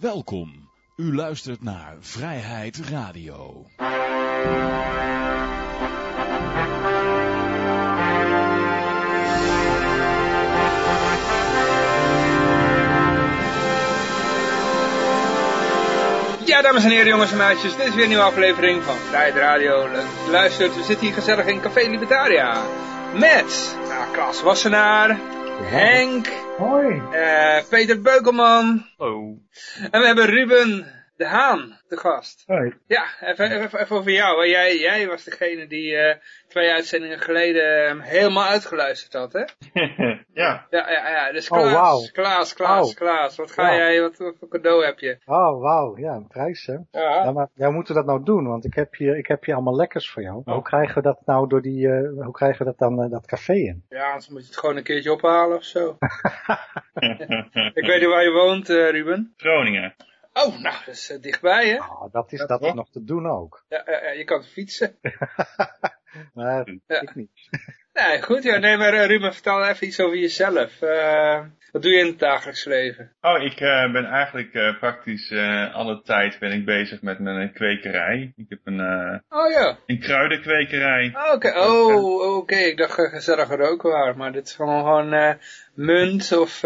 Welkom. U luistert naar Vrijheid Radio. Ja, dames en heren, jongens en meisjes, dit is weer een nieuwe aflevering van Vrijheid Radio. Luistert. We zitten hier gezellig in Café Libertaria. Met nou, Klaas Wassenaar, Henk, Hoi. eh, Peter Beukelman Hallo. en we hebben Ruben de Haan te gast. Hoi. Ja, even, even, even over jou. Jij, jij was degene die eh, twee uitzendingen geleden hem helemaal uitgeluisterd had, hè? ja. Ja, ja, ja. Dus Oh, Klaas. Klaas, Klaas, Oh. Klaas. Wat ga jij, wat, wat voor cadeau heb je? Oh, wauw. Ja, een prijs, hè. Ja. Ja, maar jij moet dat nou doen, want ik heb hier, ik heb hier allemaal lekkers voor jou. Oh. Hoe krijgen we dat nou door die, eh, hoe krijgen we dat dan, eh, dat café in? Ja, anders moet je het gewoon een keertje ophalen of zo. Ik weet niet waar je woont, eh, Ruben. Groningen. Oh, nou, dat is eh, dichtbij, hè? Oh, dat is, Dat dat is nog te doen ook. Ja, ja, ja, je kan fietsen. Maar Ja. ik niet. Nee, goed. Ja, nee, maar eh, Ruben, vertel even iets over jezelf. Eh, wat doe je in het dagelijks leven? Oh, ik eh, ben eigenlijk eh, praktisch eh, alle tijd ben ik bezig met mijn kwekerij. Ik heb een, eh, Oh ja, een kruidenkwekerij. Ah, oké. Oh, oké. Ik dacht gezellige rookwaar, maar dit is gewoon, gewoon eh, munt of...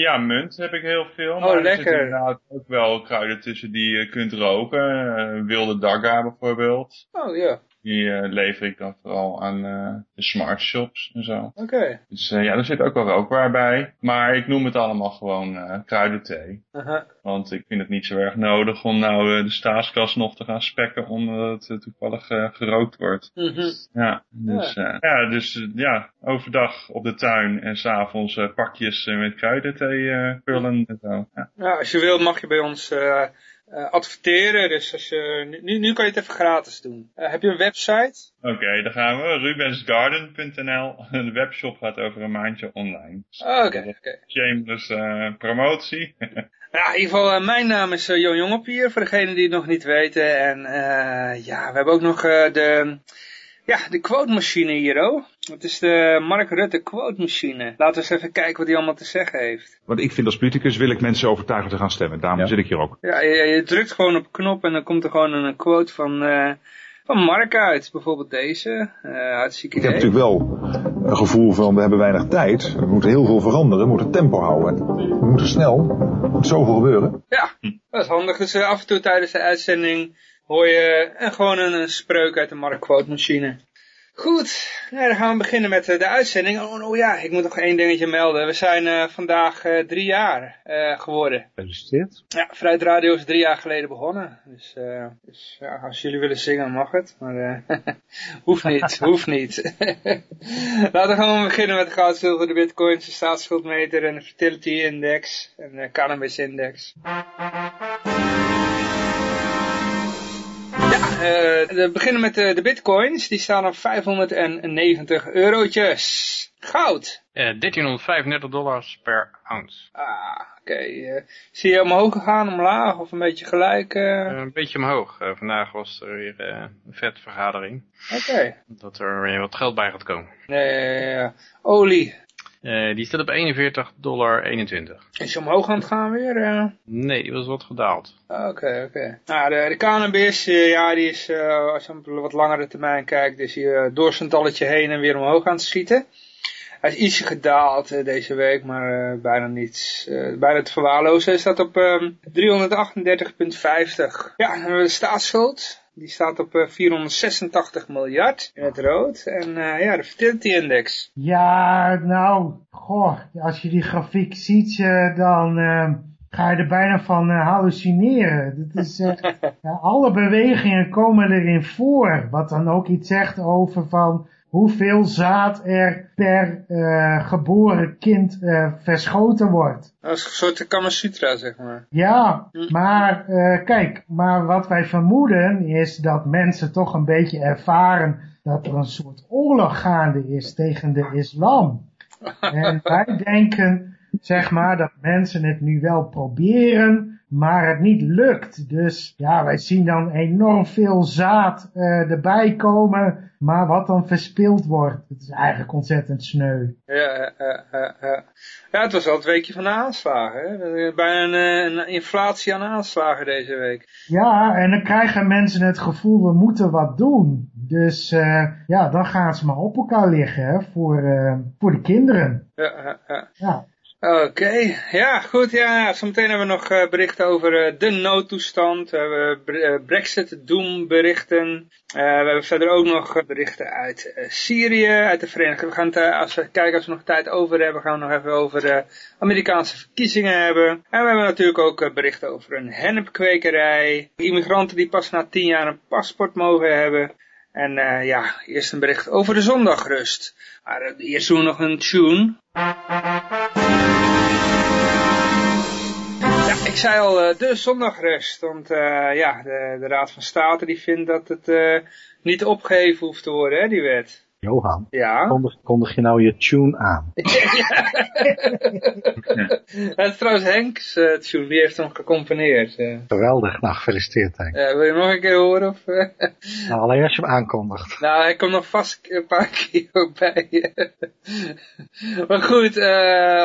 Ja, munt heb ik heel veel. Oh, maar er lekker. zitten inderdaad ook wel kruiden tussen die je kunt roken. Eh, wilde dagga bijvoorbeeld. Oh ja, Die eh, lever ik dan vooral aan eh, de smart shops en zo. oké. Dus eh, ja, er zit ook wel rookwaar bij. Maar ik noem het allemaal gewoon eh kruidenthee. Aha. Want ik vind het niet zo erg nodig om nou eh, de staatskas nog te gaan spekken omdat het toevallig gerookt wordt. Mhm. Ja, dus ja, ja, dus, ja overdag op de tuin en s'avonds avonds pakjes met kruidenthee eh vullen en zo. Ja. Ja, als je wil mag je bij ons eh, adverteren. Dus als je, nu, nu kan je het even gratis doen. Eh, heb je een website? Oké, dan gaan we. rubensgarden.nl. De webshop gaat over een maandje online. Oh, Oké, oké. Shameless eh, promotie. Ja, in ieder geval, mijn naam is uh, Jo Jongepier, voor degenen die het nog niet weten. En eh, ja, we hebben ook nog de, ja, de quote machine hier, oh. Het is de Mark Rutte quote machine. Laten we eens even kijken wat hij allemaal te zeggen heeft. Want ik vind als politicus wil ik mensen overtuigen te gaan stemmen. Daarom zit ik hier ook. Ja, je, je drukt gewoon op een knop en dan komt er gewoon een quote van, eh, van Mark uit. Bijvoorbeeld deze, uh, hartstikke Ik heb natuurlijk wel een gevoel van we hebben weinig tijd. We moeten heel veel veranderen. We moeten tempo houden. We moeten snel. Er moet zoveel gebeuren. Ja, dat is handig. Dus eh, af en toe tijdens de uitzending hoor je gewoon een, een spreuk uit de Mark quote machine. Goed, nou, dan gaan we beginnen met eh, de uitzending. Oh, oh ja, ik moet nog één dingetje melden. We zijn eh, vandaag eh, drie jaar geworden. Gefeliciteerd. Ja, Vrijheid Radio is drie jaar geleden begonnen. Dus, dus ja, als jullie willen zingen mag het. Maar hoeft niet, hoeft niet. Laten we gewoon beginnen met goud, zilver, de bitcoins, de staatsschuldmeter en de fertility index en de cannabis index. Eh, we beginnen met de, de bitcoins. Die staan op 590 eurotjes. Goud. Eh, 1335 dollars per ounce. Ah, oké. eh, zie je omhoog gegaan, omlaag of een beetje gelijk? eh? Eh, een beetje omhoog. Eh, vandaag was er weer eh, een vetvergadering. Oké. Dat er weer wat geld bij gaat komen. Nee, olie. Eh, die staat op 41 dollar 21. Is je omhoog aan het gaan weer? eh? Nee, die was wat gedaald. Oké, oké. Nou, de, de cannabis, eh, ja, die is, als je op een wat langere termijn kijkt, is hij uh, door zijn talletje heen en weer omhoog aan het schieten. Hij is ietsje gedaald deze week, maar bijna niets. bijna te verwaarlozen. Hij staat op ehm, 338,50. Ja, dan hebben we de staatsschuld. Die staat op eh, 486 miljard in het rood. En eh, ja, de fertility index. Ja, nou, goh, als je die grafiek ziet, eh, dan eh, ga je er bijna van eh, hallucineren. Dat is, eh, alle bewegingen komen erin voor. Wat dan ook iets zegt over van hoeveel zaad er per eh, geboren kind eh, verschoten wordt. Dat is een soort Kamasutra, zeg maar. Ja, maar uh, kijk, maar wat wij vermoeden is dat mensen toch een beetje ervaren dat er een soort oorlog gaande is tegen de islam. En wij denken zeg maar, dat mensen het nu wel proberen, maar het niet lukt. Dus ja, wij zien dan enorm veel zaad uh, erbij komen, maar wat dan verspild wordt. Het is eigenlijk ontzettend sneu. Ja, uh, uh, ja het was al het weekje van de aanslagen. Hè? Bijna een, een, inflatie aan aanslagen deze week. Ja, en dan krijgen mensen het gevoel, we moeten wat doen. Dus ja, dan gaan ze maar op elkaar liggen hè, voor, voor de kinderen. Ja, ja. Oké, ja goed. Ja, zometeen hebben we nog uh, berichten over uh, de noodtoestand. We hebben uh, Brexit Doom berichten. we hebben verder ook nog berichten uit Syrië, uit de Verenigde We gaan als we kijken als we nog tijd over hebben, gaan we nog even over de Amerikaanse verkiezingen hebben. En we hebben natuurlijk ook berichten over een hennepkwekerij. Immigranten die pas na tien jaar een paspoort mogen hebben. En ja, eerst een bericht over de zondagrust. Maar eerst doen we nog een tune. Ja, ik zei al, uh, de zondagrust. Want uh, ja, de, de, Raad van State die vindt dat het uh, niet opgeheven hoeft te worden, hè, die wet. Johan, ja? kondig, kondig je nou je tune aan? Het is trouwens Henks uh, tune, die heeft hem gecomponeerd. Uh. Geweldig, nou gefeliciteerd Henk. Uh, wil je nog een keer horen? Of, nou, alleen als je hem aankondigt. Nou, hij komt nog vast een paar keer ook bij. maar goed,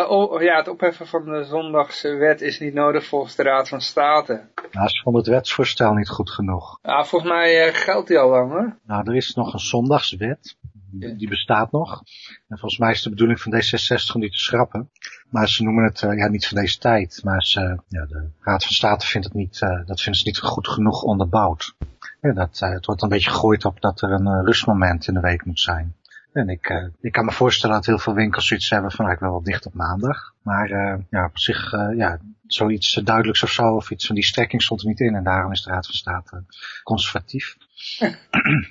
oh, ja, het opheffen van de zondagswet is niet nodig volgens de Raad van State. Nou, ze vonden het wetsvoorstel niet goed genoeg. Ja, volgens mij geldt die al lang hoor. Nou, er is nog een zondagswet die bestaat nog. En volgens mij is de bedoeling van D66 om die te schrappen. Maar ze noemen het uh, ja, niet van deze tijd. Maar ze, ja, de Raad van State vindt het niet, uh, dat vinden ze niet goed genoeg onderbouwd. Ja, dat, uh, het wordt een beetje gegooid op dat er een rustmoment in de week moet zijn. En ik, ik kan me voorstellen dat heel veel winkels zoiets hebben van, nou, ik wil wel dicht op maandag. Maar ja, op zich, ja, zoiets duidelijks of zo, of iets van die strekking stond er niet in. En daarom is de Raad van State conservatief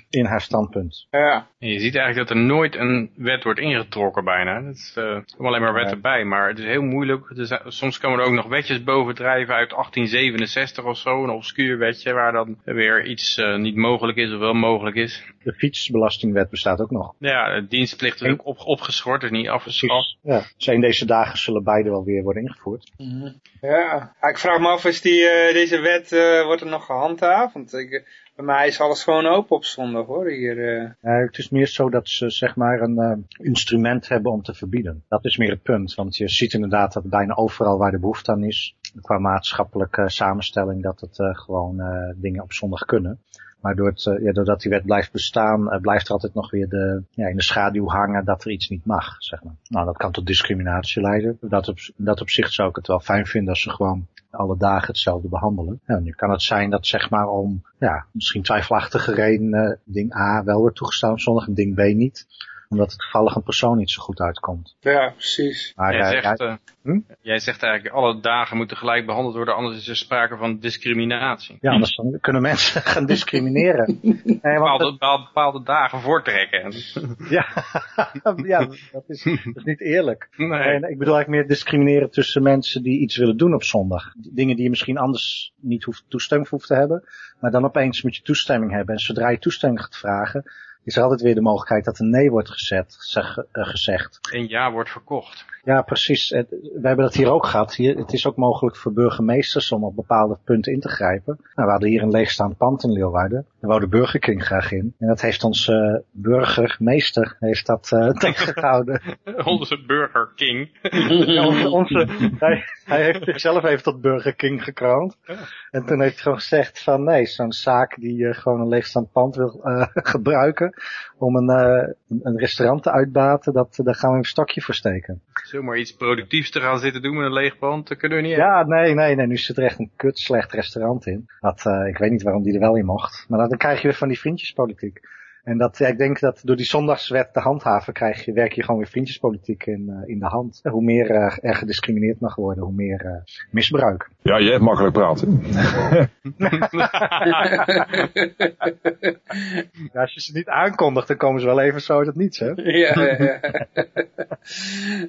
in haar standpunt. Ja. En je ziet eigenlijk dat er nooit een wet wordt ingetrokken bijna. Het is uh, alleen maar wetten bij, maar het is heel moeilijk. Dus, soms komen er ook nog wetjes bovendrijven uit 1867 of zo, een obscuur wetje waar dan weer iets uh, niet mogelijk is of wel mogelijk is. De fietsbelastingwet bestaat ook nog. Ja, de dienstplicht is ook op, opgeschort, is niet afgeschaft. Ja, in deze dagen zullen beide wel weer worden ingevoerd. Mm -hmm. Ja, ik vraag me af, is die, uh, deze wet, wordt er nog gehandhaafd? Want ik, bij mij is alles gewoon open op zondag hoor. Hier, ja, het is meer zo dat ze zeg maar een uh, instrument hebben om te verbieden. Dat is meer het punt. Want je ziet inderdaad dat bijna overal waar de behoefte aan is, qua maatschappelijke samenstelling, dat het gewoon dingen op zondag kunnen. Maar door het, ja, doordat die wet blijft bestaan, blijft er altijd nog weer de, ja, in de schaduw hangen dat er iets niet mag, zeg maar. Nou, dat kan tot discriminatie leiden. Dat op, dat op zich zou ik het wel fijn vinden als ze gewoon alle dagen hetzelfde behandelen. Nu kan het zijn dat zeg maar om ja, misschien twijfelachtige redenen ding A wel wordt toegestaan en ding B niet omdat het toevallig een persoon niet zo goed uitkomt. Ja, precies. Maar, jij, zegt, uh, hm? jij zegt eigenlijk alle dagen moeten gelijk behandeld worden, anders is er sprake van discriminatie. Ja, anders dan kunnen mensen gaan discrimineren. nee, bepaalde, bepaalde, bepaalde, dagen voortrekken. ja, ja dat, is, dat is niet eerlijk. Nee. nee. ik bedoel eigenlijk meer discrimineren tussen mensen die iets willen doen op zondag. Dingen die je misschien anders niet hoeft, toestemming voor hoeft te hebben, maar dan opeens moet je toestemming hebben. En zodra je toestemming gaat vragen, is er altijd weer de mogelijkheid dat een nee wordt gezet, zeg, uh, gezegd. En ja wordt verkocht. Ja, precies. Het, we hebben dat hier ook gehad. Hier, het is ook mogelijk voor burgemeesters om op bepaalde punten in te grijpen. Nou, we hadden hier een leegstaand pand in Leeuwarden. Daar wou de Burger King graag in. En dat heeft onze burgermeester heeft dat uh, tegengehouden. onze Burger King. ja, onze, onze, hij, hij, heeft zichzelf even tot Burger King gekroond. En toen heeft hij gewoon gezegd van nee, zo'n zaak die uh, gewoon een leegstaand pand wil gebruiken om een, een restaurant te uitbaten, dat, daar gaan we een stokje voor steken zomaar iets productiefs te gaan zitten doen met een leeg pand, dat kunnen we niet Ja, nee, nee, nee, nu zit er echt een kut slecht restaurant in. Dat, uh, ik weet niet waarom die er wel in mocht. Maar dan krijg je weer van die vriendjespolitiek. En dat, ja, ik denk dat door die zondagswet te handhaven krijg je, werk je gewoon weer vriendjespolitiek in, uh, in de hand. Hoe meer uh, er gediscrimineerd mag worden, hoe meer uh, misbruik. Ja, je hebt makkelijk praten. ja, als je ze niet aankondigt, dan komen ze wel even zo uit het niets, hè? ja, ja, ja.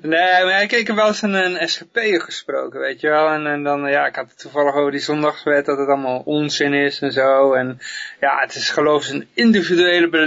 nee, maar ik, ik heb wel eens een, een SGP'er gesproken, weet je wel. En, en dan, ja, ik had het toevallig over die zondagswet, dat het allemaal onzin is en zo. En ja, het is geloof ik een individuele beleving.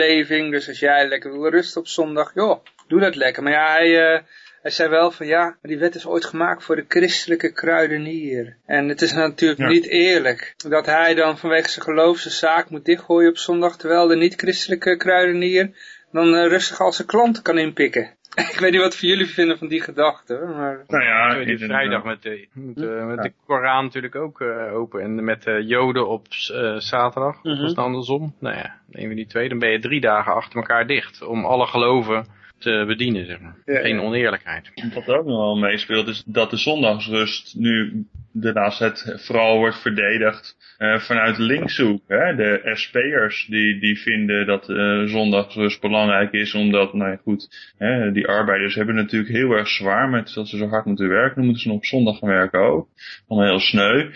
Dus als jij lekker wil rusten op zondag, joh, doe dat lekker. Maar ja, hij, uh, hij zei wel van ja, die wet is ooit gemaakt voor de christelijke kruidenier. En het is natuurlijk Ja. niet eerlijk dat hij dan vanwege zijn geloof zijn zaak moet dichtgooien op zondag, terwijl de niet-christelijke kruidenier dan eh, rustig al zijn klanten kan inpikken. Ik weet niet wat voor jullie vinden van die gedachte, maar... Nou ja, die vrijdag met de, met, de- met de Koran natuurlijk ook eh, open. En met de Joden op eh, zaterdag. Mhm. Of was het andersom? Nou ja, een van die twee. Dan ben je drie dagen achter elkaar dicht. Om alle geloven te bedienen, zeg maar. Ja, Geen ja. oneerlijkheid. Wat ook nog wel meespeelt is dat de zondagsrust nu laatste tijd vooral wordt verdedigd eh, vanuit linkshoek. Hè? De SP'ers die, die vinden dat eh, zondagsrust belangrijk is omdat, nou ja, goed, hè, die arbeiders hebben het natuurlijk heel erg zwaar met dat ze zo hard moeten werken. Dan moeten ze op zondag gaan werken ook. Dan heel sneu.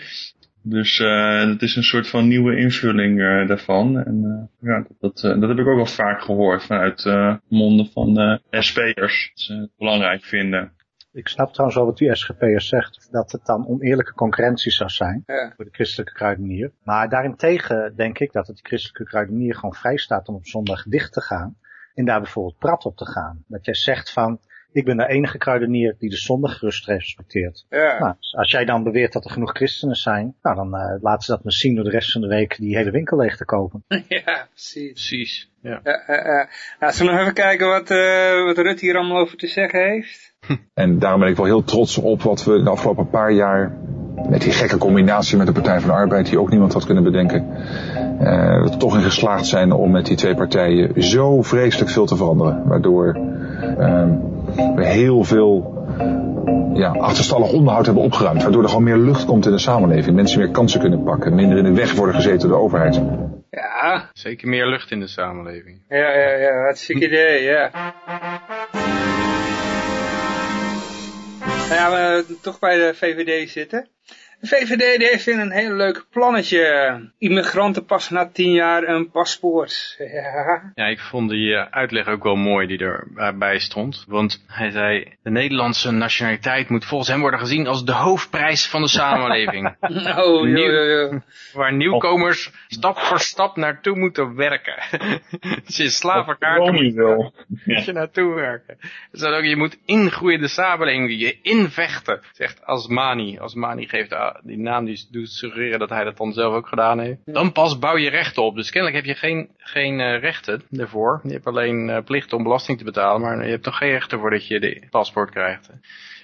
Dus eh het is een soort van nieuwe invulling eh, daarvan. En eh, ja, dat, dat heb ik ook wel vaak gehoord vanuit monden van SP'ers. Dat ze het belangrijk vinden. Ik snap trouwens wel wat die SGP'ers zegt, dat het dan oneerlijke concurrentie zou zijn Ja. voor de christelijke kruidenier. Maar daarentegen denk ik dat het de christelijke kruidenier gewoon vrij staat om op zondag dicht te gaan en daar bijvoorbeeld prat op te gaan. Dat jij zegt van, ik ben de enige kruidenier die de zondagrust respecteert. Ja, Nou, als jij dan beweert dat er genoeg christenen zijn, nou dan eh, laten ze dat maar zien door de rest van de week die hele winkel leeg te kopen. ja precies. Precies. Ja. Ja. Nou, zullen we nog even kijken wat, eh wat Rutte hier allemaal over te zeggen heeft? En daarom ben ik wel heel trots op wat we de afgelopen paar jaar met die gekke combinatie met de Partij van de Arbeid, die ook niemand had kunnen bedenken, eh, we er toch in geslaagd zijn om met die twee partijen zo vreselijk veel te veranderen. Waardoor eh, we heel veel ja, achterstallig onderhoud hebben opgeruimd. Waardoor er gewoon meer lucht komt in de samenleving. Mensen meer kansen kunnen pakken. Minder in de weg worden gezeten door de overheid. Ja, Zeker meer lucht in de samenleving. ja, ja, ja, hartstikke idee, ja. Nou ja, we toch bij de VVD zitten. De VVD heeft weer een heel leuk plannetje. Immigranten pas na tien jaar een paspoort. Ja. Ja, ik vond die eh, uitleg ook wel mooi die erbij stond. Want hij zei, de Nederlandse nationaliteit moet volgens hem worden gezien als de hoofdprijs van de samenleving. Oh, Nieuw-. Waar nieuwkomers stap voor stap naartoe moeten werken. Als je een slavenkaart moet, wil. moet je naartoe werken. Dus ook, je moet ingroeien de samenleving, je invechten. Zegt Asmani. Asmani geeft die naam die doet suggereren dat hij dat dan zelf ook gedaan heeft. Dan pas bouw je rechten op. Dus kennelijk heb je geen, geen eh, rechten daarvoor. Je hebt alleen eh, plicht om belasting te betalen, maar je hebt toch geen rechten voordat je de paspoort krijgt.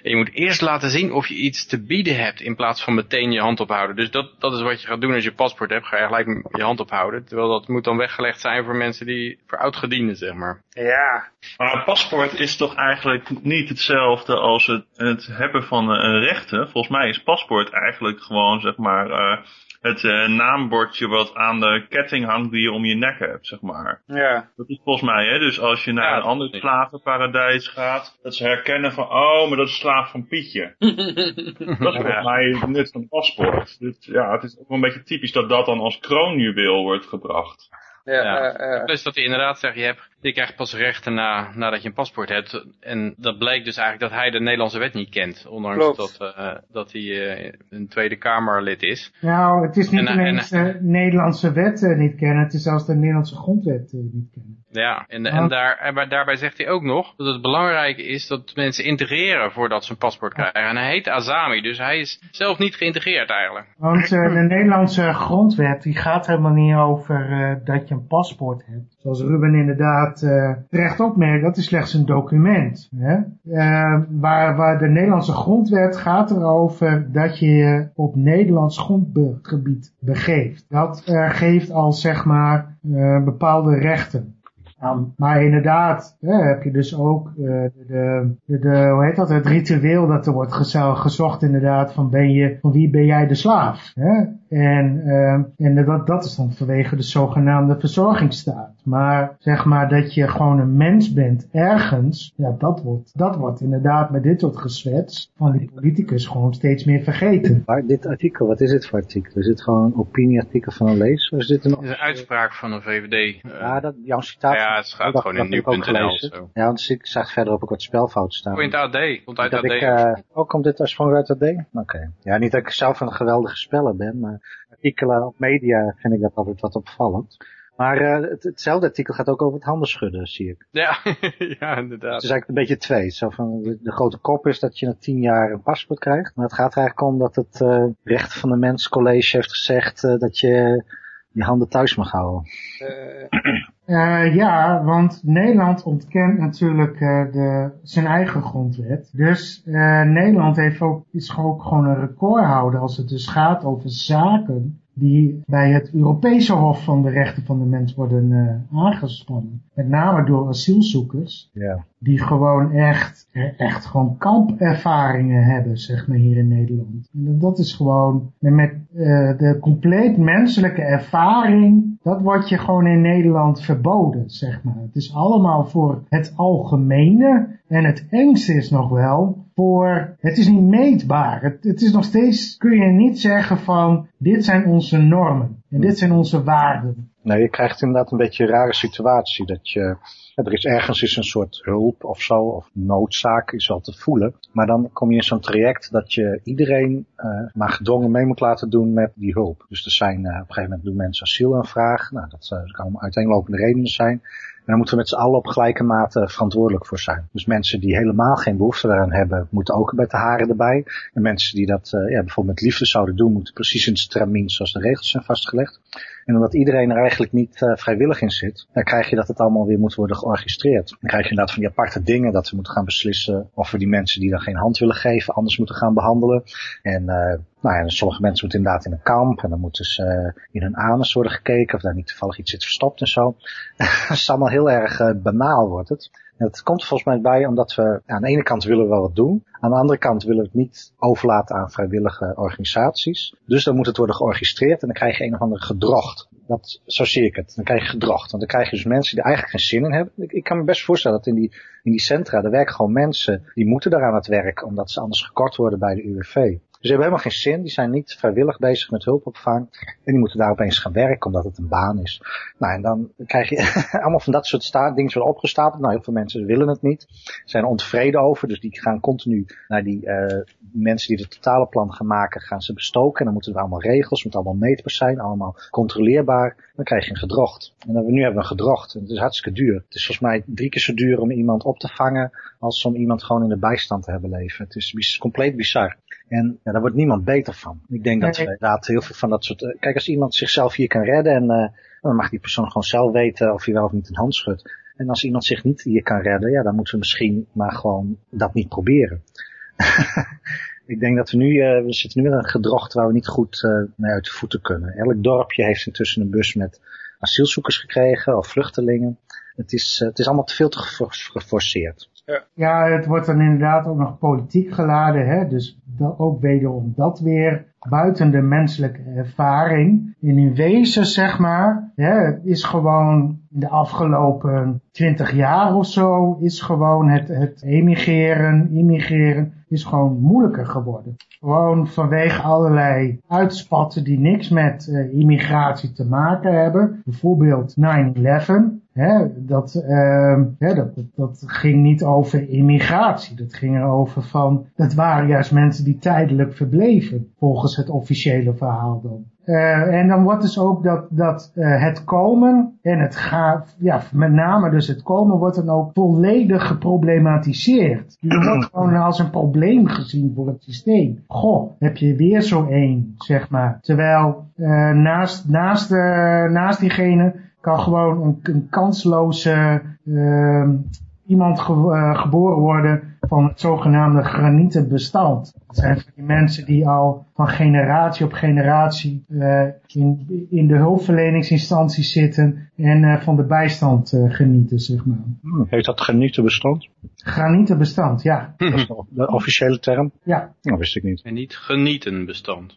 En je moet eerst laten zien of je iets te bieden hebt in plaats van meteen je hand ophouden. Dus dat, dat is wat je gaat doen als je paspoort hebt. Ga je gelijk je hand ophouden. Terwijl dat moet dan weggelegd zijn voor mensen die, voor oudgedienden zeg maar. Ja, Maar een paspoort is toch eigenlijk niet hetzelfde als het, het hebben van eh, rechten. Volgens mij is paspoort eigenlijk gewoon, zeg maar, eh, het eh, naambordje wat aan de ketting hangt die je om je nek hebt, zeg maar. ja. Dat is volgens mij, hè. Dus als je naar Ja, een ander slavenparadijs gaat, dat ze herkennen van, oh, maar dat is slaaf van Pietje. Dat is volgens mij het nut van een paspoort. Dus, ja, het is ook wel een beetje typisch dat dat dan als kroonjuweel wordt gebracht. Ja, Ja. ja, ja. Dus dat hij inderdaad zegt, je, hebt, je krijgt pas rechten na, nadat je een paspoort hebt. En dat bleek dus eigenlijk dat hij de Nederlandse wet niet kent. Ondanks Klopt. dat, eh, dat hij eh, een Tweede Kamerlid is. Nou, het is niet En, alleen en- de Nederlandse wet eh, niet kennen, het is zelfs de Nederlandse grondwet niet kennen. Ja, en, en, daar, en bij- daarbij zegt hij ook nog dat het belangrijk is dat mensen integreren voordat ze een paspoort krijgen. En hij heet Azami, dus hij is zelf niet geïntegreerd eigenlijk. Want de Nederlandse grondwet die gaat helemaal niet over eh, dat je een paspoort hebt. Zoals Ruben inderdaad eh, terecht opmerkt, dat is slechts een document. Hè? Eh, waar, waar de Nederlandse grondwet gaat erover dat je je op Nederlands grondgebied begeeft. Dat eh, geeft al zeg maar bepaalde rechten. Nou, maar inderdaad, hè, heb je dus ook de, de, de, hoe heet dat, het ritueel dat er wordt gezocht inderdaad van, ben je, van wie ben jij de slaaf? Hè? En, eh, en dat, dat is dan vanwege de zogenaamde verzorgingsstaat. Maar zeg maar dat je gewoon een mens bent ergens, ja, dat wordt, dat wordt inderdaad met dit soort gezwets van die politicus gewoon steeds meer vergeten. Maar dit artikel, wat is dit voor artikel? Is dit gewoon een opinieartikel van een lezer? Of is dit een... Het is een uitspraak van een VVD. eh, Ja, dat, jouw citaat. ja, het gaat dat- gewoon dat in heb ik ook nu.nl. Ja, want ik zag verderop ook wat spelfouten staan. Oh, in het AD. Komt uit dat AD. ik, eh, ook komt dit oorspronkelijk uit het AD? Oké. Ja, niet dat ik zelf een geweldige speller ben, maar artikelen op media vind ik dat altijd wat opvallend. Maar uh, het, hetzelfde artikel gaat ook over het handenschudden, zie ik. Ja, ja inderdaad. Het is eigenlijk een beetje twee. Zo van, de, de, grote kop is dat je na tien jaar een paspoort krijgt. Maar het gaat er eigenlijk om dat het uh, Recht van de Mens College heeft gezegd uh, dat je je handen thuis mag houden. Uh, ja, want Nederland ontkent natuurlijk uh, de, zijn eigen grondwet. Dus uh, Nederland heeft ook, is ook gewoon een recordhouder als het dus gaat over zaken die bij het Europese Hof van de Rechten van de Mens worden uh, aangespannen. Met name door asielzoekers. Ja. Die gewoon echt, echt gewoon kampervaringen hebben, zeg maar, hier in Nederland. En dat is gewoon met uh, de compleet menselijke ervaring, dat wordt je gewoon in Nederland verboden, zeg maar. Het is allemaal voor het algemene. En het engste is nog wel voor, het is niet meetbaar. Het, het is nog steeds, kun je niet zeggen van, dit zijn onze normen. En dit zijn onze waarden. Nee, je krijgt inderdaad een beetje een rare situatie. Dat je, er is ergens is een soort hulp of zo, of noodzaak is wel te voelen. Maar dan kom je in zo'n traject dat je iedereen uh, maar gedwongen mee moet laten doen met die hulp. Dus er zijn, uh, op een gegeven moment doen mensen asielaanvraag. Nou, dat, dat kan uiteenlopende redenen zijn. En daar moeten we met z'n allen op gelijke mate verantwoordelijk voor zijn. Dus mensen die helemaal geen behoefte daaraan hebben, moeten ook met de haren erbij. En mensen die dat uh, ja, bijvoorbeeld met liefde zouden doen, moeten precies in het stramien zoals de regels zijn vastgelegd. En omdat iedereen er eigenlijk niet uh, vrijwillig in zit, dan krijg je dat het allemaal weer moet worden georchestreerd. Dan krijg je inderdaad van die aparte dingen dat we moeten gaan beslissen of we die mensen die dan geen hand willen geven anders moeten gaan behandelen. En uh, nou ja, sommige mensen moeten inderdaad in een kamp en dan moeten ze uh, in hun anus worden gekeken of daar niet toevallig iets zit verstopt en zo. dat is allemaal heel erg banaal wordt het. Het komt volgens mij bij omdat we aan de ene kant willen we wel wat doen. Aan de andere kant willen we het niet overlaten aan vrijwillige organisaties. Dus dan moet het worden georchestreerd en dan krijg je een of andere gedrocht. Dat, zo zie ik het. Dan krijg je gedrocht. Want dan krijg je dus mensen die eigenlijk geen zin in hebben. Ik, ik kan me best voorstellen dat in die, in die centra, er werken gewoon mensen die moeten daar aan het werk, omdat ze anders gekort worden bij de UWV. Dus ze hebben helemaal geen zin. Die zijn niet vrijwillig bezig met hulpopvang. En die moeten daar opeens gaan werken omdat het een baan is. Nou, en dan krijg je allemaal van dat soort dingen worden opgestapeld. Nou, heel veel mensen willen het niet. Zijn er over. Dus die gaan continu naar die uh, mensen die het totale plan gaan maken, gaan ze bestoken. En dan moeten er allemaal regels, moet allemaal meetbaar zijn, allemaal controleerbaar. Dan krijg je een gedrocht. En dan, nu hebben we een gedrocht. En het is hartstikke duur. Het is volgens mij drie keer zo duur om iemand op te vangen als om iemand gewoon in de bijstand te hebben leven. Het is compleet bizar. En ja, daar wordt niemand beter van. Ik denk dat we inderdaad heel veel van dat soort... Kijk, als iemand zichzelf hier kan redden, en uh, dan mag die persoon gewoon zelf weten of hij wel of niet een hand schudt. En als iemand zich niet hier kan redden, ja, dan moeten we misschien maar gewoon dat niet proberen. ik denk dat we nu, uh, we zitten nu in een gedrocht waar we niet goed uh, mee uit de voeten kunnen. Elk dorpje heeft intussen een bus met asielzoekers gekregen of vluchtelingen. Het is, het is allemaal te veel te geforceerd. Ja. het wordt dan inderdaad ook nog politiek geladen. Hè? Dus ook wederom dat weer buiten de menselijke ervaring. In in wezen, zeg maar, hè, is gewoon in de afgelopen twintig jaar of zo, is gewoon het, het emigreren, immigreren, is gewoon moeilijker geworden. Gewoon vanwege allerlei uitspatten die niks met uh, immigratie te maken hebben. Bijvoorbeeld 9-11. Hè, dat, dat, dat ging niet over immigratie. Dat ging erover van, dat waren juist mensen die tijdelijk verbleven, volgens het officiële verhaal dan. Uh, en dan wordt dus ook dat, dat uh, het komen en het gaan, ja, met name dus het komen wordt dan ook volledig geproblematiseerd. Je wordt gewoon als een probleem gezien voor het systeem. Goh, heb je weer zo één, zeg maar. Terwijl uh, naast, naast, naast diegene kan gewoon een, kansloze iemand ge geboren worden van het zogenaamde granieten bestand. Dat zijn die mensen die al van generatie op generatie uh, in, in de hulpverleningsinstanties zitten en uh, van de bijstand uh, genieten, zeg maar. Hmm, heeft dat genietenbestand? Granietenbestand, ja. Dat is de officiële term? Ja. Dat wist ik niet. En niet genietenbestand.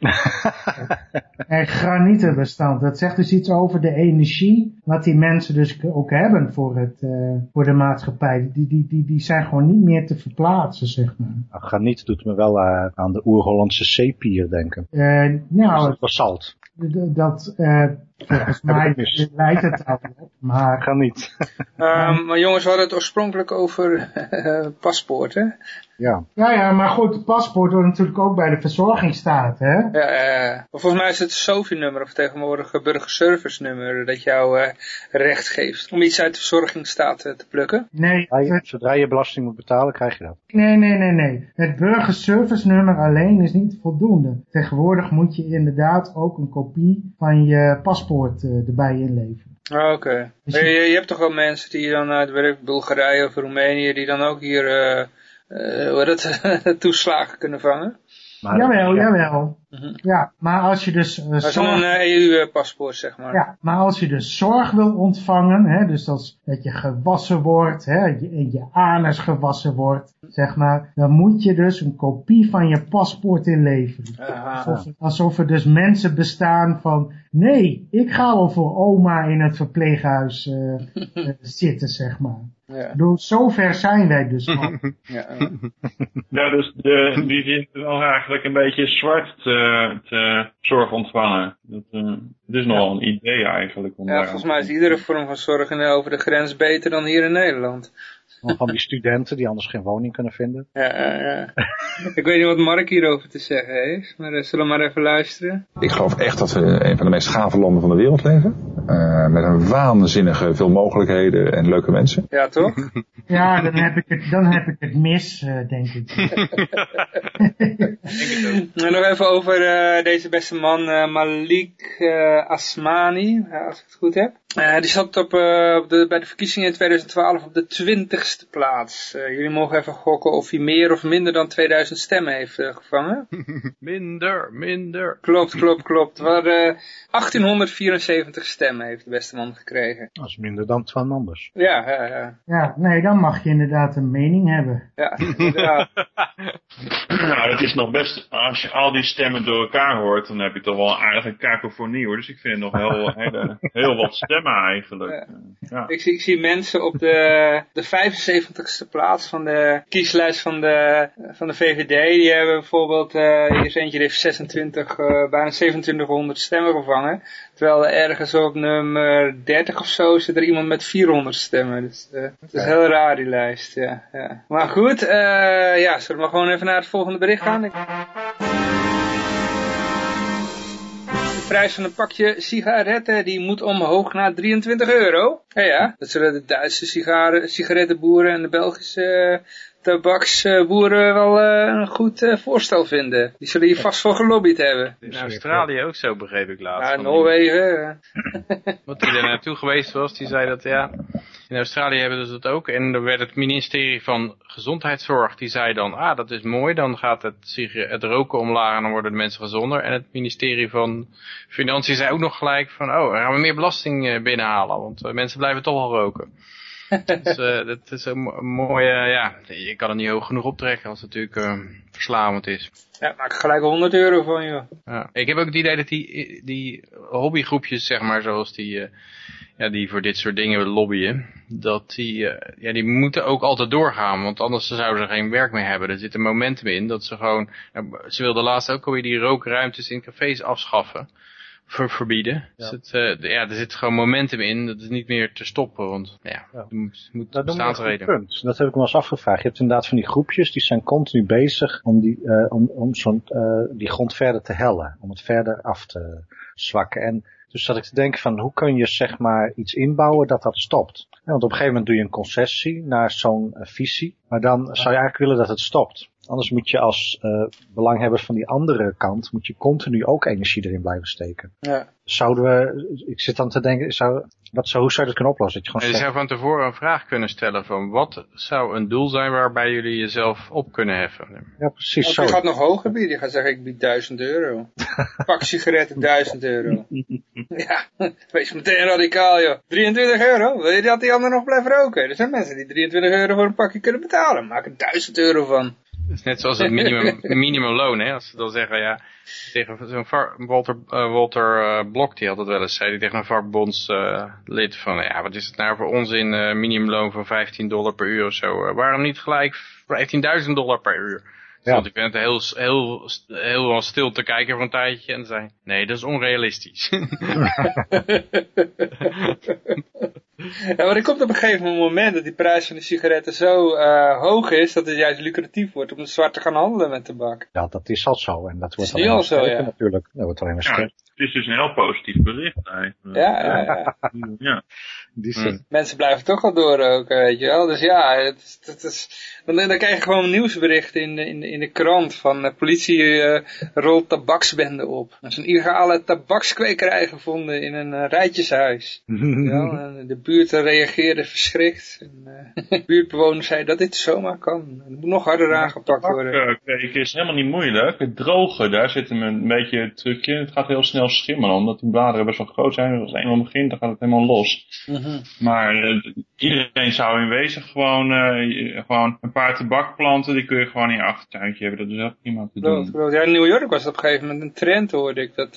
en granietenbestand, dat zegt dus iets over de energie wat die mensen dus ook hebben voor, het, voor de maatschappij. Die, die, die, die zijn gewoon niet meer te verplaatsen, zeg maar. Nou, graniet doet me wel aan de oer-Hollandse zeepier denken. Uh, nou, basalt. Dat, uh, Volgens Heb ik mij lijkt het daar wel op. Maar Kan niet. Ehm, maar jongens, we hadden het oorspronkelijk over eh, paspoort, hè? Ja. ja, ja, maar goed, het paspoort wordt natuurlijk ook bij de verzorgingsstaat, hè? Ja, eh, maar volgens mij is het SOFI-nummer of tegenwoordig een burgerservice-nummer dat jou eh, recht geeft om iets uit de verzorgingsstaat eh, te plukken. Nee, Zodra je- het- Zodra je belasting moet betalen, krijg je dat. nee, nee, nee, nee. Het burgerservice nummer alleen is niet voldoende. Tegenwoordig moet je inderdaad ook een kopie van je paspoort eh, erbij inleveren. Ah, Oké. Dus Je, je- hebt toch wel mensen die dan uit werk, Bulgarije of Roemenië, die dan ook hier heet het, toeslagen kunnen vangen? Maar, jawel, ja, jawel. Mhm. Ja, maar als je dus eh, Dat is zorg- dan een EU-paspoort, zeg maar. Ja, maar als je dus zorg wil ontvangen, hè, dus dat, dat je gewassen wordt, hè, je, en je anus gewassen wordt, zeg maar, dan moet je dus een kopie van je paspoort inleveren. Alsof, alsof er dus mensen bestaan van, nee, ik ga wel voor oma in het verpleeghuis eh, eh, zitten, zeg maar. Ja, bedoel, zover zijn wij dus al. ja, ja. Ja, dus de, die vindt het wel eigenlijk een beetje zwart te, te zorg ontvangen. Dat, eh, het is nogal een idee eigenlijk. Om ja, volgens mij is iedere vorm van zorg in- over de grens beter dan hier in Nederland. Van die studenten die anders geen woning kunnen vinden. Ja, ja, ja. Ik weet niet wat Mark hierover te zeggen heeft, maar eh, zullen we maar even luisteren. Ik geloof echt dat we een van de meest gave landen van de wereld leven. Eh, met een waanzinnige veel mogelijkheden en leuke mensen. Ja, toch? Ja, dan heb ik het, dan heb ik het mis, eh, denk ik. En nog even over eh, deze beste man, eh, Malik eh, Asmani, als ik het goed heb. Eh, die zat op, eh, op de, bij de verkiezingen in 2012 op de twintigste plaats. Eh, jullie mogen even gokken of hij meer of minder dan 2000 stemmen heeft eh, gevangen. Minder, minder. Klopt, klopt, klopt. Waar, eh, 1874 stemmen heeft de beste man gekregen. Dat is minder dan Twan Anders. Ja, ja, ja. Ja, nee, dan mag je inderdaad een mening hebben. Ja, inderdaad. Nou, het is nog best, als je al die stemmen door elkaar hoort, dan heb je toch wel een aardige kakofonie hoor. Dus ik vind het nog heel, heel wat stemmen eigenlijk. Ja. Ik zie, ik zie mensen op de, de 75ste plaats van de kieslijst van de, van de VVD. Die hebben bijvoorbeeld, eh hier is eentje die heeft 26, eh, bijna 2700 stemmen gevangen. Terwijl er ergens op nummer 30 of zo zit er iemand met 400 stemmen. Dus eh, het is heel raar die lijst, ja. ja. Maar goed, ja, zullen we maar gewoon even naar het volgende bericht gaan? Ik- prijs van een pakje sigaretten die moet omhoog naar 23 euro. Ja, ja, dat zullen de Duitse sigaren, sigarettenboeren en de Belgische eh, tabaksboeren wel eh, een goed eh, voorstel vinden. Die zullen hier vast voor gelobbyd hebben. In Australië ook zo, begreep ik laatst. Ja, Noorwegen. Wat die er naartoe geweest was, die zei dat ja, in Australië hebben ze dat ook. En er werd het ministerie van Gezondheidszorg, die zei dan, ah dat is mooi, dan gaat het, het roken omlaag en dan worden de mensen gezonder. En het ministerie van Financiën zei ook nog gelijk van, oh, dan gaan we meer belasting eh, binnenhalen, want eh, mensen blijven toch wel roken. dus eh, dat is een mo- mooie, ja, je kan het niet hoog genoeg optrekken als het natuurlijk eh, verslavend is. Ja, maak er gelijk 100 euro van, joh. Ja. Ik heb ook het idee dat die, die hobbygroepjes, zeg maar, zoals die, eh, ja, die voor dit soort dingen lobbyen, dat die, eh, ja, die moeten ook altijd doorgaan, want anders zouden ze geen werk meer hebben. Er zit een momentum in dat ze gewoon, nou, ze wilden laatst ook alweer die rookruimtes in cafés afschaffen, ver, verbieden. Dus het, eh, ja, er zit gewoon momentum in, dat is niet meer te stoppen, want ja, Ja. moet, moet Dat een goed bestaansreden. punt. Dat heb ik me eens afgevraagd. Je hebt inderdaad van die groepjes, die zijn continu bezig om die, eh, om, om zo'n, die grond verder te hellen. Om het verder af te zwakken. En dus zat ik te denken van, hoe kun je zeg maar iets inbouwen dat dat stopt? Want op een gegeven moment doe je een concessie naar zo'n eh, visie. Maar dan zou je eigenlijk willen dat het stopt. Anders moet je als eh belanghebbers van die andere kant, moet je continu ook energie erin blijven steken. Ja. Zouden we, ik zit dan te denken, zou, wat zou, hoe zou je dat kunnen oplossen? Dat je gewoon je zou van tevoren een vraag kunnen stellen van wat zou een doel zijn waarbij jullie jezelf op kunnen heffen? ja precies Want zo. die gaat nog hoger bieden. Die gaat zeggen, ik bied 1000 euro. Pak sigaretten, 1000 euro. ja, wees meteen radicaal, joh. 23 euro? Wil je dat die ander nog blijft roken? Er zijn mensen die 23 euro voor een pakje kunnen betalen. Maak er 1000 euro van. Is net zoals het minimum, minimumloon, hè. Als ze dan zeggen, ja, tegen zo'n Walter, eh, Walter eh, Blok, die had het wel eens, zei die tegen een vakbondslid van, ja, wat is het nou voor onzin, eh minimumloon van 15 dollar per uur of zo. Waarom niet gelijk 15.000 dollar per uur? Stond die vent heel, heel, heel, heel stil te kijken voor een tijdje en zei, nee, dat is onrealistisch. Ja, maar er komt op een gegeven moment dat die prijs van de sigaretten zo uh, hoog is dat het juist lucratief wordt om de zwart te gaan handelen met tabak. Ja, dat is al zo. En dat wordt is alleen maar al zo, ja. natuurlijk. Dat wordt alleen maar Ja, het is dus een heel positief bericht eigenlijk. Ja, ja, ja. Ja. Die zin. Mensen blijven toch wel doorroken, weet je wel. Dus ja, het, is- het is, dan, dan krijg je gewoon nieuwsberichten in, de- in, de- in de krant van de politie eh, rolt tabaksbende op. Er is een illegale tabakskwekerij gevonden in een eh, rijtjeshuis. Ja, en de buurt reageerde verschrikt. En, eh, buurtbewoners zeiden dat dit zomaar kan. Er moet nog harder aangepakt worden. Eh, kweken is helemaal niet moeilijk. Het drogen, daar zit hem een beetje het trucje. Het gaat heel snel schimmelen, omdat die bladeren best wel groot zijn. Als het eenmaal begint, dan gaat het helemaal los. Mhm. Maar eh, iedereen zou in wezen gewoon, eh, gewoon een paar tabakplanten, die kun je gewoon in je hebben. Dat is heel prima te doen. klopt. Ja, in New York was het op een gegeven moment een trend, hoorde ik. Dat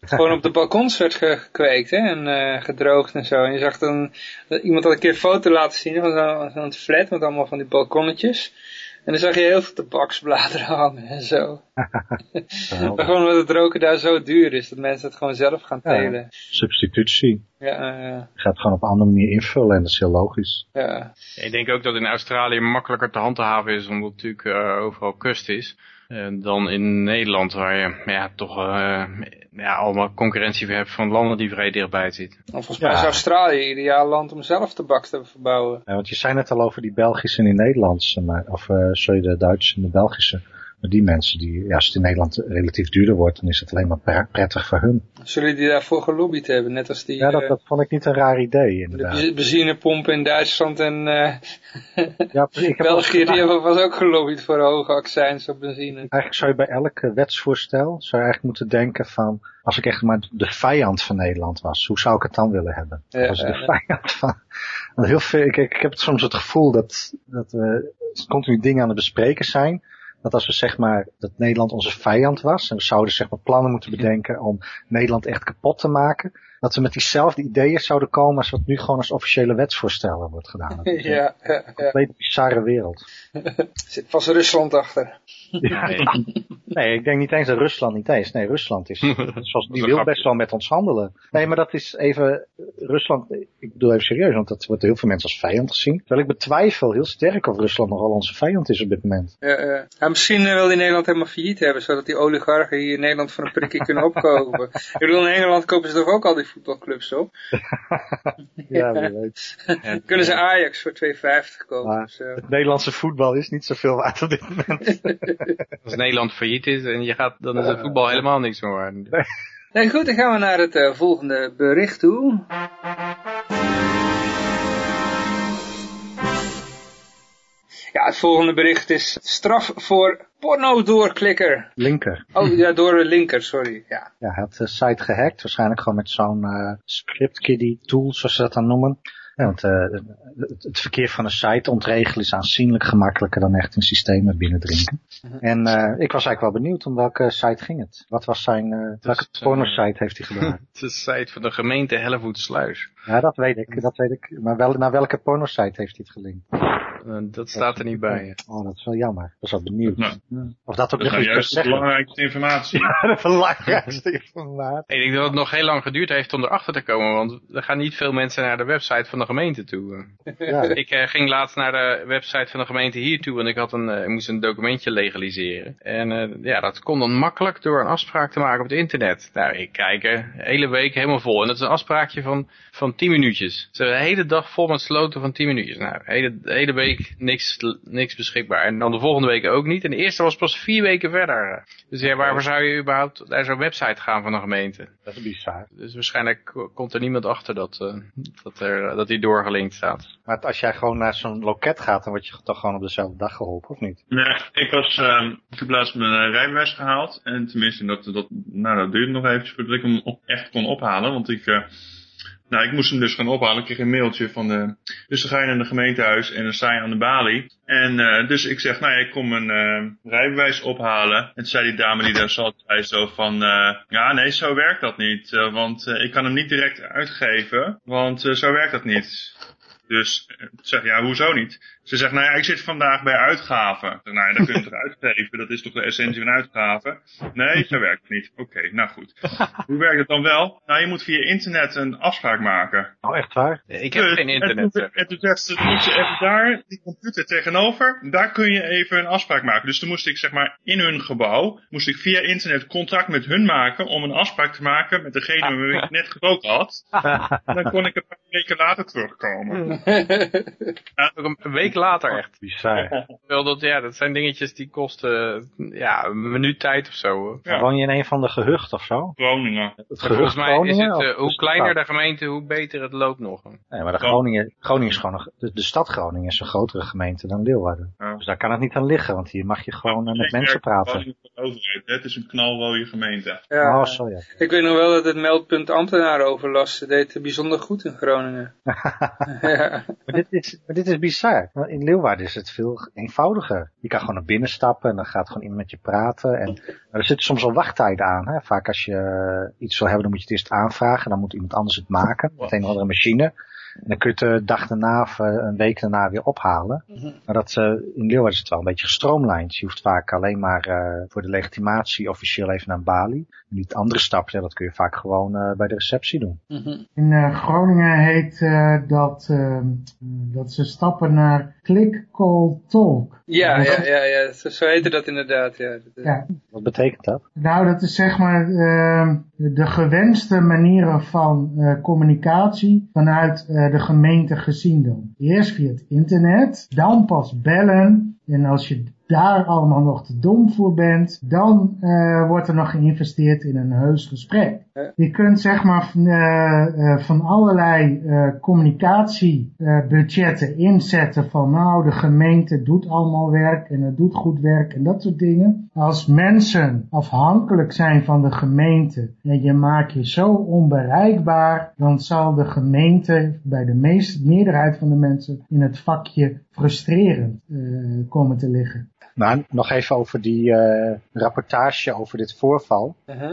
het gewoon op de balkons werd ge- gekweekt hè, en eh, gedroogd en zo. En je zag dan, iemand had een keer een foto laten zien van zo'n zo'n flat met allemaal van die balkonnetjes. En dan zag je heel veel tabaksbladeren hangen en zo. Maar gewoon omdat het roken daar zo duur is, dat mensen het gewoon zelf gaan Ja. telen. Substitutie. Ja, eh, Je gaat het gewoon op een andere manier invullen en dat is heel logisch. ja. Ja, ik denk ook dat in Australië makkelijker te handhaven is, omdat het natuurlijk eh, overal kust is. Eh, dan in Nederland, waar je ja, toch eh, ja, allemaal concurrentie hebt van landen die vrij dichtbij zitten. En volgens mij is Ja. Australië ideaal land om zelf tabak te verbouwen. Ja, want je zei net al over die Belgische en die Nederlandse, maar, of eh, sorry, de Duitse en de Belgische. Maar die mensen, die, ja, als het in Nederland relatief duurder wordt, dan is het alleen maar pre- prettig voor hun. Zullen die daarvoor gelobbyd hebben? Net als die Ja, dat, eh, dat vond ik niet een raar idee, de inderdaad. benzi- benzinepompen in Duitsland en eh, Ja, ik heb België, die hebben was ook gelobbyd voor hoge accijns op benzine. Eigenlijk zou je bij elk wetsvoorstel, zou je eigenlijk moeten denken van, als ik echt maar de vijand van Nederland was, hoe zou ik het dan willen hebben? Ja, als ik de ja. vijand van, want heel veel, ik, ik heb soms het gevoel dat, dat we continu dingen aan het bespreken zijn, dat als we zeg maar, dat Nederland onze vijand was, en we zouden zeg maar plannen moeten bedenken om Nederland echt kapot te maken, dat we met diezelfde ideeën zouden komen als wat nu gewoon als officiële wetsvoorstellen wordt gedaan. Dat is een Ja, ja, ja. compleet bizarre wereld. Er zit vast Rusland achter. Ja. Nee, ik denk niet eens dat Rusland niet eens. Nee, Rusland is, zoals, die een wil grapje. best wel met ons handelen. Nee, maar dat is even, Rusland, ik bedoel even serieus, want dat wordt door heel veel mensen als vijand gezien. Terwijl ik betwijfel heel sterk of Rusland nogal onze vijand is op dit moment. Ja, ja. Ja, misschien eh, wil die Nederland helemaal failliet hebben, zodat die oligarchen hier in Nederland voor een prikje kunnen opkopen. Ik bedoel, in Engeland kopen ze toch ook al die voetbalclubs op? Ja, wie weet. En, Kunnen ze Ajax voor 2,50 kopen Maar- of zo. Het Nederlandse voetbal is niet zoveel waard op dit moment. als Nederland failliet is en je gaat, dan is het voetbal helemaal niks meer waard. Nee, goed, dan gaan we naar het eh, volgende bericht toe. Ja, het volgende bericht is straf voor porno-doorklikker. Linker. Oh, ja, door de linker, sorry. Ja. Ja, hij had de site gehackt. Waarschijnlijk gewoon met zo'n eh script-kiddie tool, zoals ze dat dan noemen. Ja, want eh, het, het verkeer van een site ontregelen is aanzienlijk gemakkelijker dan echt in systemen binnendringen. En eh, ik was eigenlijk wel benieuwd om welke site ging het. Wat was zijn, eh welke is, eh, porno-site heeft hij gedaan? Het is de site van de gemeente Hellevoetsluis. ja, dat weet ik, dat weet ik. Maar wel, naar welke porno-site heeft hij het gelinkt? Eh, dat staat er niet bij. Oh, dat is wel jammer. Ik was wel benieuwd. Nou, Of dat ook dat nog is nou juist de belangrijkste informatie. De belangrijkste informatie. Ik denk dat het nog heel lang geduurd heeft om erachter te komen, want er gaan niet veel mensen naar de website van de gemeente toe. Ja. Ik eh, ging laatst naar de website van de gemeente hier toe, want ik, had een, eh, ik moest een documentje legaliseren. En eh, ja, dat kon dan makkelijk door een afspraak te maken op het internet. Nou, ik kijk er de hele week helemaal vol. En dat is een afspraakje van, van 10 minuutjes. Ze hebben de hele dag vol met sloten van 10 minuutjes. Nou, de hele, de hele week niks, niks beschikbaar. En dan de volgende week ook niet. En de eerste was pas vier weken verder. Dus ja, waarvoor zou je überhaupt naar zo'n website gaan van de gemeente? Dat is bizar. Dus waarschijnlijk ko- komt er niemand achter dat, eh, dat, er, dat die doorgelinkt staat. Maar als jij gewoon naar zo'n loket gaat, dan word je toch gewoon op dezelfde dag geholpen, of niet? Nee, ik was, ehm ik heb laatst mijn eh, rijbewijs gehaald. En tenminste, dat, dat, nou, dat duurde nog eventjes voordat ik hem op, echt kon ophalen. Want ik, eh, nou, ik moest hem dus gaan ophalen. Ik kreeg een mailtje van de, dus dan ga je naar de gemeentehuis en dan sta je aan de balie. En eh, dus ik zeg, nou ja, ik kom mijn eh, rijbewijs ophalen. En toen zei die dame die daar zat, zei zo van, eh, ja nee, zo werkt dat niet. Want ik kan hem niet direct uitgeven, want zo werkt dat niet. Dus ik zeg, ja, hoezo niet? Ze zegt, nou ja, ik zit vandaag bij uitgaven. Ik zeg, nou ja, dan kun je het uitgeven. Dat is toch de essentie van uitgaven? Nee, zo werkt niet. Oké, nou goed. Hoe werkt het dan wel? Nou, je moet via internet een afspraak maken. Oh, echt waar? Ik heb Dus, geen En internet. en toen zegt ze, moet je even daar, die computer tegenover, daar kun je even een afspraak maken. Dus toen moest ik zeg maar in hun gebouw, moest ik via internet contact met hun maken om een afspraak te maken met degene met wie ik net gesproken had. En dan kon ik een paar weken later terugkomen. Ook een week later echt. Bizar. Wel dat, ja, dat zijn dingetjes die kosten ja, een minuut tijd of zo. Ja. Woon je in een van de gehuchten of zo? Groningen. Het Volgens gehucht mij is het, eh, hoe kleiner de gemeente, hoe beter het loopt nog. Nee, maar de. Groningen, Groningen is gewoon een, de, de stad Groningen is een grotere gemeente dan Leeuwarden. Ja. Dus daar kan het niet aan liggen, want hier mag je gewoon eh, met mensen praten. Het is een knalrode gemeente. Ja. Oh, zo ja. Ik weet nog wel dat het meldpunt ambtenarenoverlast deed bijzonder goed in Groningen. ja. Maar dit, is, maar dit is bizar. In Leeuwarden is het veel eenvoudiger. Je kan gewoon naar binnen stappen en dan gaat gewoon iemand met je praten. En, er zitten soms al wachttijden aan. Hè? Vaak als je iets wil hebben, dan moet je het eerst aanvragen. Dan moet iemand anders het maken met een of andere machine. En dan kun je het de dag daarna of eh, een week daarna weer ophalen. Maar dat, eh, in Leeuwarden is het wel een beetje gestroomlijnd. Je hoeft vaak alleen maar eh, voor de legitimatie officieel even naar Bali. En die andere stappen, ja, dat kun je vaak gewoon eh, bij de receptie doen. Mhm. In eh, Groningen heet eh, dat, eh, dat ze stappen naar Click Call Talk. Ja, ja, ja, ja, zo, zo heette dat inderdaad. Ja. Wat betekent dat? Nou, dat is zeg maar eh, de gewenste manieren van eh, communicatie vanuit eh, de gemeente gezien dan. Eerst via het internet, dan pas bellen. En als je daar allemaal nog te dom voor bent, dan eh, wordt er nog geïnvesteerd in een heus gesprek. Je kunt zeg maar van, eh, eh, van allerlei eh, communicatiebudgetten inzetten van nou de gemeente doet allemaal werk en het doet goed werk en dat soort dingen. Als mensen afhankelijk zijn van de gemeente en je maakt je zo onbereikbaar, dan zal de gemeente bij de meeste meerderheid van de mensen in het vakje frustrerend eh, komen te liggen. Maar nog even over die eh, rapportage over dit voorval. Uh-huh.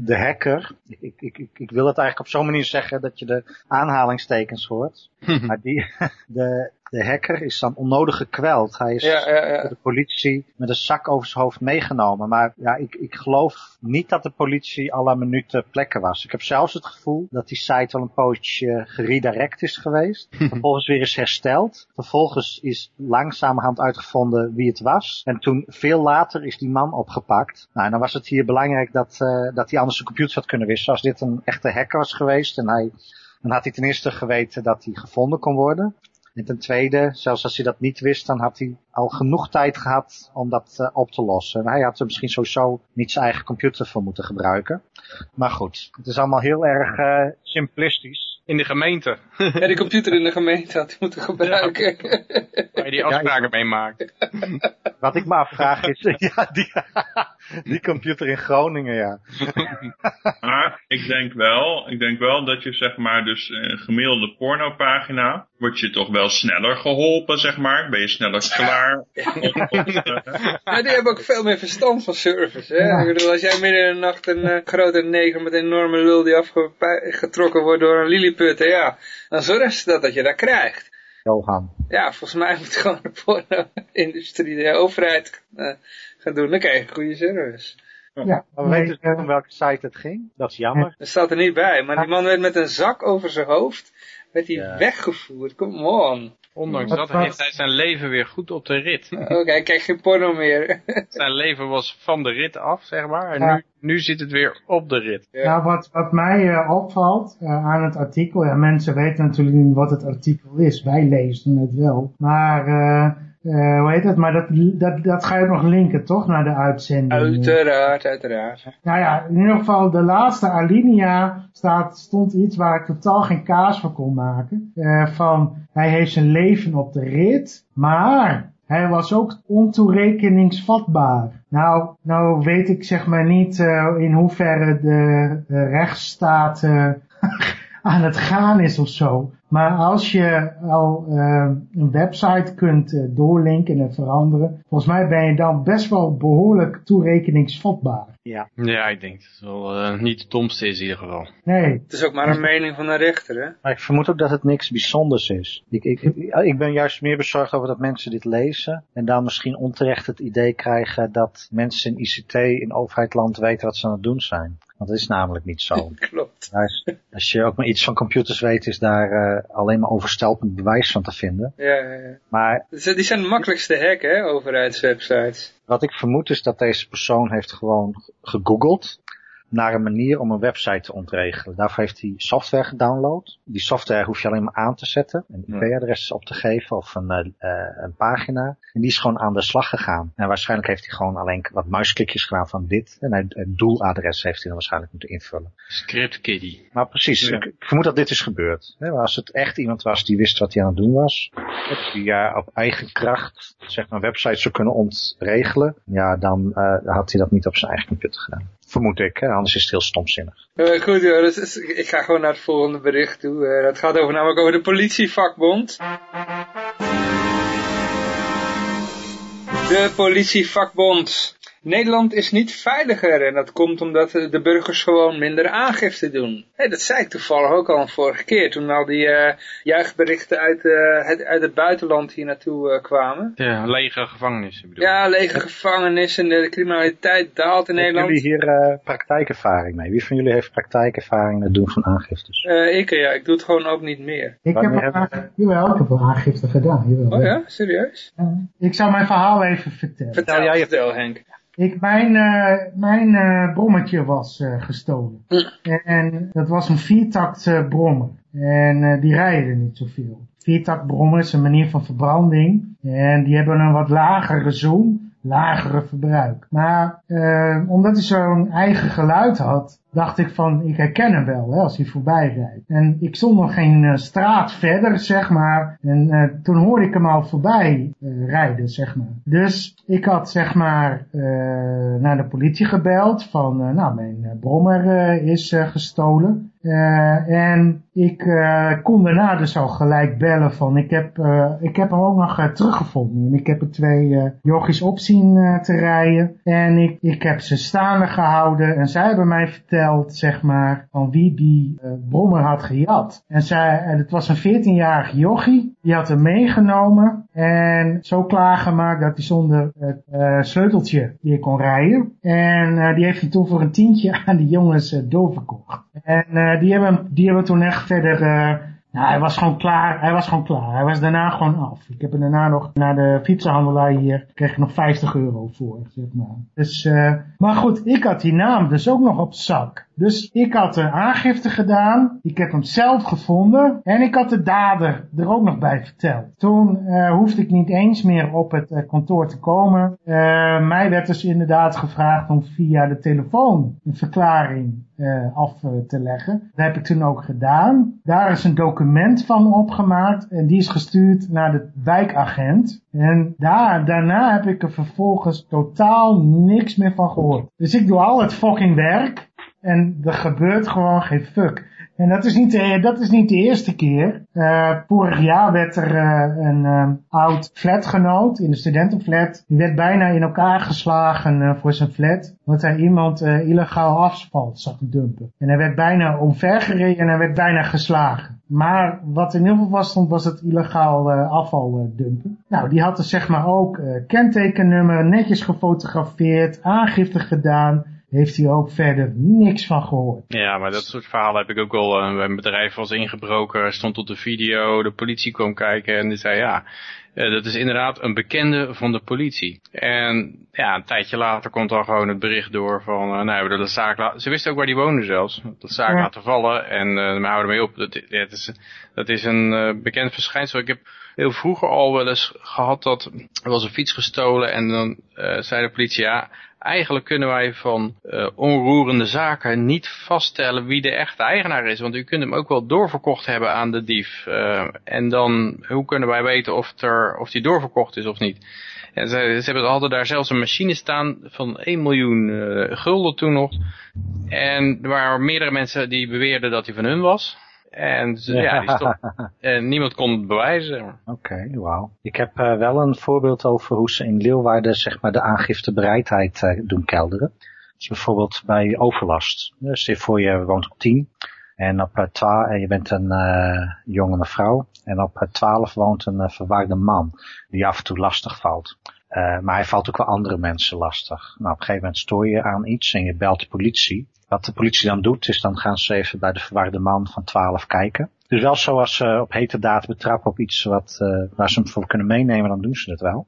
De hacker, ik, ik, ik, ik- wil het eigenlijk op zo'n manier zeggen dat je de aanhalingstekens hoort. maar die, de, de hacker is dan onnodig gekweld. Hij is Ja, ja, ja. door de politie met een zak over zijn hoofd meegenomen. Maar ja, ik, ik geloof niet dat de politie alle minuten plekken was. Ik heb zelfs het gevoel dat die site wel een poosje geredirect is geweest. Vervolgens weer is hersteld. Vervolgens is langzamerhand uitgevonden wie het was. En toen veel later is die man opgepakt. Nou, en dan was het hier belangrijk dat, eh, dat hij anders zijn computer had kunnen wisselen. Als dit een echte hacker was geweest en hij, dan had hij ten eerste geweten dat hij gevonden kon worden. En ten tweede, zelfs als hij dat niet wist, dan had hij al genoeg tijd gehad om dat eh, op te lossen. En hij had er misschien sowieso niet zijn eigen computer voor moeten gebruiken. Maar goed, het is allemaal heel erg eh, simplistisch. In de gemeente, Ja, die computer in de gemeente had hij moeten gebruiken. waar je die afspraken mee maakt. Wat ik me afvraag is, ja, die, die computer in Groningen, ja. Maar ik denk wel, ik denk wel dat je zeg maar dus een gemiddelde pornopagina, word je toch wel sneller geholpen zeg maar. Ben je sneller klaar. Eh, Maar die hebben ook veel meer verstand van service. Hè? Ja. Ik bedoel, als jij midden in de nacht een eh, grote neger met een enorme lul die afgetrokken wordt door een lilliput, hè, ja, dan zorgen ze dat, dat je dat krijgt. Johan. Ja, volgens mij moet gewoon de porno-industrie, de overheid eh, gaan doen. Dan krijg je goede service. Ja, Maar we nee, weten dus eh, om welke site het ging. Dat is jammer. Dat staat er niet bij. Maar die man werd met een zak over zijn hoofd werd hij Ja. weggevoerd. Come on. Ondanks dat heeft hij zijn leven weer goed op de rit. Oké, hij kijkt geen porno meer. Zijn leven was van de rit af, zeg maar. En Ja. nu, nu zit het weer op de rit. Ja. Nou, wat, wat mij eh, opvalt eh, aan het artikel, ja, mensen weten natuurlijk niet wat het artikel is. Wij lezen het wel. Maar, eh, eh, hoe heet het? Maar dat, dat, dat ga je nog linken, toch, naar de uitzending? Uiteraard, uiteraard. Nou ja, in ieder geval de laatste alinea staat, stond iets waar ik totaal geen kaas van kon maken. Eh, van, hij heeft zijn leven op de rit, maar hij was ook ontoerekeningsvatbaar. Nou, nou weet ik zeg maar niet eh, in hoeverre de, de rechtsstaat aan het gaan is of zo. Maar als je al uh, een website kunt uh, doorlinken en veranderen, volgens mij ben je dan best wel behoorlijk toerekeningsvatbaar. Ja. Ja, ik denk dat het wel uh, niet het domste is in ieder geval. Nee. Het is ook maar een mening van een rechter, hè? Maar ik vermoed ook dat het niks bijzonders is. Ik, ik, ik ben juist meer bezorgd over dat mensen dit lezen en dan misschien onterecht het idee krijgen dat mensen in ICT in overheidland weten wat ze aan het doen zijn. Want dat is namelijk niet zo. Klopt. Als, als je ook maar iets van computers weet, is daar uh, alleen maar overstelpend bewijs van te vinden. Ja, ja, ja. Maar Die zijn de makkelijkste hacken, hè, overheidswebsites. Wat ik vermoed is dat deze persoon heeft gewoon gegoogeld naar een manier om een website te ontregelen. Daarvoor heeft hij software gedownload. Die software hoef je alleen maar aan te zetten, een IP-adres op te geven of een, uh, een pagina. En die is gewoon aan de slag gegaan. En waarschijnlijk heeft hij gewoon alleen wat muisklikjes gedaan van dit. En het, doeladres heeft hij dan waarschijnlijk moeten invullen. Script kiddie. Maar precies, ja. ik, vermoed dat dit is gebeurd. Maar als het echt iemand was die wist wat hij aan het doen was, die ja, op eigen kracht zeg maar websites zou kunnen ontregelen, ja, dan uh, had hij dat niet op zijn eigen computer gedaan. Vermoed ik, anders is het heel stomzinnig. Uh, goed, dus, dus, ik ga gewoon naar het volgende bericht toe. Uh, dat gaat over, namelijk over de politievakbond. De politievakbond. Nederland is niet veiliger en dat komt omdat de burgers gewoon minder aangifte doen. Hey, dat zei ik toevallig ook al een vorige keer toen al die uh, juichberichten uit, uh, het, uit het buitenland hier naartoe uh, kwamen. Ja, lege gevangenissen bedoel Ja, lege gevangenissen, de criminaliteit daalt in Hebben Nederland. jullie hier praktijkervaring mee? Wie van jullie heeft praktijkervaring met het doen van aangiftes? ik ja, ik doe het gewoon ook niet meer. Ik heb, Wanneer al, jawel, ik heb wel aangifte gedaan. Jawel. Oh ja, serieus? ik zal mijn verhaal even vertellen. Vertel jij het wel, Henk. Ik, mijn uh, mijn uh, brommetje was uh, gestolen. En dat was een viertakt brommer. En die rijden niet zoveel. Viertakt brommer is een manier van verbranding. En die hebben een wat lagere zoom, lagere verbruik. Maar omdat hij zo'n eigen geluid had, dacht ik van, ik herken hem wel hè, als hij voorbij rijdt. En ik stond nog geen uh, straat verder, zeg maar. En uh, toen hoorde ik hem al voorbij uh, rijden, zeg maar. Dus ik had, zeg maar, naar de politie gebeld van, nou, mijn brommer is gestolen. en ik kon daarna dus al gelijk bellen van, ik heb, ik heb hem ook nog teruggevonden. En ik heb er twee jochies op zien te rijden. En ik, ik heb ze staande gehouden en zij hebben mij verteld zeg maar, van wie die uh, brommer had gejat. En zij, en het was een 14-jarig jochie, die had hem meegenomen en zo klaargemaakt dat hij zonder het uh, sleuteltje weer kon rijden. En die heeft hij toen voor een tientje aan die jongens doorverkocht. En die, hebben, die hebben toen echt verder... Nou, hij was gewoon klaar. Hij was gewoon klaar. Hij was daarna gewoon af. Ik heb er daarna nog naar de fietsenhandelaar hier. Kreeg ik nog 50 euro voor, zeg maar. Dus, uh, maar goed, ik had die naam dus ook nog op zak. Dus ik had een aangifte gedaan. Ik heb hem zelf gevonden. En ik had de dader er ook nog bij verteld. Toen uh, hoefde ik niet eens meer op het uh, kantoor te komen. Uh, mij werd dus inderdaad gevraagd om via de telefoon een verklaring af te leggen. Dat heb ik toen ook gedaan. Daar is een document van opgemaakt. En die is gestuurd naar de wijkagent. En daar, daarna heb ik er vervolgens totaal niks meer van gehoord. Dus ik doe al het fucking werk. En er gebeurt gewoon geen fuck. En dat is niet de, dat is niet de eerste keer. Uh, vorig jaar werd er uh, een uh, oud flatgenoot in de studentenflat. Die werd bijna in elkaar geslagen voor zijn flat. Omdat hij iemand illegaal asfalt zag dumpen. En hij werd bijna omvergereden en hij werd bijna geslagen. Maar wat in ieder geval was stond, was het illegaal afval dumpen. Nou, die had er zeg maar ook kentekennummer, netjes gefotografeerd, aangifte gedaan heeft hij ook verder niks van gehoord. Ja, maar dat soort verhalen heb ik ook al. Uh, een bedrijf was ingebroken, stond op de video, de politie kwam kijken en die zei ja, uh, dat is inderdaad een bekende van de politie. En ja, een tijdje later komt dan gewoon het bericht door van, uh, nou, we hebben de zaak Ze wisten ook waar die woonde zelfs. Dat zaak ja. laten vallen en we houden mee op. Dat, is, dat is een bekend verschijnsel. Ik heb heel vroeger al wel eens gehad dat er was een fiets gestolen en dan zei de politie, ja, eigenlijk kunnen wij van uh, onroerende zaken niet vaststellen wie de echte eigenaar is. Want u kunt hem ook wel doorverkocht hebben aan de dief. Uh, en dan, hoe kunnen wij weten of, er, of die doorverkocht is of niet? En ze, ze hebben hadden daar zelfs een machine staan van 1 miljoen uh, gulden toen nog. En waren meerdere mensen die beweerden dat hij van hun was. En dus, ja, die niemand kon het bewijzen. Oké, wauw. Ik heb uh, wel een voorbeeld over hoe ze in Leeuwarden zeg maar, de aangiftebereidheid uh, doen kelderen. Dus bijvoorbeeld bij overlast. Dus voor je woont op 10 en op 12, en je bent een uh, jonge mevrouw. En op 12 woont een verwaarde man die af en toe lastig valt. Uh, maar hij valt ook wel andere mensen lastig. Nou, op een gegeven moment stoor je aan iets en je belt de politie. Wat de politie dan doet, is dan gaan ze even bij de verwarde man van 12 kijken. Dus wel zoals ze op hete daad betrappen op iets wat, uh, waar ze hem voor kunnen meenemen, dan doen ze het wel.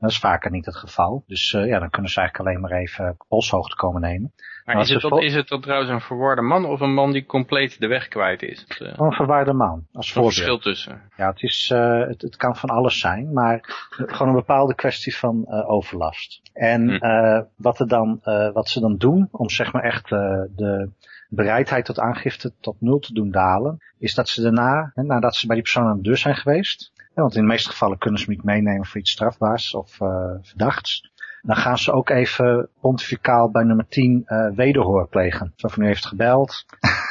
Dat is vaker niet het geval. Dus uh, ja, dan kunnen ze eigenlijk alleen maar even polshoogte komen nemen. Maar, is, het dan, is het dan trouwens een verwarde man of een man die compleet de weg kwijt is? Het, uh, een verwarde man, als voorbeeld. verschil tussen? Ja, het, is, uh, het, het, kan van alles zijn, maar gewoon een bepaalde kwestie van uh, overlast. En hm. wat, er dan, wat ze dan doen om zeg maar echt de bereidheid tot aangifte tot nul te doen dalen, is dat ze daarna, hè, nadat ze bij die persoon aan de deur zijn geweest, ja, want in de meeste gevallen kunnen ze niet meenemen voor iets strafbaars of uh, verdachts. Dan gaan ze ook even pontificaal bij nummer 10 uh, wederhoor plegen. Zo van u heeft gebeld.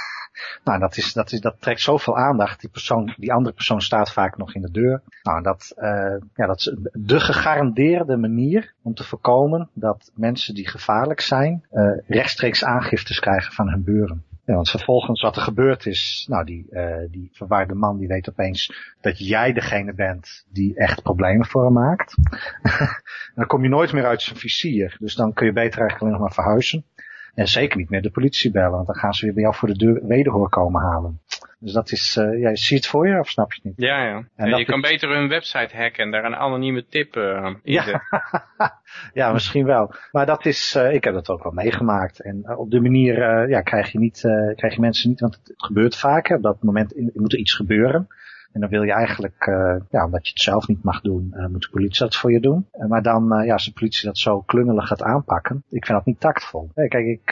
nou, dat, is, dat, is, dat trekt zoveel aandacht. Die, persoon, die andere persoon staat vaak nog in de deur. Nou, dat, uh, ja, dat is de gegarandeerde manier om te voorkomen dat mensen die gevaarlijk zijn, uh, rechtstreeks aangiftes krijgen van hun buren. Want vervolgens wat er gebeurd is, nou die, uh, die verwaarde man die weet opeens dat jij degene bent die echt problemen voor hem maakt. dan kom je nooit meer uit zijn vizier. Dus dan kun je beter eigenlijk alleen nog maar verhuizen. En zeker niet meer de politie bellen, want dan gaan ze weer bij jou voor de deur wederhoor komen halen. Dus dat is, uh, ja, zie je het voor je of snap je het niet? Ja, ja. En je kan beter hun website hacken en daar een anonieme tip uh, ja. ja, misschien wel. Maar dat is, uh, ik heb dat ook wel meegemaakt. En op de manier ja, krijg je niet, krijg je mensen niet, want het gebeurt vaker. Op dat moment moet er iets gebeuren. En dan wil je eigenlijk, uh, ja, omdat je het zelf niet mag doen, uh, moet de politie dat voor je doen. Uh, maar dan, ja, als de politie dat zo klungelig gaat aanpakken, ik vind dat niet tactvol. kijk, ik,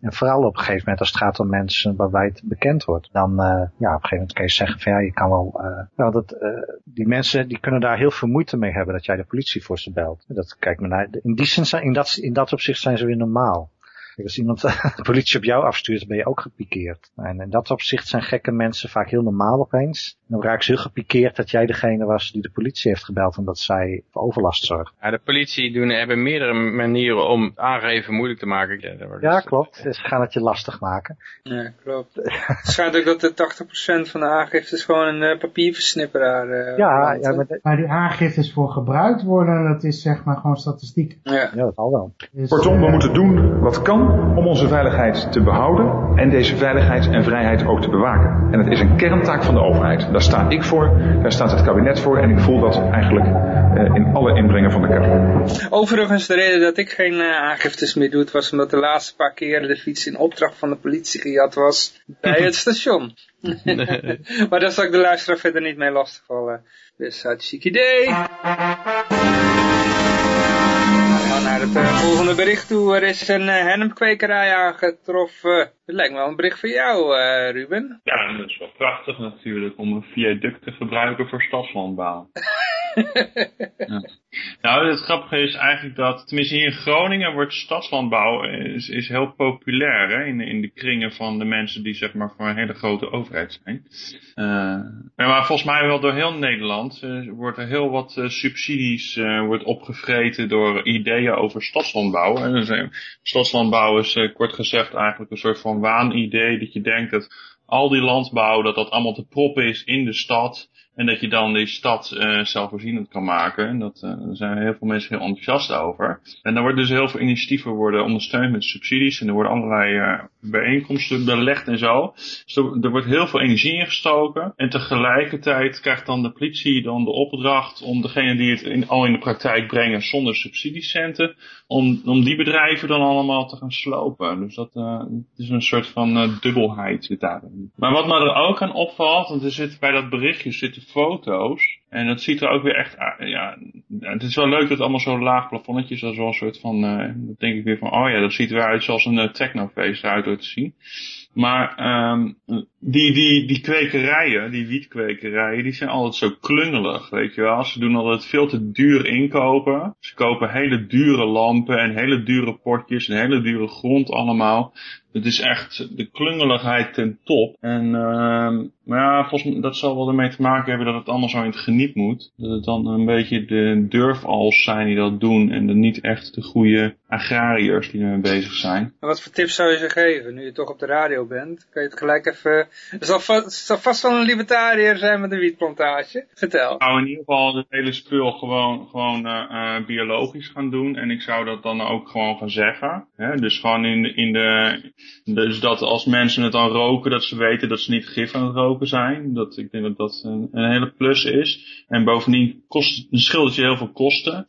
en vooral op een gegeven moment als het gaat om mensen waarbij het bekend wordt, dan, ja, op een gegeven moment kun je zeggen van ja, je kan wel, nou, dat, die mensen, die kunnen daar heel veel moeite mee hebben dat jij de politie voor ze belt. Dat, kijk maar naar, in die zin, in dat, in dat opzicht zijn ze weer normaal als iemand de politie op jou afstuurt, ben je ook gepikeerd. En in dat opzicht zijn gekke mensen vaak heel normaal opeens. dan raak ze heel gepikeerd dat jij degene was die de politie heeft gebeld omdat zij voor overlast zorgt. Ja, de politie doen, hebben meerdere manieren om aangeven moeilijk te maken. Ja, ja klopt. Ze gaan het je lastig maken. Ja, klopt. het schijnt ook dat de 80% van de aangiftes gewoon een uh, papierversnipperaar uh, Ja, ja maar, de... maar die aangiftes voor gebruikt worden, dat is zeg maar gewoon statistiek. Ja, ja dat al wel. Dus, Kortom, we uh, moeten doen wat kan om onze veiligheid te behouden en deze veiligheid en vrijheid ook te bewaken. En het is een kerntaak van de overheid. Daar sta ik voor, daar staat het kabinet voor en ik voel dat eigenlijk uh, in alle inbrengen van de Kamer. Overigens, de reden dat ik geen uh, aangiftes meer doe, was omdat de laatste paar keren de fiets in opdracht van de politie gejat was bij het station. maar daar zal ik de luisteraar verder niet mee lastigvallen. Dus hartstikke idee naar het uh, volgende bericht toe. Er is een uh, hennepkwekerij aangetroffen. Het lijkt me wel een bericht voor jou, uh, Ruben. Ja, dat is wel prachtig natuurlijk om een viaduct te gebruiken voor stadslandbouw. ja. Nou, het grappige is eigenlijk dat, tenminste hier in Groningen wordt stadslandbouw is, is heel populair hè, in, in de kringen van de mensen die zeg maar voor een hele grote overheid zijn. Uh, maar volgens mij wel door heel Nederland uh, wordt er heel wat subsidies wordt opgevreten door ideeën over stadslandbouw. En stadslandbouw is kort gezegd eigenlijk een soort van waanidee dat je denkt dat al die landbouw, dat dat allemaal te proppen is in de stad. En dat je dan die stad uh, zelfvoorzienend kan maken. En dat, uh, daar zijn heel veel mensen heel enthousiast over. En dan worden dus heel veel initiatieven worden ondersteund met subsidies. En er worden allerlei uh, bijeenkomsten belegd en zo. Dus er, wordt heel veel energie ingestoken. En tegelijkertijd krijgt dan de politie dan de opdracht om degene die het in, al in de praktijk brengen zonder subsidiecenten. Om, om die bedrijven dan allemaal te gaan slopen. Dus dat is een soort van dubbelheid zit daarin. Maar wat me er ook aan opvalt, want er zit bij dat berichtje zitten foto's. En dat ziet er ook weer echt, ja, het is wel leuk dat het allemaal zo laag plafonnetje is. Dat is wel een soort van, uh, denk ik weer van, oh ja, dat ziet eruit zoals een uh, technofeest eruit te zien. Maar um, die, die, die kwekerijen, die wietkweekerijen, die zijn altijd zo klungelig, weet je wel. Ze doen altijd veel te duur inkopen. Ze kopen hele dure lampen en hele dure potjes en hele dure grond allemaal. Het is echt de klungeligheid ten top. En uh, maar ja, volgens mij, dat zal wel ermee te maken hebben dat het allemaal zo in het geniet moet. Dat het dan een beetje de durfals zijn die dat doen en de niet echt de goede agrariërs die ermee bezig zijn. En wat voor tips zou je ze geven, nu je toch op de radio bent? Kan je het gelijk even... Er zal, vast, zal vast wel een libertariër zijn met een wietplantage. Vertel. Nou, in ieder geval het hele spul gewoon, gewoon uh, uh, biologisch gaan doen. En ik zou dat dan ook gewoon gaan zeggen. Hè? Dus gewoon in de, in de... Dus dat als mensen het dan roken, dat ze weten dat ze niet gif aan het roken zijn. Dat, ik denk dat dat een, een hele plus is. En bovendien kost, scheelt het je heel veel kosten.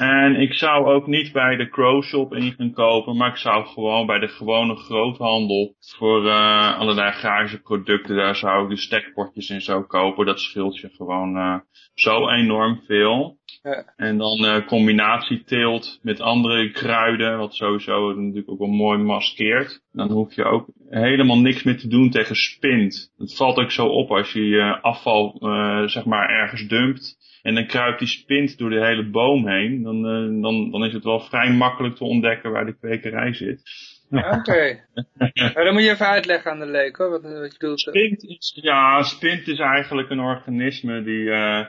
En ik zou ook niet bij de Crow Shop in gaan kopen, maar ik zou gewoon bij de gewone groothandel voor uh, allerlei agrarische producten, daar zou ik de stekpotjes in zo kopen. Dat scheelt je gewoon uh, zo enorm veel. Ja. En dan uh, combinatieteelt met andere kruiden, wat sowieso natuurlijk ook wel mooi maskeert. Dan hoef je ook helemaal niks meer te doen tegen spint. Het valt ook zo op als je je afval uh, zeg maar ergens dumpt. En dan kruipt die spint door de hele boom heen. Dan, uh, dan, dan is het wel vrij makkelijk te ontdekken waar de kwekerij zit. Oké. Okay. dan moet je even uitleggen aan de leek hoor, wat, wat je bedoelt. Spint is, ja, spint is eigenlijk een organisme die... Uh,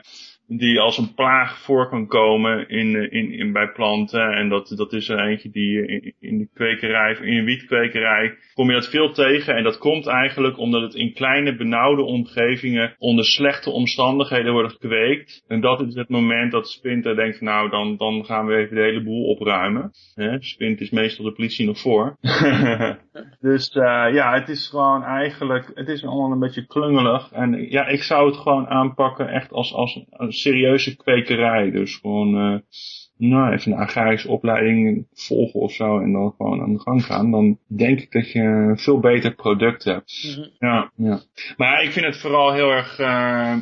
die als een plaag voor kan komen in, in, in, bij planten. En dat, dat is er eentje die in, in de kwekerij, in een wietkwekerij, kom je dat veel tegen. En dat komt eigenlijk omdat het in kleine benauwde omgevingen onder slechte omstandigheden wordt gekweekt. En dat is het moment dat Spinter denkt, nou dan, dan gaan we even de hele boel opruimen. Hè? Spint is meestal de politie nog voor. dus uh, ja, het is gewoon eigenlijk, het is allemaal een beetje klungelig. En ja, ik zou het gewoon aanpakken echt als, als, als serieuze kwekerij. Dus gewoon, uh, nou, even een agrarische opleiding volgen of zo en dan gewoon aan de gang gaan. Dan denk ik dat je een veel beter product hebt. Mm -hmm. Ja, ja. Maar ik vind het vooral heel erg uh,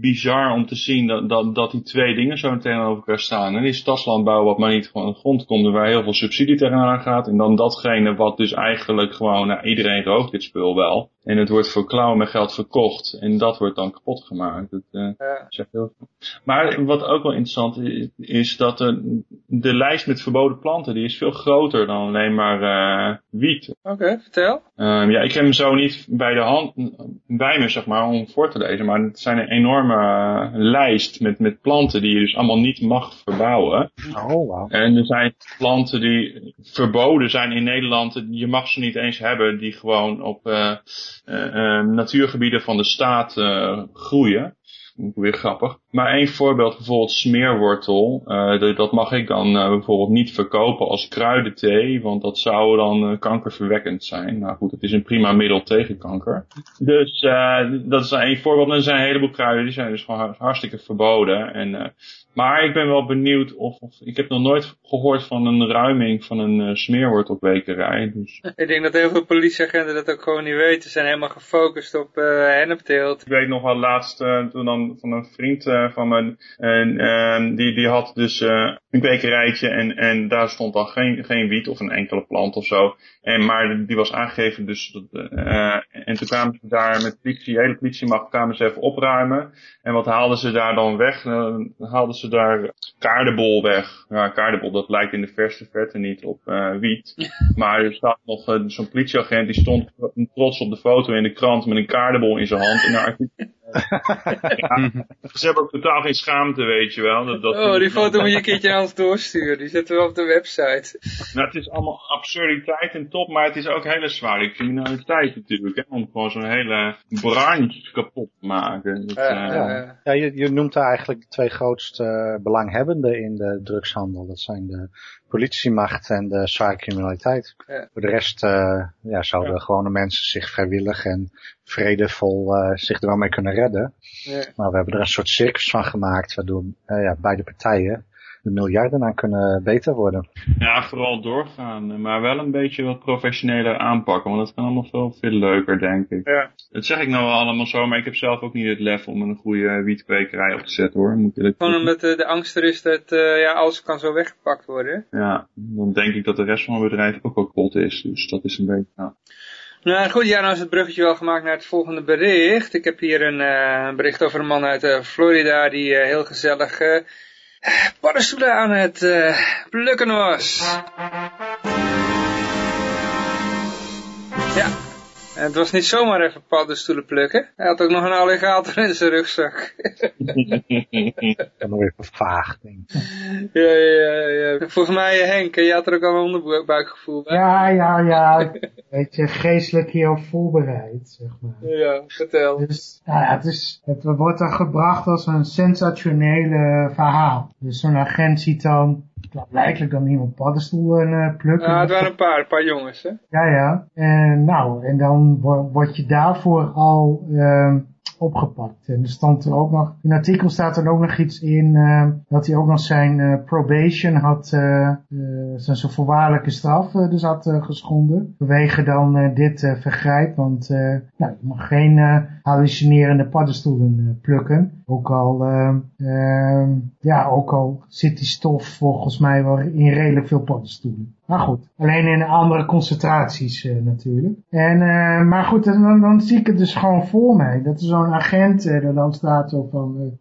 bizar om te zien dat, dat, dat die twee dingen zo tegenover elkaar staan. En die stadslandbouw wat maar niet gewoon de grond komt en waar heel veel subsidie tegenaan gaat. En dan datgene wat dus eigenlijk gewoon, nou, iedereen rookt dit spul wel. En het wordt voor klauwen met geld verkocht. En dat wordt dan kapot gemaakt. Dat, uh, ja. zegt heel veel. Maar wat ook wel interessant is, is dat de, de lijst met verboden planten, die is veel groter dan alleen maar uh, wiet. Oké, okay, vertel. Um, ja, ik heb hem zo niet bij de hand, bij me zeg maar, om voor te lezen. Maar het zijn een enorme uh, lijst met, met planten die je dus allemaal niet mag verbouwen. Oh, wow. En er zijn planten die verboden zijn in Nederland. Je mag ze niet eens hebben die gewoon op natuurgebieden van de staat uh, groeien. Weer grappig. Maar één voorbeeld, bijvoorbeeld smeerwortel. Uh, dat mag ik dan uh, bijvoorbeeld niet verkopen als kruidenthee, want dat zou dan uh, kankerverwekkend zijn. Nou goed, het is een prima middel tegen kanker. Dus dat is één voorbeeld. En er zijn een heleboel kruiden, die zijn dus gewoon hartstikke verboden. En, maar ik ben wel benieuwd of, of, ik heb nog nooit gehoord van een ruiming van een smeerwortelkwekerij. Dus. Ik denk dat heel veel politieagenten dat ook gewoon niet weten. Ze zijn helemaal gefocust op hennepteelt. Ik weet nog wel laatst, toen dan van een vriend van me. En, en die, die had dus uh, een kwekerijtje en, en daar stond dan geen, geen wiet of een enkele plant of zo. En, maar die was aangegeven dus, uh, en toen kwamen ze daar met politie, de hele politiemacht kwamen ze even opruimen. En wat haalden ze daar dan weg? Uh, haalden ze daar kaardebol weg. Ja, kaardebol, dat lijkt in de verste verte niet op uh, wiet. Maar er staat nog uh, zo'n politieagent die stond trots op de foto in de krant met een kaardebol in zijn hand. En daar ja, ze hebben ook totaal geen schaamte, weet je wel. Dat, dat oh, die foto moet je een keertje aan ons doorsturen. Die zetten we op de website. Nou, het is allemaal absurditeit en top, maar het is ook hele zware criminaliteit natuurlijk. Hè, om gewoon zo'n hele branche kapot te maken. Dat, uh, ja, ja je, je, noemt daar eigenlijk de twee grootste belanghebbenden in de drugshandel. Dat zijn de politiemacht en de zware criminaliteit. Ja. Voor de rest uh, ja, zouden ja. gewone mensen zich vrijwillig en vredevol uh, zich er wel mee kunnen redden. Ja. Maar we hebben er een soort circus van gemaakt, waardoor uh, ja, beide partijen de miljarden aan kunnen beter worden. Ja, vooral doorgaan, maar wel een beetje wat professioneler aanpakken, want dat kan allemaal veel, veel leuker, denk ik. Ja. Dat zeg ik nou wel allemaal zo, maar ik heb zelf ook niet het lef om een goede wietkwekerij op te zetten hoor. Moet ik Gewoon omdat de, de angst er is dat uh, ja, alles kan zo weggepakt worden. Ja, dan denk ik dat de rest van mijn bedrijf ook wel kapot is, dus dat is een beetje... Nou. Nou goed, ja, nou is het bruggetje wel gemaakt naar het volgende bericht. Ik heb hier een uh, bericht over een man uit uh, Florida die uh, heel gezellig paddenstoelen aan het plukken was. Ja, en het was niet zomaar even paddenstoelen plukken. Hij had ook nog een alligator in zijn rugzak. Dan nog even vaag, denk ja, ja, ja. Volgens mij, Henk, je had er ook al een onderbuikgevoel bij. Ja, ja, ja. Weet je, geestelijk heel voorbereid, zeg maar. Ja, vertel. Dus, nou ja, het, is, het wordt dan gebracht als een sensationele verhaal. Dus zo'n agent ziet dan blijkbaar dan iemand paddenstoelen uh, plukken. Ja, het waren een paar, een paar jongens, hè? Ja, ja. En nou, en dan word je daarvoor al uh, opgepakt. En er stond er ook nog, in het artikel staat er ook nog iets in, uh, dat hij ook nog zijn uh, probation had, uh, zijn zo voorwaardelijke straf dus had geschonden. Vanwege dan dit vergrijp, want nou, je mag geen hallucinerende paddenstoelen plukken. Ook al, ja, ook al zit die stof volgens mij wel in redelijk veel paddenstoelen. Maar goed, alleen in andere concentraties uh, natuurlijk. En, uh, maar goed, dan, dan zie ik het dus gewoon voor mij. Dat er zo'n agent uh, er dan staat zo van...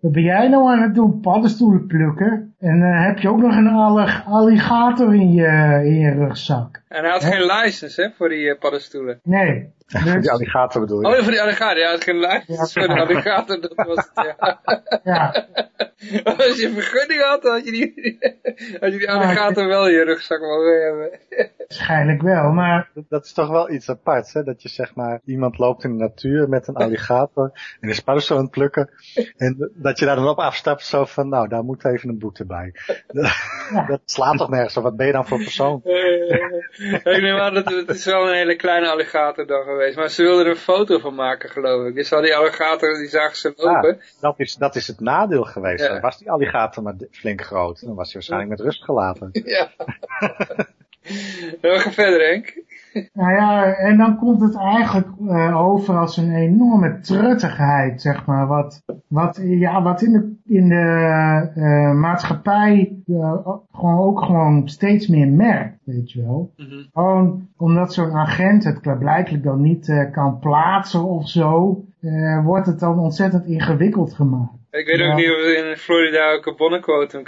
wat ben jij nou aan het doen? Paddenstoelen plukken? En heb je ook nog een alligator in je, in je rugzak? En hij had geen license hè, voor die paddenstoelen. Nee. Dus... voor die alligator bedoel je? Oh, voor die alligator. Ja, hij had geen license ja, voor de alligator. Dat was het, ja. ja. Als je vergunning had, had je die, had je die alligator wel in je rugzak mogen hebben. Waarschijnlijk wel, maar... Dat, dat, is toch wel iets aparts, hè? Dat je zeg maar, iemand loopt in de natuur met een alligator en is paddenstoel aan het plukken. En dat je daar dan op afstapt zo van, nou, daar moet even een boete bij. Ja. Dat slaat toch nergens op. Wat ben je dan voor persoon? ik neem aan dat het is wel een hele kleine alligator dan geweest. Maar ze wilden er een foto van maken, geloof ik. Dus al die alligator, die zagen ze lopen. Ja, dat, is, dat is het nadeel geweest. Ja. Was die alligator maar flink groot. Dan was hij waarschijnlijk met rust gelaten. Ja. We gaan verder, Henk. Nou ja, en dan komt het eigenlijk uh, over als een enorme truttigheid, zeg maar. Wat, wat, ja, wat in de, in de uh, maatschappij uh, gewoon ook gewoon steeds meer merkt, weet je wel. Mm -hmm. Gewoon omdat zo'n agent het blijkbaar dan niet kan plaatsen of zo, wordt het dan ontzettend ingewikkeld gemaakt. Ik weet ook niet of we in Florida ook een bonnenquotum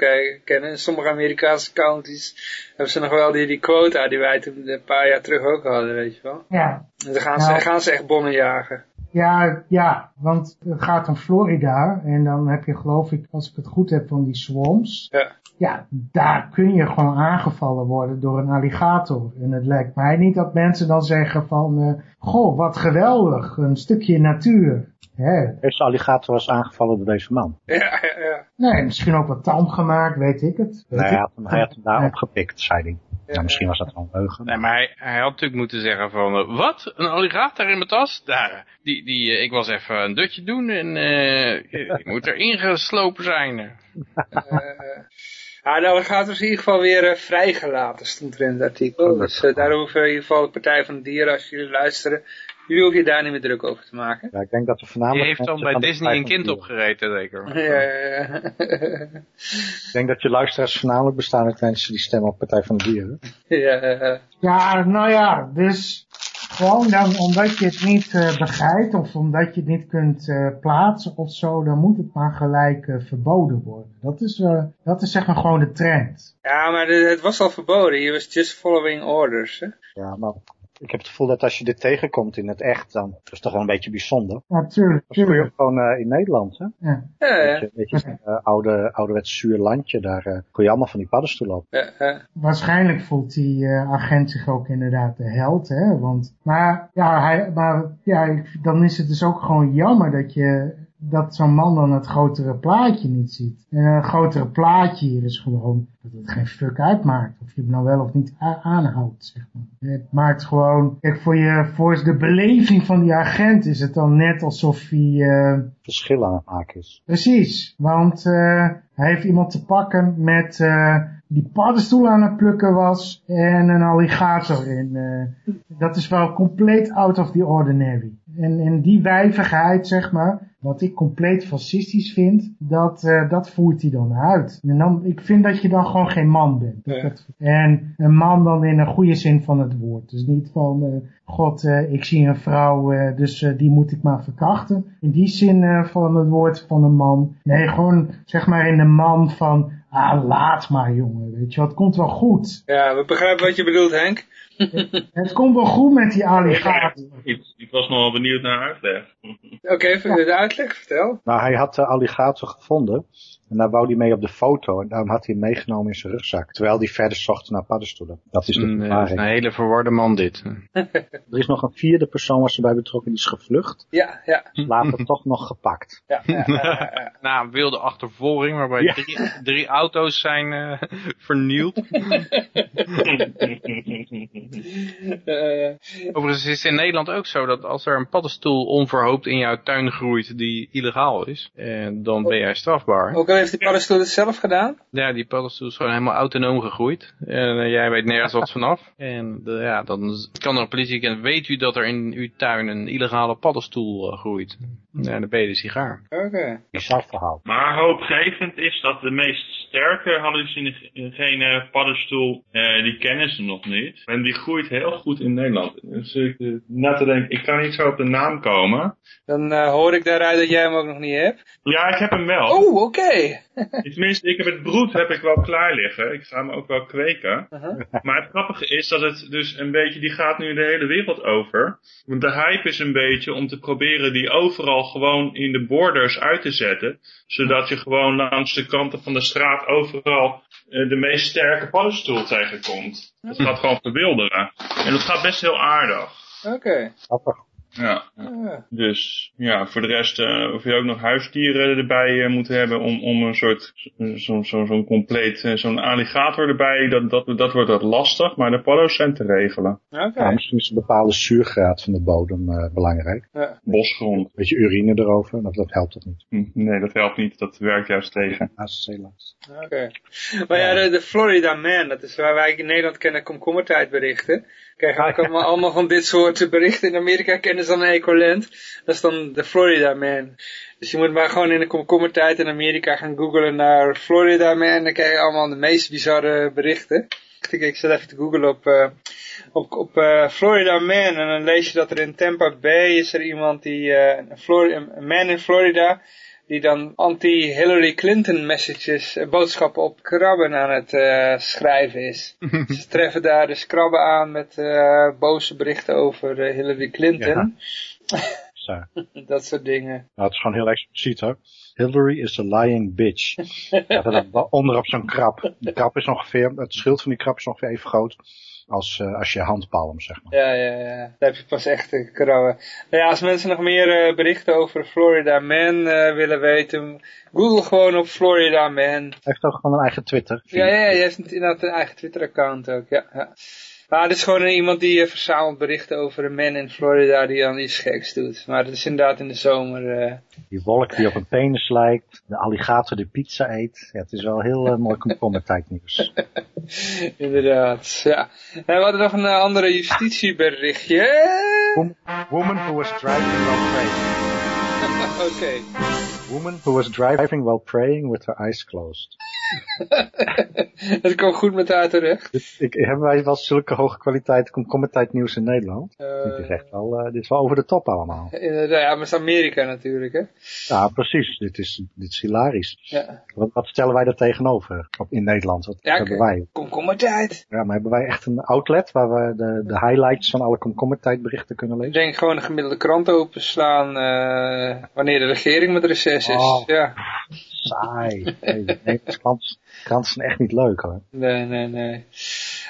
kennen. In sommige Amerikaanse counties hebben ze nog wel die, die quota die wij toen een paar jaar terug ook hadden, weet je wel. Ja. En dan gaan, ze, gaan ze echt bonnen jagen. Ja, ja, want het gaat om Florida en dan heb je geloof ik, als ik het goed heb, van die swamps. Ja. Ja, daar kun je gewoon aangevallen worden door een alligator. En het lijkt mij niet dat mensen dan zeggen van, uh, goh, wat geweldig, een stukje natuur. Hè. Deze alligator was aangevallen door deze man. Ja, ja, ja. Nee, misschien ook wat tand gemaakt, weet ik het. Weet nee, hij ik. had, hem, hij had hem daar opgepikt, zei hij. Ja, nou, misschien was dat wel een leugen. Nee, maar hij, hij had natuurlijk moeten zeggen van, uh, wat? Een alligator in mijn tas? Daar, die, die, uh, ik was even een dutje doen en uh, ik moet er ingeslopen zijn. Ah, nou, gaat dus in ieder geval weer uh, vrijgelaten, stond er in het artikel. Oh, dus uh, daar hoeven in ieder geval de Partij van de Dieren, als jullie luisteren, jullie hoeven je daar niet meer druk over te maken. Ja, ik denk dat we voornamelijk... Die heeft dan bij Disney een kind opgereten, zeker. Ja, ja, ja. ik denk dat je luisteraars voornamelijk bestaan uit mensen die stemmen op Partij van de Dieren. Ja, ja nou ja, dus gewoon dan omdat je het niet uh, begrijpt of omdat je het niet kunt uh, plaatsen of zo, dan moet het maar gelijk uh, verboden worden. Dat is, dat is zeg maar gewoon de trend. Ja, maar de, het was al verboden. Je was just following orders. Hè? Ja, maar ik heb het gevoel dat als je dit tegenkomt in het echt, dan is het toch wel een beetje bijzonder. Ja, tuurlijk. Dat kun je ook gewoon uh, in Nederland, hè? Ja. Ja, ja. Weet je, weet je uh, oude, ouderwets zuur landje, daar uh, kon je allemaal van die paddenstoelen op. Ja, ja. Waarschijnlijk voelt die agent zich ook inderdaad de held, hè? Want, maar ja, hij, maar, ja, dan is het dus ook gewoon jammer dat je dat zo'n man dan het grotere plaatje niet ziet. En een grotere plaatje hier is gewoon dat het geen fuck uitmaakt of je het nou wel of niet aanhoudt. Zeg maar. Het maakt gewoon, kijk voor, je, voor de beleving van die agent is het dan net alsof hij... Uh, Verschil aan het maken is. Precies, want uh, hij heeft iemand te pakken met... Uh, die paddenstoel aan het plukken was en een alligator in. dat is wel compleet out of the ordinary. En, en die wijvigheid, zeg maar, wat ik compleet fascistisch vind, dat, uh, dat voert hij dan uit. En dan, ik vind dat je dan gewoon geen man bent. Dat, en een man dan in een goede zin van het woord. Dus niet van, uh, god, uh, ik zie een vrouw, dus die moet ik maar verkrachten. In die zin van het woord van een man. Nee, gewoon zeg maar in de man van, ah, laat maar jongen, weet je, het komt wel goed. Ja, we begrijpen wat je bedoelt Henk. het komt wel goed met die alligator. Ik, ik was nog wel benieuwd naar uitleg. Oké, okay, de uitleg, vertel. Nou, hij had de alligator gevonden. En daar wou hij mee op de foto. En daarom had hij hem meegenomen in zijn rugzak. Terwijl hij verder zocht naar paddenstoelen. Dat is de is een hele verwarde man dit. er is nog een vierde persoon waar ze bij betrokken. Die is gevlucht. Ja, ja. Later toch nog gepakt. Ja, ja, ja, Na een wilde achtervolging waarbij drie, drie, auto's zijn uh, vernield. Overigens is het in Nederland ook zo dat als er een paddenstoel onverhoopt in jouw tuin groeit die illegaal is, eh, dan ben jij strafbaar. Ook al heeft die paddenstoel het zelf gedaan? Ja, die paddenstoel is gewoon helemaal autonoom gegroeid. En uh, jij weet nergens wat vanaf. En de, ja, dan kan er een politieagent, weet u dat er in uw tuin een illegale paddenstoel uh, groeit? Ja, dan ben je de sigaar. Oké. Okay. Bizar verhaal. Maar hoopgevend is dat de meest sterke hallucinogene paddenstoel, uh, die kennen ze nog niet. En die groeit heel goed in Nederland. Dus ik, uh, net te denken, ik kan niet zo op de naam komen. Dan uh, hoor ik daaruit dat jij hem ook nog niet hebt. Ja, ik heb hem wel. Oh, oké. Okay. Tenminste, ik heb het broed heb ik wel klaar liggen. Ik ga hem ook wel kweken. -huh. Maar het grappige is dat het dus een beetje, die gaat nu de hele wereld over. Want de hype is een beetje om te proberen die overal gewoon in de borders uit te zetten. Zodat je gewoon langs de kanten van de straat overal uh, de meest sterke paddenstoel tegenkomt. Dat gaat gewoon verwilderen. En dat gaat best heel aardig. Oké. Okay. Ja. Dus ja, voor de rest uh, of je ook nog huisdieren erbij uh, moet hebben om, om een soort zo'n zo, zo compleet uh, zo'n alligator erbij, dat, dat, dat wordt wat lastig, maar de paddo's zijn te regelen. Okay. Ja, misschien is een bepaalde zuurgraad van de bodem belangrijk. Ja. Bosgrond. Een beetje urine erover, dat, dat helpt toch niet? Hm, nee, dat helpt niet, dat werkt juist tegen. helaas. Oké. Okay. Maar ja, de, de, Florida Man, dat is waar wij in Nederland kennen komkommertijd Krijgen we allemaal, van dit soort berichten. In Amerika kennen ze dan Ecolent. Dat is dan de Florida Man. Dus je moet maar gewoon in de komkommertijd in Amerika gaan googlen naar Florida Man. Dan krijg je allemaal de meest bizarre berichten. Ik, ik even te googlen op, uh, op, op uh, Florida Man. En dan lees je dat er in Tampa Bay is er iemand die, uh, een, een man in Florida die dan anti-Hillary Clinton messages, uh, boodschappen op krabben aan het uh, schrijven is. Ze treffen daar dus krabben aan met uh, boze berichten over Hillary Clinton. Ja. dat soort dingen. Nou, het is gewoon heel expliciet hoor. Hillary is a lying bitch. ja, onder op zo'n krab. De krab is ongeveer, het schild van die krab is ongeveer even groot als, uh, als je handpalm, zeg maar. Ja, ja, ja. Daar heb je pas echt uh, krabben. Nou ja, als mensen nog meer uh, berichten over Florida Man willen weten, google gewoon op Florida Man. Hij heeft ook gewoon een eigen Twitter. Ja, ja, hij heeft inderdaad een eigen Twitter-account ook, ja. ja. Maar het is gewoon iemand die uh, verzamelt berichten over een man in Florida die dan iets geks doet. Maar dat is inderdaad in de zomer. Uh... Die wolk die op een penis lijkt. De alligator die pizza eet. Ja, het is wel heel uh, mooi komkommertijdnieuws. inderdaad, ja. En we hadden nog een andere justitieberichtje. Woman who was driving while praying. Oké. Okay. Woman who was driving while praying with her eyes closed. dat komt goed met haar terecht. Dit, ik, hebben wij wel zulke hoge kwaliteit komkommertijd nieuws in Nederland? Uh, dit, is echt wel, uh, dit is wel over de top allemaal. Inderdaad, ja, maar het is Amerika natuurlijk, hè? Ja, precies. Dit is, dit is hilarisch. Ja. Wat, wat stellen wij daar tegenover op, in Nederland? Wat ja, hebben wij? Komkommertijd. Ja, maar hebben wij echt een outlet waar we de, de highlights van alle komkommertijdberichten kunnen lezen? Ik denk gewoon een gemiddelde krant openslaan uh, wanneer de regering met reces is. Oh, ja. Saai. Nee, nee, kranten, kranten zijn echt niet leuk hoor. Nee, nee, nee.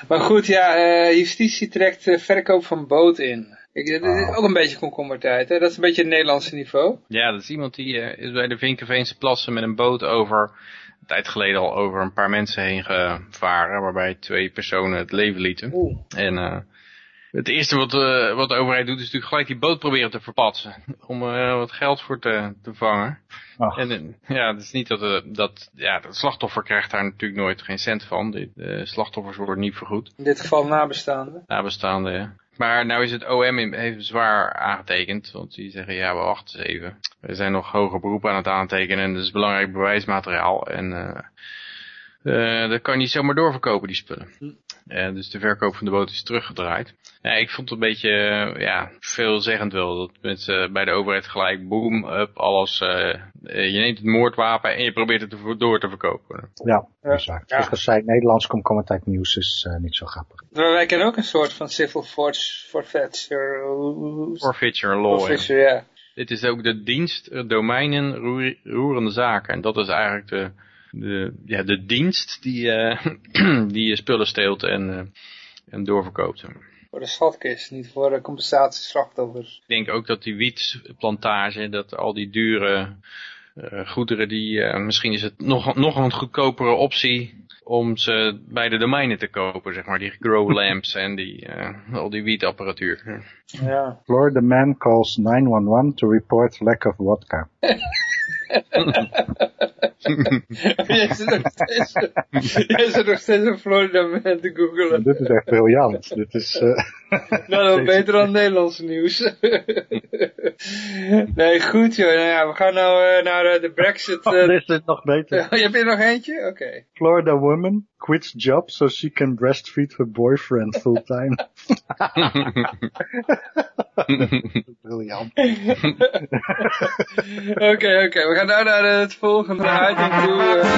Maar goed, ja, uh, justitie trekt uh, verkoop van boot in. Ik, dit is ook een beetje komkommertijd, hè? Dat is een beetje het Nederlandse niveau. Ja, dat is iemand die eh, is bij de Vinkenveense plassen met een boot over, een tijd geleden al over een paar mensen heen gevaren, waarbij twee personen het leven lieten. Oeh. En eh, het eerste wat, eh, wat de overheid doet is natuurlijk gelijk die boot proberen te verpatsen. Om er wat geld voor te, te vangen. Ach. En eh, ja, het is niet dat, eh, dat ja, het slachtoffer krijgt daar natuurlijk nooit geen cent van. De, de slachtoffers worden niet vergoed. In dit geval nabestaanden. Nabestaanden, ja. Maar nou is het OM heeft zwaar aangetekend. Want die zeggen, ja, maar wacht eens even. We zijn nog hoger beroep aan het aantekenen. En dat is belangrijk bewijsmateriaal. En eh, eh, dat kan je niet zomaar doorverkopen, die spullen. Eh, dus de verkoop van de boot is teruggedraaid. Ja, ik vond het een beetje eh, ja, veelzeggend wel. Dat mensen bij de overheid gelijk boom, up, alles. eh, eh, je neemt het moordwapen en je probeert het door te verkopen. Ja, exact. Ja. Zei ik, Nederlands komkommertijd nieuws is eh, niet zo grappig. Maar Wij kennen ook een soort van civil force forfeiture. Forfeiture law. ja. Forfeiture, ja. Dit is ook de dienst domeinen roer- roerende zaken. En dat is eigenlijk de, de, ja, de dienst die, eh, die je spullen steelt en, eh, en doorverkoopt. Voor de schatkist, niet voor de compensatieslachtoffers. Ik denk ook dat die wietplantage, dat al die dure eh, goederen, die, eh, misschien is het nog, nog een goedkopere optie om ze bij de domeinen te kopen, zeg maar, die grow lamps en die, eh, al die wietapparatuur. Ja. Florida man calls 911 to report lack of vodka. Jij zit nog steeds, jij zit nog steeds in Florida man te googelen. Dit is echt briljant. Dit is, eh, Nou, wel beter dan Nederlands nieuws. nee, goed joh. Nou ja, we gaan nou eh, naar eh, de brexit. oh, dit is nog beter. Heb je er nog eentje? Oké. Florida woman quits job so she can breastfeed her boyfriend full time. briljant. Oké, oké. We gaan nou naar het volgende item toe. eh.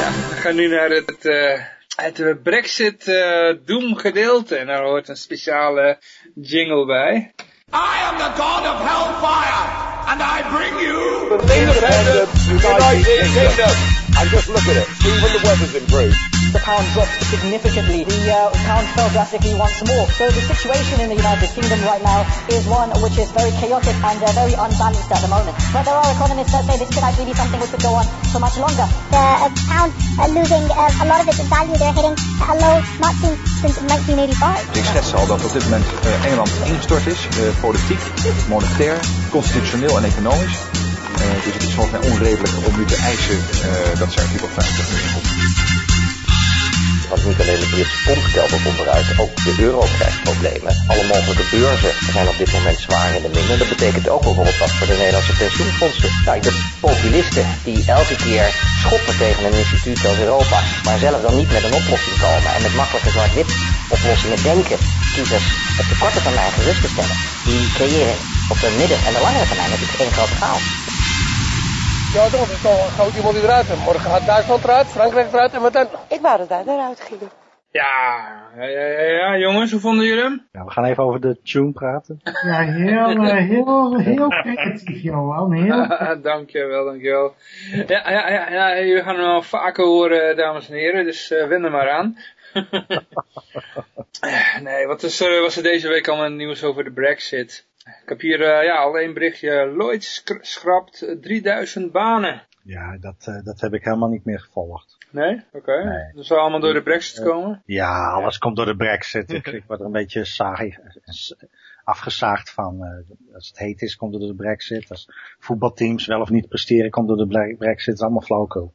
Ja, we gaan nu naar het, eh, het Brexit eh Doom gedeelte. En daar hoort een speciale jingle bij. I am the god of hellfire, and I bring you independent United Kingdom. And just look at it. Even the weather's improved. The pound dropped significantly. The uh, pound fell drastically once more. So the situation in the United Kingdom right now is one which is very chaotic and uh, very unbalanced at the moment. But there are economists that say this could actually be something which could go on for much longer. The uh, pound uh, losing uh, a lot of its value. They're hitting a low not seen since 1985. Ik schets al dat op dit moment eh, Engeland ingestort is, politiek, monetair, constitutioneel en economisch. Eh, dus het is volgens mij onredelijk om nu te eisen eh, dat ze artikel 50 nu inkomt. Want niet alleen de Britse pond keldert onderuit, ook de euro krijgt problemen. Alle mogelijke beurzen zijn op dit moment zwaar in de min. En dat betekent ook bijvoorbeeld wat voor de Nederlandse pensioenfondsen. De populisten die elke keer schoppen tegen een instituut als Europa, maar zelf dan niet met een oplossing komen en met makkelijke zwart-wit oplossingen denken kiezers op de korte termijn gerust te stellen, die creëren op de midden- en de langere termijn natuurlijk één grote chaos. Ja, toch is toch groot iemand die eruit. En morgen gaat Duitsland eruit, Frankrijk eruit en wat dan? Ik wou dat wij eruit gingen. Ja, ja, ja, ja, jongens, hoe vonden jullie hem? Ja, we gaan even over de tune praten. Ja, heel, eh, heel, heel creatief, Johan. Heel dankjewel, dankjewel. Ja, ja, ja, ja, jullie gaan hem al vaker horen, dames en heren, dus eh wend er maar aan. nee, wat is er, was er deze week allemaal nieuws over de brexit? Ik heb hier eh, ja, al één berichtje. Lloyd schrapt eh, 3000 banen. Ja, dat, eh, dat heb ik helemaal niet meer gevolgd. Nee? Oké. Nee. Dat zal allemaal door de brexit komen? Ja, alles komt door de brexit. Ik, word er een beetje saai, eh, afgezaagd van. eh, als het heet is, komt het door de brexit. Als voetbalteams wel of niet presteren, komt door de bre- brexit. Het is allemaal flauwkul.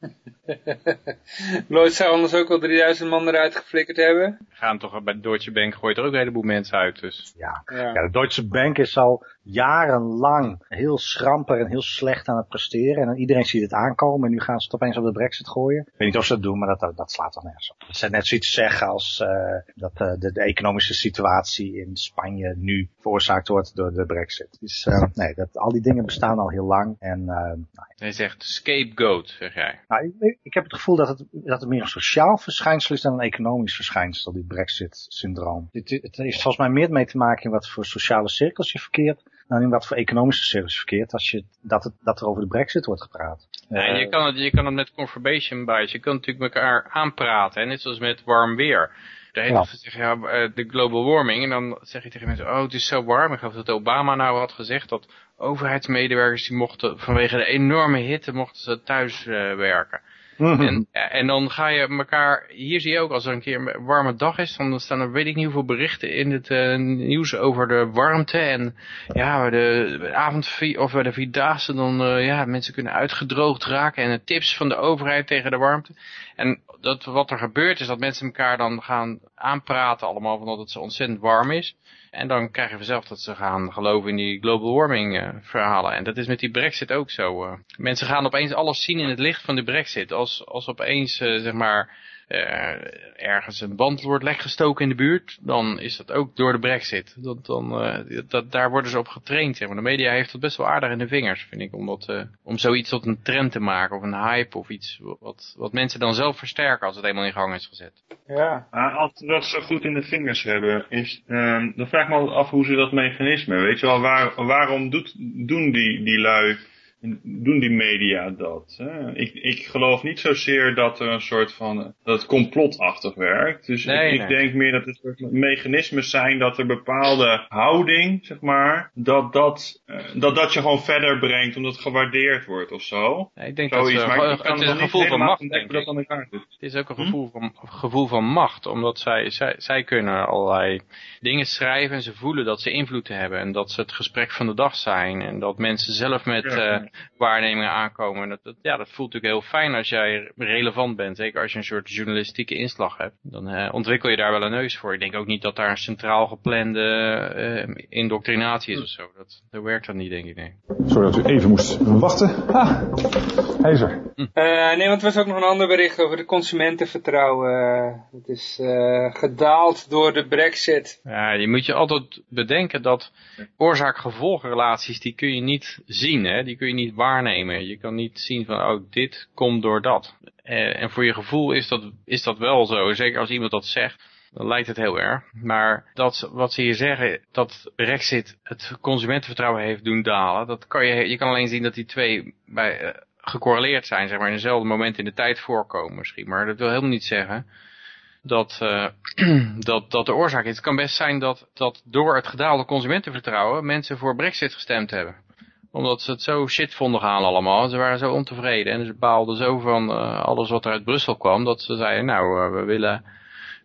Lloyd zou anders ook al 3000 man eruit geflikkerd hebben. Gaan toch bij Deutsche Bank gooit er ook een heleboel mensen uit. Dus. Ja. Ja. ja, de Deutsche Bank is al jarenlang heel schramper en heel slecht aan het presteren. En iedereen ziet het aankomen en nu gaan ze het opeens op de brexit gooien. Ik weet niet of ze dat doen, maar dat, dat slaat toch nergens op. Het zijn net zoiets zeggen als eh, dat eh, de, de economische situatie in Spanje nu veroorzaakt wordt door de brexit. Dus eh, nee, dat, al die dingen bestaan al heel lang. En eh, nou, Hij zegt scapegoat, zeg jij. nou, ik, ik heb het gevoel dat het, dat het meer een sociaal verschijnsel is dan een economisch verschijnsel, dit brexit-syndroom. Het, het heeft volgens mij meer mee te maken in wat voor sociale cirkels je verkeert, dan in wat voor economische cirkels je verkeert, als je, dat, het, dat er over de brexit wordt gepraat. Ja, en je, Eh, kan het, je kan het met confirmation bias, je kan natuurlijk elkaar aanpraten. Hè? Net zoals met warm weer. De hele tijd zeggen, ja, eh, de global warming. En dan zeg je tegen mensen, oh, het is zo warm. Ik geloof dat Obama nou had gezegd dat overheidsmedewerkers die mochten vanwege de enorme hitte mochten ze thuis uh, werken. Mhm. En, en dan ga je elkaar, hier zie je ook als er een keer een warme dag is, dan staan er weet ik niet hoeveel berichten in het uh, nieuws over de warmte. En ja, de, de avond of de Vierdaagse dan, uh, ja, mensen kunnen uitgedroogd raken. En de tips van de overheid tegen de warmte. En dat, wat er gebeurt is dat mensen elkaar dan gaan aanpraten allemaal van dat het zo ontzettend warm is. En dan krijg je vanzelf dat ze gaan geloven in die global warming uh, verhalen. En dat is met die brexit ook zo. Uh. Mensen gaan opeens alles zien in het licht van de brexit. Als, als opeens, uh, zeg maar, ergens een band wordt leggestoken in de buurt, dan is dat ook door de brexit. Dat, dan, dat, daar worden ze op getraind. Zeg maar. De media heeft dat best wel aardig in de vingers, vind ik. Om, dat, om zoiets tot een trend te maken of een hype of iets wat, wat mensen dan zelf versterken als het eenmaal in gang is gezet. Ja. als ze dat zo goed in de vingers hebben, is, uh, dan vraag ik me af hoe ze dat mechanisme, weet je wel, waar, waarom doet, doen die, die lui, doen die media dat? Hè? Ik, ik geloof niet zozeer dat er een soort van, dat het complotachtig werkt. Dus nee, ik, nee. ik denk meer dat het soort mechanismen zijn dat er bepaalde houding, zeg maar, dat dat, uh, dat, dat je gewoon verder brengt omdat het gewaardeerd wordt of zo. Ja, ik denk Zoiets, dat ze, ik kan het is een gevoel van macht, denk dat aan. Het is ook een gevoel van, gevoel van macht, omdat zij, zij, zij kunnen allerlei dingen schrijven en ze voelen dat ze invloed hebben en dat ze het gesprek van de dag zijn en dat mensen zelf met Ja. uh, waarnemingen aankomen. Dat, ja, dat voelt natuurlijk heel fijn als jij relevant bent, zeker als je een soort journalistieke inslag hebt. Dan uh, ontwikkel je daar wel een neus voor. Ik denk ook niet dat daar een centraal geplande uh, indoctrinatie is of zo. Dat, dat werkt dat niet, denk ik. Nee. Sorry dat u even moest wachten. Ah, hij is er. Uh, nee, want er was ook nog een ander bericht over de consumentenvertrouwen. Het is uh, gedaald door de brexit. Ja, je moet je altijd bedenken dat oorzaak-gevolgrelaties, die kun je niet zien, hè? die kun je niet waarnemen. Je kan niet zien van, oh, dit komt door dat. Uh, en voor je gevoel is dat, is dat wel zo, zeker als iemand dat zegt. Dan lijkt het heel erg. Maar dat, wat ze hier zeggen, dat Brexit het consumentenvertrouwen heeft doen dalen. Dat kan je, je kan alleen zien dat die twee bij, gecorreleerd zijn, zeg maar, in dezelfde moment in de tijd voorkomen misschien. Maar dat wil helemaal niet zeggen dat, uh, dat, dat de oorzaak is. Het kan best zijn dat, dat door het gedaalde consumentenvertrouwen mensen voor Brexit gestemd hebben. Omdat ze het zo shit vonden gaan allemaal. Ze waren zo ontevreden en ze baalden zo van uh, alles wat er uit Brussel kwam. Dat ze zeiden, nou, uh, we willen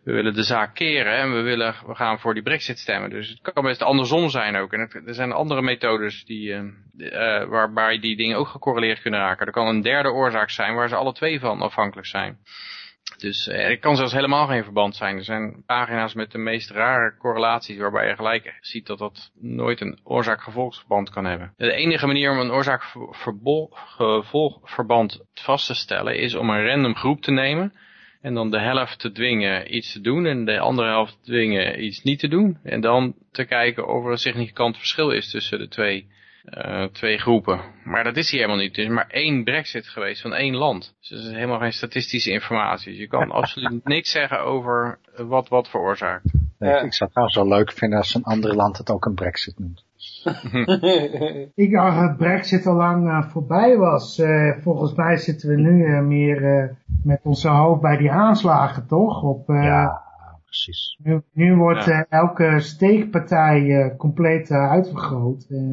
we willen de zaak keren en we, willen, we gaan voor die brexit stemmen. Dus het kan best andersom zijn ook. En het, er zijn andere methodes die, uh, uh, waarbij die dingen ook gecorreleerd kunnen raken. Er kan een derde oorzaak zijn waar ze alle twee van afhankelijk zijn. Dus uh, er kan zelfs helemaal geen verband zijn. Er zijn pagina's met de meest rare correlaties waarbij je gelijk ziet dat dat nooit een oorzaak-gevolgsverband kan hebben. De enige manier om een oorzaak-gevolgverband vast te stellen is om een random groep te nemen en dan de helft te dwingen iets te doen en de andere helft te dwingen iets niet te doen. En dan te kijken of er een significant verschil is tussen de twee, uh, twee groepen. Maar dat is hier helemaal niet. Er is maar één brexit geweest van één land. Dus dat is helemaal geen statistische informatie. Dus je kan absoluut niks zeggen over wat wat veroorzaakt. Nee, ja. Ik zou het wel leuk vinden als een ander land het ook een brexit noemt. ik dacht dat brexit al lang uh, voorbij was. Uh, volgens mij zitten we nu uh, meer met onze hoofd bij die aanslagen, toch? Op, ja, precies. Nu, nu wordt ja. elke steekpartij compleet uitvergroot. En,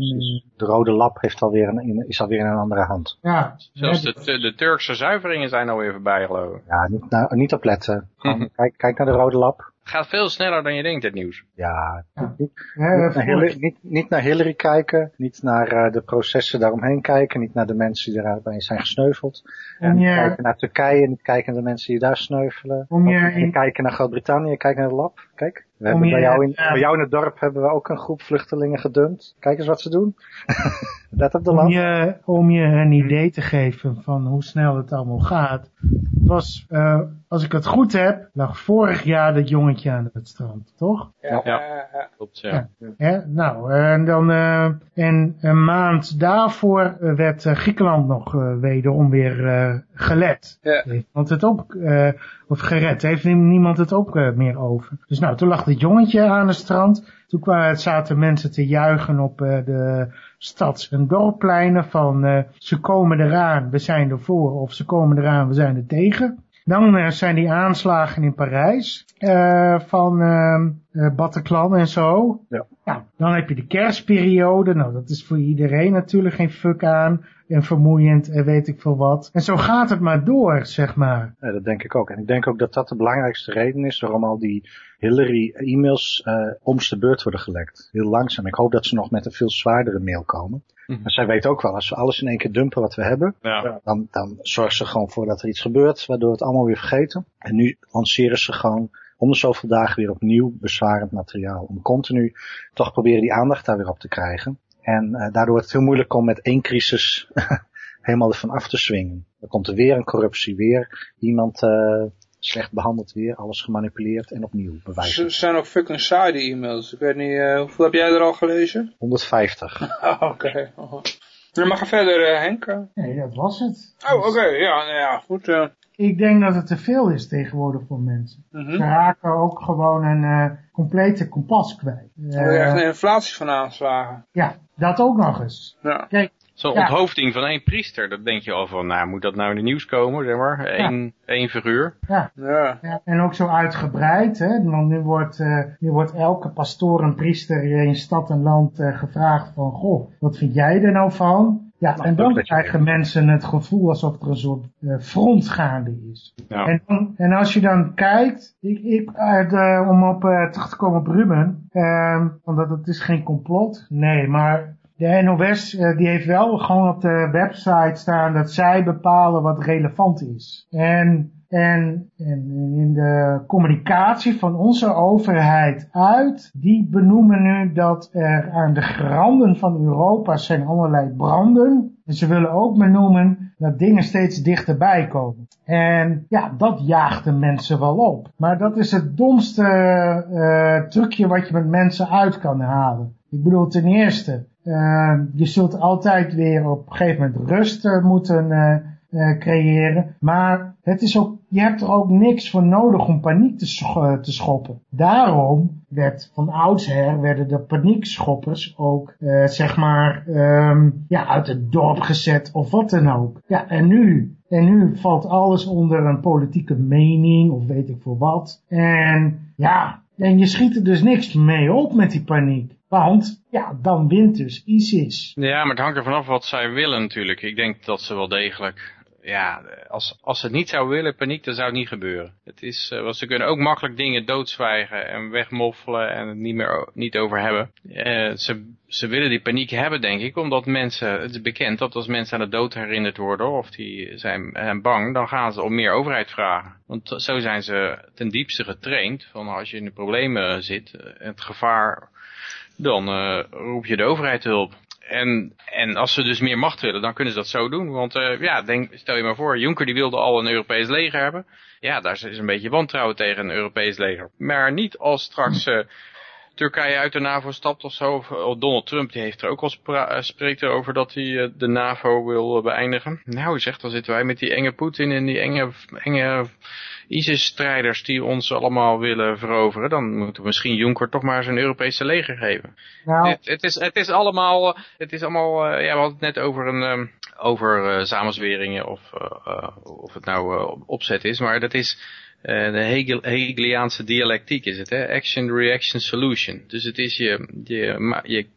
de rode lap heeft alweer een, is alweer in een andere hand. Ja. Zelfs de, de Turkse zuiveringen zijn alweer voorbij, geloof ik. Ja, niet, nou, niet op letten. kijk, kijk naar de rode lap. Het gaat veel sneller dan je denkt, het nieuws. Ja, ja. Niet, niet, naar Hillary, niet, niet, naar Hillary, kijken, niet naar uh, de processen daaromheen kijken, niet naar de mensen die daarbij zijn gesneuveld. En niet kijken naar Turkije, niet kijken naar de mensen die daar sneuvelen. Om je, in... kijken naar Groot-Brittannië, kijken naar de lab. Kijk, we hebben bij, jou in, ja. bij jou in het dorp hebben we ook een groep vluchtelingen gedumpt. Kijk eens wat ze doen. Let op de. Om je, om je een idee te geven van hoe snel het allemaal gaat. Het was, uh, als ik het goed heb, lag vorig jaar dat jongetje aan het strand, toch? Ja, ja. ja. klopt, ja. ja. ja nou, en dan, uh, en een maand daarvoor werd uh, Griekenland nog uh, wederom weer uh, gelet. Ja. Want het ook, uh, of gered, heeft niemand het ook uh, meer over. Dus nou, toen lag het jongetje aan het strand. Toen kwamen, zaten mensen te juichen op uh, de stads- en dorppleinen van ze komen eraan, we zijn ervoor, of ze komen eraan, we zijn er tegen. Dan zijn die aanslagen in Parijs van uh, Bataclan en zo. Ja. ja. Dan heb je de kerstperiode. Nou, dat is voor iedereen natuurlijk geen fuck aan. En vermoeiend en weet ik veel wat. En zo gaat het maar door, zeg maar. Ja, dat denk ik ook. En ik denk ook dat dat de belangrijkste reden is waarom al die Hillary-e-mails uh, om de beurt worden gelekt. Heel langzaam. Ik hoop dat ze nog met een veel zwaardere mail komen. Maar zij weet ook wel, als we alles in één keer dumpen wat we hebben, Ja. dan, dan zorgt ze gewoon voor dat er iets gebeurt, waardoor we het allemaal weer vergeten. En nu lanceren ze gewoon om de zoveel dagen weer opnieuw bezwarend materiaal. Om continu toch proberen die aandacht daar weer op te krijgen. En uh, daardoor wordt het heel moeilijk om met één crisis helemaal ervan af te swingen. Dan komt er weer een corruptie, weer iemand uh, slecht behandeld, weer alles gemanipuleerd en opnieuw bewijzen. Ze zijn ook fucking saai die e-mails. Ik weet niet, uh, hoeveel heb jij er al gelezen? 150. Oh, Oké. Dan mag je verder, uh, Henk. Nee, dat was het. Oh, oké. Okay. Ja, nou ja, goed. Uh. Ik denk dat het te veel is tegenwoordig voor mensen. Mm -hmm. Ze raken ook gewoon een uh, complete kompas kwijt. Uh, oh, echt een inflatie van aanslagen. Ja, dat ook nog eens. Ja. Kijk, Zo'n ja. onthoofding van één priester, dat denk je al van, nou, moet dat nou in de nieuws komen, zeg maar, één, ja. één figuur. Ja. Ja. ja. En ook zo uitgebreid, hè, want nu wordt, uh, nu wordt elke pastoor en priester in stad en land uh, gevraagd van, goh, wat vind jij er nou van? Ja, en dan krijgen mensen het gevoel alsof er een soort uh, front gaande is. Ja. En, dan, en als je dan kijkt, ik, ik, uh, om op uh, terug te komen op Ruben, want het is geen complot, nee, maar de NOS die heeft wel gewoon op de website staan dat zij bepalen wat relevant is. En, en, in de communicatie van onze overheid uit, die benoemen nu dat er aan de granden van Europa zijn allerlei branden. En ze willen ook benoemen dat dingen steeds dichterbij komen. En ja, dat jaagt de mensen wel op. Maar dat is het domste uh, trucje wat je met mensen uit kan halen. Ik bedoel, ten eerste, uh, je zult altijd weer op een gegeven moment rust uh, moeten creëren. Maar het is ook, je hebt er ook niks voor nodig om paniek te, sch te schoppen. Daarom werd van oudsher werden de paniekschoppers ook, zeg maar, um, ja, uit het dorp gezet of wat dan ook. Ja, en nu, en nu valt alles onder een politieke mening of weet ik voor wat. En ja, en je schiet er dus niks mee op met die paniek. Want, ja, dan wint dus ISIS. Ja, maar het hangt er vanaf wat zij willen natuurlijk. Ik denk dat ze wel degelijk... Ja, als, als ze het niet zou willen, paniek, dan zou het niet gebeuren. Het is, uh, want ze kunnen ook makkelijk dingen doodzwijgen en wegmoffelen en het niet meer niet over hebben. Uh, ze, ze willen die paniek hebben, denk ik, omdat mensen, het is bekend dat als mensen aan de dood herinnerd worden of die zijn, bang, dan gaan ze om meer overheid vragen. Want zo zijn ze ten diepste getraind, van als je in de problemen zit, het gevaar dan uh, roep je de overheid hulp. En, en als ze dus meer macht willen, dan kunnen ze dat zo doen. Want uh, ja, denk, stel je maar voor, Juncker die wilde al een Europees leger hebben. Ja, daar is een beetje wantrouwen tegen een Europees leger. Maar niet als straks uh, Turkije uit de NAVO stapt of zo. Of, of Donald Trump die heeft er ook al spreekt erover dat hij de NAVO wil beëindigen. Nou, zegt, dan zitten wij met die enge Poetin en die enge, enge ISIS-strijders die ons allemaal willen veroveren, dan moeten we misschien Juncker toch maar zijn Europese leger geven. Nou. Het, het, is, het is allemaal, het is allemaal, uh, ja, we hadden het net over een, um, over uh, samenzweringen of, uh, of het nou opzet is, maar dat is de Hegel, Hegeliaanse dialectiek is het, hè? Action, reaction, solution. Dus het is je, je, je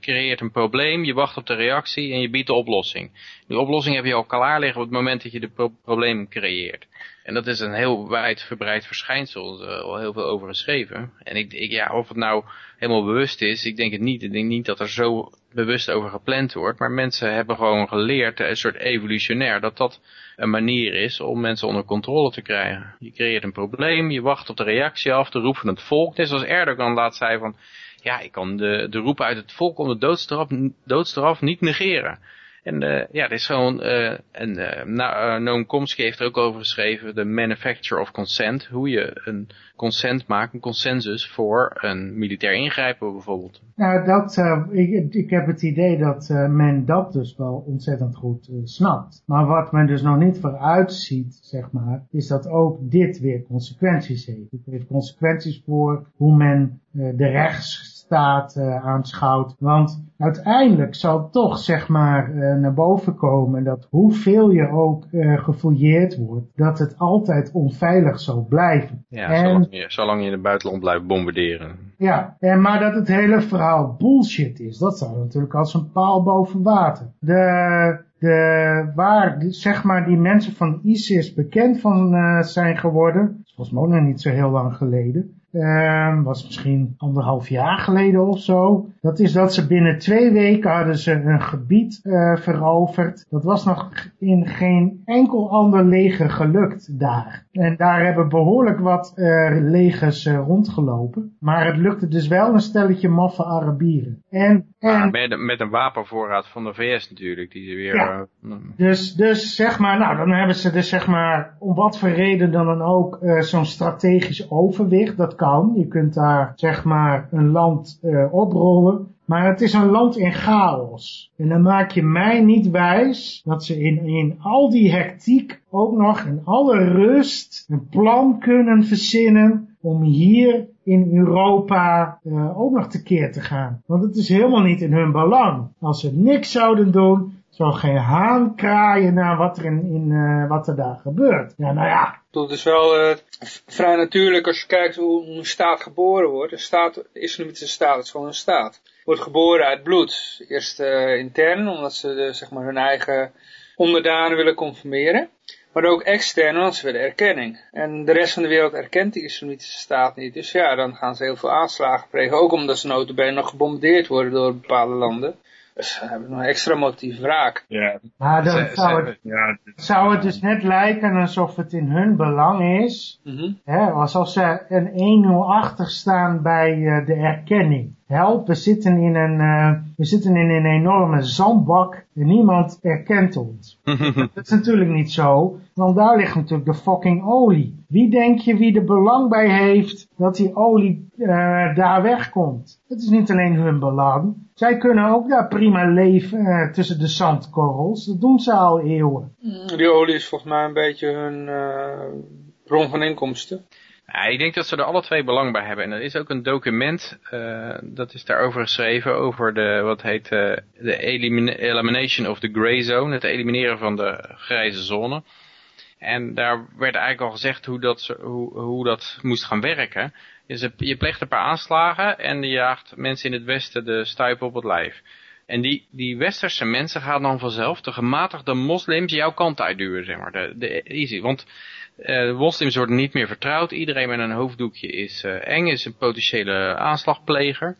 creëert een probleem, je wacht op de reactie en je biedt de oplossing. Die oplossing heb je al klaar liggen op het moment dat je het pro probleem creëert. En dat is een heel wijdverbreid verschijnsel, er is al heel veel over geschreven. En ik, ik, ja, of het nou helemaal bewust is, ik denk het niet. Ik denk niet dat er zo bewust over gepland wordt. Maar mensen hebben gewoon geleerd, een soort evolutionair, dat dat een manier is om mensen onder controle te krijgen. Je creëert een probleem, je wacht op de reactie af, de roep van het volk. Net zoals Erdogan laat zei van, ja, ik kan de, de roep uit het volk om de doodstraf, doodstraf niet negeren. En uh, ja, het is gewoon, uh, en uh, nou, Noam Chomsky heeft er ook over geschreven, de manufacture of consent. Hoe je een consent maakt, een consensus voor een militair ingrijpen bijvoorbeeld. Nou, dat, ik, ik heb het idee dat men dat dus wel ontzettend goed snapt. Maar wat men dus nog niet vooruit ziet, zeg maar, is dat ook dit weer consequenties heeft. Het heeft consequenties voor hoe men de rechts staat uh, aanschouwt. Want uiteindelijk zal toch zeg maar uh, naar boven komen dat hoeveel je ook uh, gefouilleerd wordt, dat het altijd onveilig zal blijven. Ja, en, zolang, je, zolang je in het buitenland blijft bombarderen. Ja, en maar dat het hele verhaal bullshit is, dat staat natuurlijk als een paal boven water. De, de, waar zeg maar die mensen van ISIS bekend van uh, zijn geworden, volgens mij ook nog niet zo heel lang geleden, uh, was misschien anderhalf jaar geleden of zo. Dat is dat ze binnen twee weken hadden ze een gebied uh, veroverd. Dat was nog in geen enkel ander leger gelukt daar. En daar hebben behoorlijk wat uh, legers uh, rondgelopen. Maar het lukte dus wel een stelletje maffe Arabieren. En, en met, met, een wapenvoorraad van de VS natuurlijk. Die ze weer... Ja. dus, dus zeg maar, nou dan hebben ze dus zeg maar, om wat voor reden dan ook, zo'n strategisch overwicht. Dat kan. Je kunt daar zeg maar een land oprollen. Maar het is een land in chaos. En dan maak je mij niet wijs dat ze in, in al die hectiek ook nog in alle rust een plan kunnen verzinnen om hier in Europa uh, ook nog tekeer te gaan. Want het is helemaal niet in hun belang. Als ze niks zouden doen, zou geen haan kraaien naar wat er, in, in uh, wat er daar gebeurt. Ja, nou ja. Dat is wel uh, vrij natuurlijk als je kijkt hoe een staat geboren wordt. Een staat, de islamitische staat, het is gewoon een staat. Wordt geboren uit bloed. Eerst uh, intern, omdat ze de, zeg maar hun eigen onderdanen willen conformeren. Maar ook extern, want ze willen erkenning. En de rest van de wereld erkent die islamitische staat niet. Dus ja, dan gaan ze heel veel aanslagen plegen. Ook omdat ze notabene nog gebombardeerd worden door bepaalde landen. Dus dan hebben we nog een extra motief wraak. Ja. Maar dan zou het, ja, zou het dus net lijken alsof het in hun belang is. Mm -hmm. hè, alsof ze een 1-0 achter staan bij uh, de erkenning. Help, we zitten in een, uh, we zitten in een enorme zandbak en niemand erkent ons. dat is natuurlijk niet zo, want daar ligt natuurlijk de fucking olie. Wie denk je wie er belang bij heeft dat die olie uh, daar wegkomt? Het is niet alleen hun belang. Zij kunnen ook daar prima leven uh, tussen de zandkorrels. Dat doen ze al eeuwen. Die olie is volgens mij een beetje hun bron van inkomsten. Ja, ik denk dat ze er alle twee belang bij hebben. En er is ook een document, uh, dat is daarover geschreven, over de, wat heet, uh, de elimination of the gray zone, het elimineren van de grijze zone. En daar werd eigenlijk al gezegd hoe dat, hoe, hoe dat moest gaan werken. Dus je pleegt een paar aanslagen en je jaagt mensen in het westen de stuip op het lijf. En die, die westerse mensen gaan dan vanzelf, de gematigde moslims, jouw kant uitduwen, zeg maar. De, de easy, want uh, moslims worden niet meer vertrouwd. Iedereen met een hoofddoekje is uh, eng, is een potentiële aanslagpleger.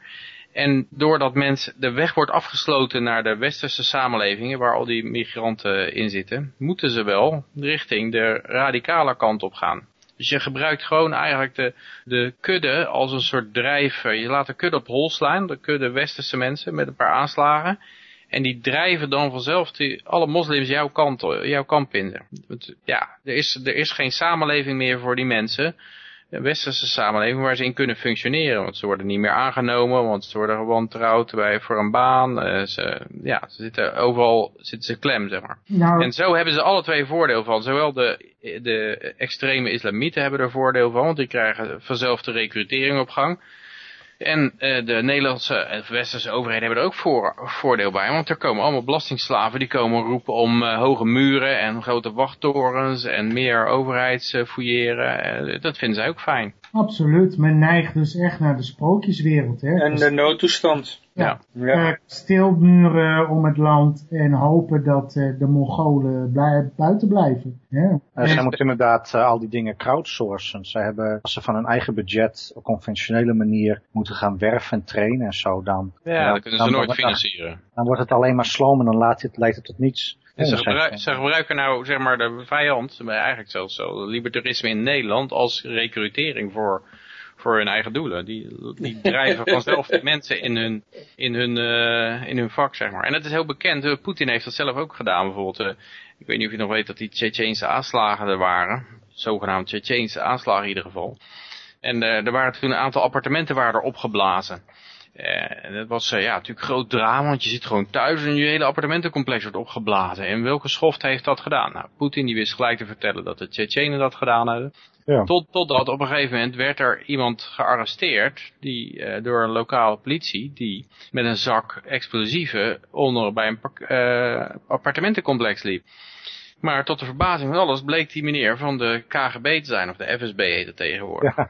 En doordat mensen de weg wordt afgesloten naar de westerse samenlevingen, waar al die migranten in zitten, moeten ze wel richting de radicale kant op gaan. Dus je gebruikt gewoon eigenlijk de, de kudde als een soort drijver. Je laat de kudde op hol slaan, de kudde westerse mensen met een paar aanslagen. En die drijven dan vanzelf die, alle moslims jouw kant, jouw kamp in. Want, ja, er is, er is geen samenleving meer voor die mensen. Westerse samenleving waar ze in kunnen functioneren. Want ze worden niet meer aangenomen, want ze worden gewantrouwd bij, voor een baan. Uh, ze, ja, ze zitten overal zitten ze klem, zeg maar. Nou, En zo hebben ze alle twee voordeel van. Zowel de, de extreme islamieten hebben er voordeel van, want die krijgen vanzelf de recrutering op gang. En uh, de Nederlandse en westerse overheden hebben er ook voor, voordeel bij. Want er komen allemaal belastingslaven die komen roepen om uh, hoge muren en grote wachttorens en meer overheidsfouilleren. Uh, dat vinden zij ook fijn. Absoluut, men neigt dus echt naar de sprookjeswereld. Hè? En de noodtoestand. Ja. ja. Stilmuren om het land en hopen dat de Mongolen blij, buiten blijven. Ja. Uh, zij moeten inderdaad uh, al die dingen crowdsourcen. Zij hebben, als ze van hun eigen budget op conventionele manier moeten gaan werven en trainen en zo, dan... Ja, dan kunnen ze nooit financieren. Dan, dan wordt het alleen maar sloom en dan laat het, leidt het tot niets. En ze, gebruik, ze, gebruiken nou, zeg maar, de vijand, eigenlijk zelfs zo, libertarisme in Nederland als recrutering voor, voor hun eigen doelen. Die, die drijven vanzelf de mensen in hun, in, hun, uh, in hun vak, zeg maar. En dat is heel bekend. Poetin heeft dat zelf ook gedaan, bijvoorbeeld. Uh, ik weet niet of je nog weet dat die Tsjetsjeense aanslagen er waren. Zogenaamd Tsjetsjeense aanslagen in ieder geval. En er waren toen een aantal appartementen waren er opgeblazen. En dat was ja, natuurlijk groot drama, want je zit gewoon thuis en je hele appartementencomplex wordt opgeblazen. En welke schoft heeft dat gedaan? Nou, Poetin die wist gelijk te vertellen dat de Tsjetsjenen dat gedaan hadden. Tot, totdat op een gegeven moment werd er iemand gearresteerd die, eh, door een lokale politie die met een zak explosieven onder bij een eh, appartementencomplex liep. Maar tot de verbazing van alles bleek die meneer van de KGB te zijn, of de FSB heet het tegenwoordig.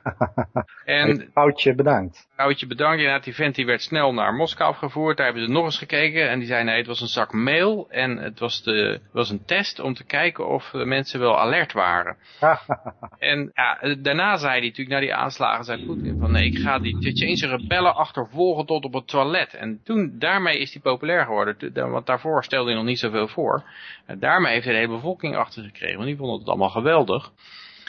En Foutje bedankt. Oudje bedankt. Inderdaad, die vent die werd snel naar Moskou afgevoerd. Daar hebben ze nog eens gekeken. En die zei nee, het was een zak mail. En het was, de, het was een test om te kijken of de mensen wel alert waren. en ja, daarna zei hij natuurlijk, na die aanslagen, zei Poetin van nee, ik ga die Tsjetsjense rebellen achtervolgen tot op het toilet. En toen, daarmee is hij populair geworden. Want daarvoor stelde hij nog niet zoveel voor. En daarmee heeft hij de hele bevolking achter gekregen. Want die vonden het allemaal geweldig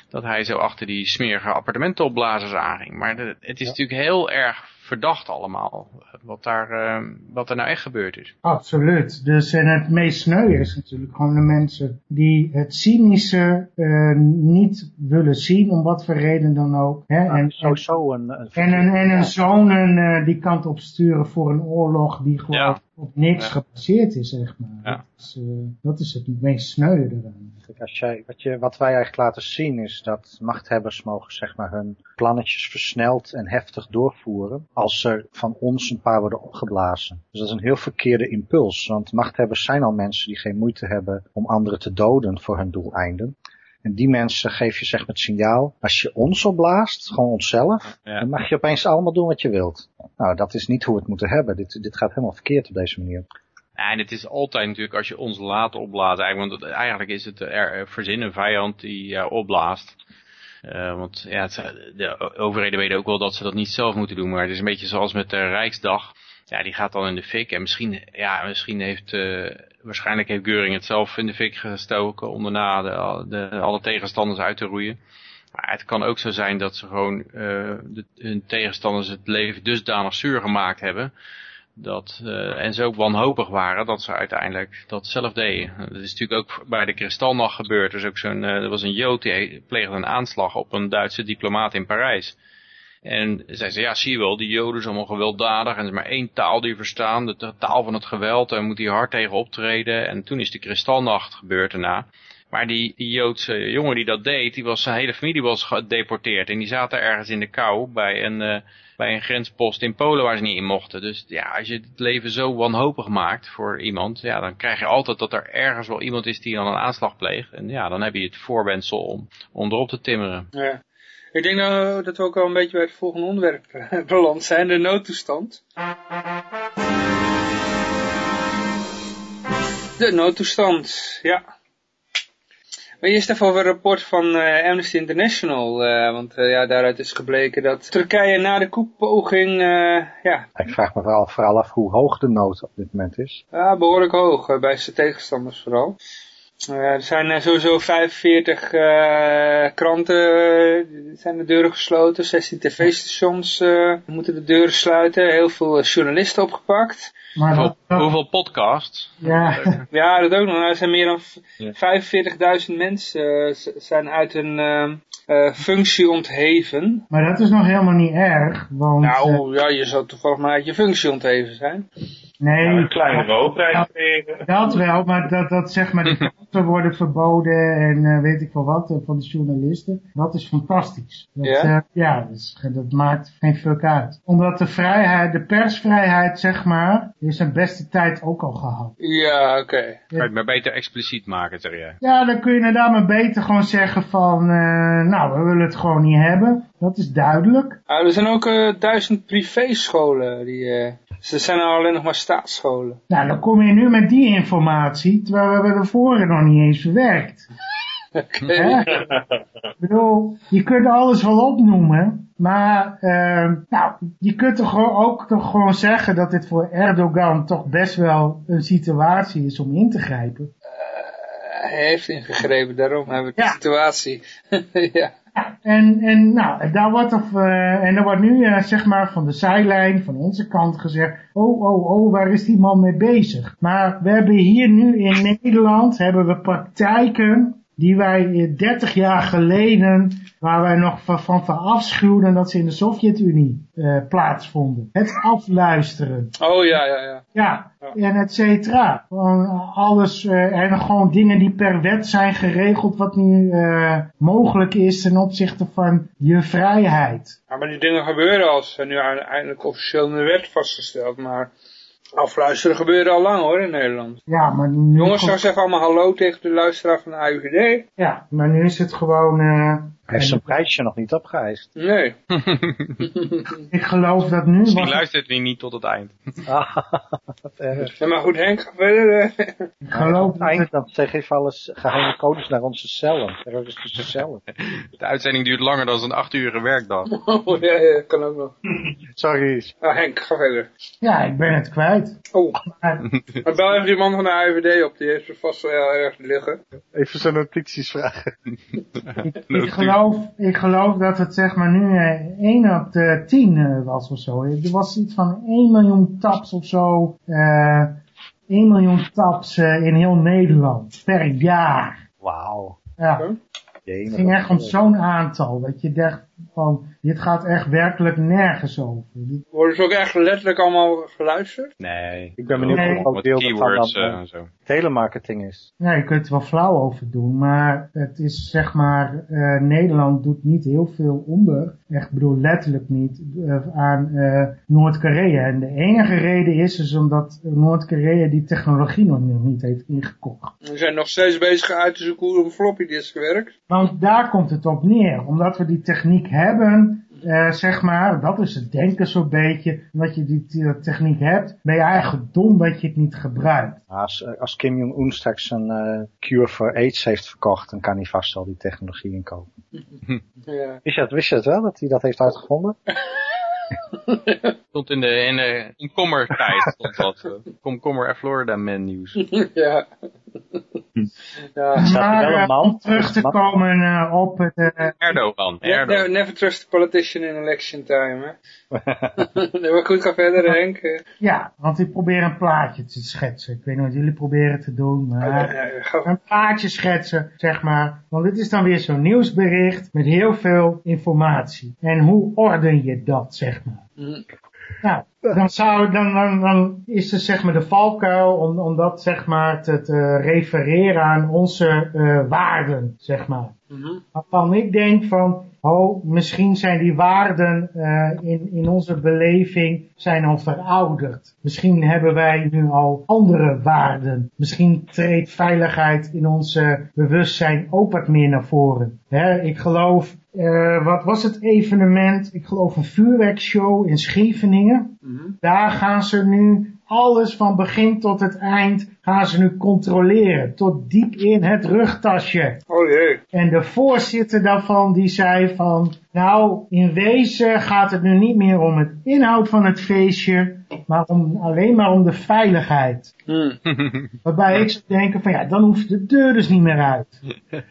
dat hij zo achter die smerige appartementenopblazers aanging. Maar de- het is natuurlijk heel erg verdacht allemaal, wat daar, eh, wat er nou echt gebeurd is. Absoluut. Dus en het meest sneu is natuurlijk gewoon de mensen die het cynische eh, niet willen zien, om wat voor reden dan ook. Hè? En, en, Sowieso een, een en, een, en een zonen eh, die kant op sturen voor een oorlog die gewoon op niks Ja. gebaseerd is, zeg maar. Ja. Dat, is, eh, dat is het meest sneu eraan. Als jij, wat, je, wat wij eigenlijk laten zien is dat machthebbers mogen zeg maar, hun plannetjes versneld en heftig doorvoeren als er van ons een paar worden opgeblazen. Dus dat is een heel verkeerde impuls, want machthebbers zijn al mensen die geen moeite hebben om anderen te doden voor hun doeleinden. En die mensen geef je zeg maar het signaal, als je ons opblaast, gewoon onszelf, Ja. dan mag je opeens allemaal doen wat je wilt. Nou, dat is niet hoe we het moeten hebben. Dit, dit gaat helemaal verkeerd op deze manier. Ja, en het is altijd natuurlijk als je ons laat opblazen. Eigenlijk, want het- eigenlijk is het er, verzin een vijand die jou opblaast. Eh, want ja, het- de overheden weten ook wel dat ze dat niet zelf moeten doen. Maar het is een beetje zoals met de Rijksdag. Ja, die gaat dan in de fik. En misschien, ja, misschien heeft, eh, waarschijnlijk heeft Geuring het zelf in de fik gestoken. Om daarna de, alle tegenstanders uit te roeien. Maar het kan ook zo zijn dat ze gewoon eh, hun tegenstanders het leven dusdanig zuur gemaakt hebben. Dat, eh, en ze ook wanhopig waren dat ze uiteindelijk dat zelf deden. Dat is natuurlijk ook bij de Kristalnacht gebeurd. Er, is ook zo'n, eh, er was een Jood die pleegde een aanslag op een Duitse diplomaat in Parijs. En zei ze, ja zie je wel, die Joden zijn allemaal gewelddadig en er is maar één taal die verstaan, de taal van het geweld, en moet hier hard tegen optreden. En toen is de Kristalnacht gebeurd daarna. Maar die, die Joodse jongen die dat deed, die was, zijn hele familie was gedeporteerd. En die zaten ergens in de kou bij een, eh, bij een grenspost in Polen waar ze niet in mochten. Dus ja, als je het leven zo wanhopig maakt voor iemand, ja, dan krijg je altijd dat er ergens wel iemand is die dan een aanslag pleegt. En ja, dan heb je het voorwendsel om, om erop te timmeren. Ja. Ik denk nou dat we ook wel een beetje bij het volgende onderwerp eh, beland zijn, de noodtoestand. De noodtoestand, ja. Maar eerst even over een rapport van eh, Amnesty International, eh, want ja, daaruit is gebleken dat Turkije na de koepoging, ja, Ik vraag me vooral, vooral af hoe hoog de nood op dit moment is. ja, behoorlijk hoog, bij zijn tegenstanders vooral. Eh, er zijn eh, sowieso 45 eh, kranten, eh, zijn de deuren gesloten, 16 tv-stations eh, moeten de deuren sluiten, heel veel journalisten opgepakt. Maar dat, Hoeveel, dat- hoeveel podcasts? ja, Ja, dat ook nog. Nou, Er zijn meer dan v- Ja. 45.000 mensen zijn uit hun functie ontheven. maar dat is nog helemaal niet erg, want... Nou, ja, je zou toevallig maar uit je functie ontheven zijn. nee, een kleinere overheid creëren. Dat wel, maar dat, dat zeg maar worden verboden en eh, weet ik wel wat eh, van de journalisten. Dat is fantastisch. Dat, Ja? ja, dus, dat maakt geen fuck uit. Omdat de vrijheid, de persvrijheid zeg maar, is zijn beste tijd ook al gehad. Ja, oké. Kan je het maar beter expliciet maken, zeg jij. Ja, dan kun je inderdaad maar beter gewoon zeggen van, eh, nou, we willen het gewoon niet hebben. Dat is duidelijk. Ah, er zijn ook eh, duizend privéscholen. Die, eh, ze zijn nou alleen nog maar staatsscholen. Nou, dan kom je nu met die informatie, terwijl we hebben de vorige nog niet eens verwerkt. Hè? Ik bedoel, je kunt alles wel opnoemen, maar uh, nou, je kunt toch ook toch gewoon zeggen dat dit voor Erdogan toch best wel een situatie is om in te grijpen. Hij heeft ingegrepen, daarom hebben we de Ja. situatie. ja. En, en nou, daar wordt of, uh, en er wordt nu uh, zeg maar van de zijlijn, van onze kant gezegd, oh, oh, oh, waar is die man mee bezig? Maar we hebben hier nu in Nederland, hebben we praktijken die wij 30 jaar geleden, waar wij nog van, van verafschuwden dat ze in de Sovjet-Unie uh, plaatsvonden. Het afluisteren. Oh ja, ja, ja. Ja, en et cetera. Gewoon alles, uh, en gewoon dingen die per wet zijn geregeld wat nu uh, mogelijk is ten opzichte van je vrijheid. Ja, maar die dingen gebeuren als ze nu eindelijk officieel in de wet vastgesteld, maar afluisteren gebeurde al lang hoor in Nederland. Ja, maar nu Jongens, zou zeggen allemaal hallo tegen de luisteraar van de AUVD. Ja, maar nu is het gewoon... Uh, hij heeft zijn prijsje nog niet opgeëist. Nee. ik geloof dat nu... Misschien luistert hij niet tot het eind. ah, ja, maar goed, Henk, ga verder. ik geloof het eind, dan geef alles geheime codes naar onze cellen. Terroristische cellen. De uitzending duurt langer dan een acht uurige werkdag. Oh, ja, ja, kan ook nog. Sorry. Ah, Henk, ga verder. Ja, ik ben het kwijt. Oh. Maar, maar bel even die man van de AIVD op, die heeft er vast wel heel erg liggen. Even zijn notities vragen. ik, geloof, ik geloof dat het zeg maar nu eh, 1 op de 10 uh, was of zo. Er was iets van 1 miljoen taps of zo. Uh, 1 miljoen taps in heel Nederland per jaar. Wauw. Ja. Het ging echt om zo'n aantal. Dat je dacht van, dit gaat echt werkelijk nergens over. Worden ze ook echt letterlijk allemaal geluisterd? Nee. Ik ben benieuwd Nee. groot deel Keywords van zo. telemarketing is. Ja, je kunt er wel flauw over doen, maar het is zeg maar, eh, Nederland doet niet heel veel onder, echt bedoel letterlijk niet, eh, aan eh, Noord-Korea. En de enige reden is dus omdat Noord-Korea die technologie nog niet heeft ingekocht. We zijn nog steeds bezig uit te zoeken hoe een floppy disk werkt. Want daar komt het op neer, omdat we die techniek hebben, eh, zeg maar, dat is het denken zo'n beetje, omdat je die, techniek hebt, ben je eigenlijk dom dat je het niet gebruikt. Als, eh, als Kim Jong-un straks een eh, cure voor AIDS heeft verkocht, dan kan hij vast wel die technologie inkopen. Ja. Wist je het, wist je het wel, dat hij dat heeft uitgevonden? Stond in de, in de komkommertijd stond dat. eh, Komkommer en Florida Man nieuws. ja. ja. Maar wel een eh, man? om terug te komen eh, op het, Erdogan. Erdogan. never trust a politician in election time, hè. nee, maar goed, ga verder, Henk. Ja, want ik probeer een plaatje te schetsen. Ik weet niet wat jullie proberen te doen, maar... eh, ga- een plaatje schetsen, zeg maar. Want dit is dan weer zo'n nieuwsbericht met heel veel informatie. En hoe orden je dat, zeg maar? Mhm. Nou, dan, zou, dan, dan, dan is er zeg maar de valkuil om, om dat zeg maar te, te refereren aan onze eh, waarden, zeg maar. Mhm. Waarvan ik denk van, oh, misschien zijn die waarden eh, in, in onze beleving zijn al verouderd. Misschien hebben wij nu al andere waarden. Misschien treedt veiligheid in onze bewustzijn ook wat meer naar voren. Hè, ik geloof, eh, wat was het evenement? Ik geloof een vuurwerkshow in Scheveningen. Mhm. Daar gaan ze nu alles van begin tot het eind gaan ze nu controleren. Tot diep in het rugtasje. Oh jee. En de voorzitter daarvan die zei van, nou in wezen gaat het nu niet meer om het inhoud van het feestje, maar om, alleen maar om de veiligheid. Hm. Waarbij ik zou denken van ja, dan hoeft de deur dus niet meer uit.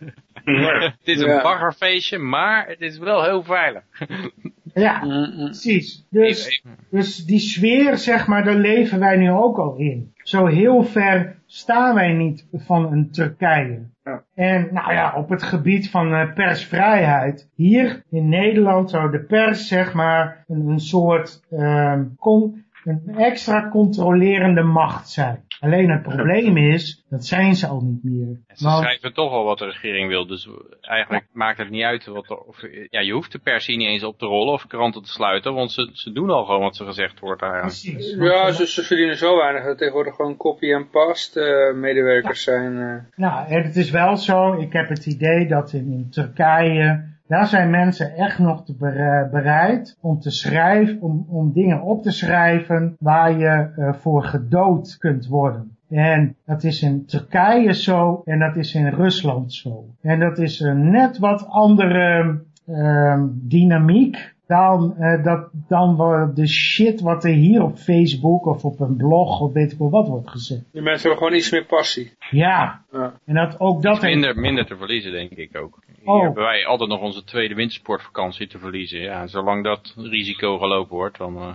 Het is een baggerfeestje, maar het is wel heel veilig. Ja, Hm, hm. precies. Dus, dus die sfeer, zeg maar, daar leven wij nu ook al in. Zo heel ver staan wij niet van een Turkije. Ja. En nou ja, op het gebied van eh, persvrijheid. Hier in Nederland zou de pers zeg maar een, een soort ehm, con- een extra controlerende macht zijn. Alleen het probleem is, dat zijn ze al niet meer. Ze Want- schrijven toch al wat de regering wil, dus eigenlijk maakt het niet uit wat er, of, ja, je hoeft de pers hier niet eens op te rollen of kranten te sluiten, want ze, ze doen al gewoon wat ze gezegd wordt eigenlijk. Precies. Ja, ze, ze verdienen zo weinig dat tegenwoordig gewoon copy en past eh, medewerkers zijn. eh. Nou, het is wel zo, ik heb het idee dat in, in Turkije, daar zijn mensen echt nog te bere- bereid om te schrijven, om, om dingen op te schrijven waar je eh, voor gedood kunt worden. En dat is in Turkije zo en dat is in Rusland zo. En dat is een net wat andere ehm, dynamiek dan, eh, dat, dan de shit wat er hier op Facebook of op een blog of weet ik wel wat wordt gezegd. Die mensen hebben gewoon iets meer passie. Ja, Ja. en dat ook dat... minder te verliezen, denk ik ook. Hier Oh. hebben wij altijd nog onze tweede wintersportvakantie te verliezen. Ja, zolang dat risico gelopen wordt, dan... eh,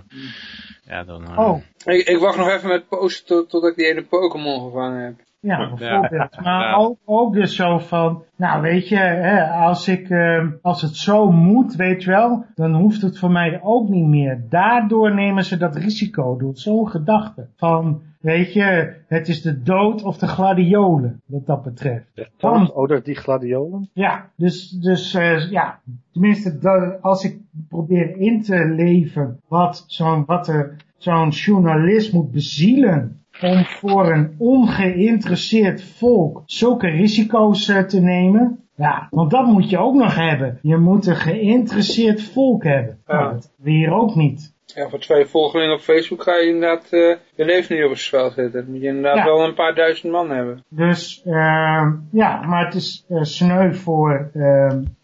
ja, dan eh, Oh, Ik, ik wacht nog even met posten tot, totdat ik die ene Pokémon gevangen heb. Ja, bijvoorbeeld. Maar Ook, ook dus zo van, nou weet je, hè, als, ik, uh, als het zo moet, weet je wel, dan hoeft het voor mij ook niet meer. Daardoor nemen ze dat risico door. Zo'n gedachte van, weet je, het is de dood of de gladiolen, wat dat betreft. Van, oh, die gladiolen? Ja, dus, dus uh, ja, tenminste, dat, als ik probeer in te leven wat zo'n, wat zo'n journalist moet bezielen om voor een ongeïnteresseerd volk zulke risico's uh, te nemen. Ja, want dat moet je ook nog hebben. Je moet een geïnteresseerd volk hebben. Ja. Nou, dat hebben we hier ook niet. Ja, voor twee volgelingen op Facebook ga je inderdaad uh, je leven niet op het spel zetten. Dan moet je inderdaad ja. wel een paar duizend man hebben. Dus uh, ja, maar het is uh, sneu voor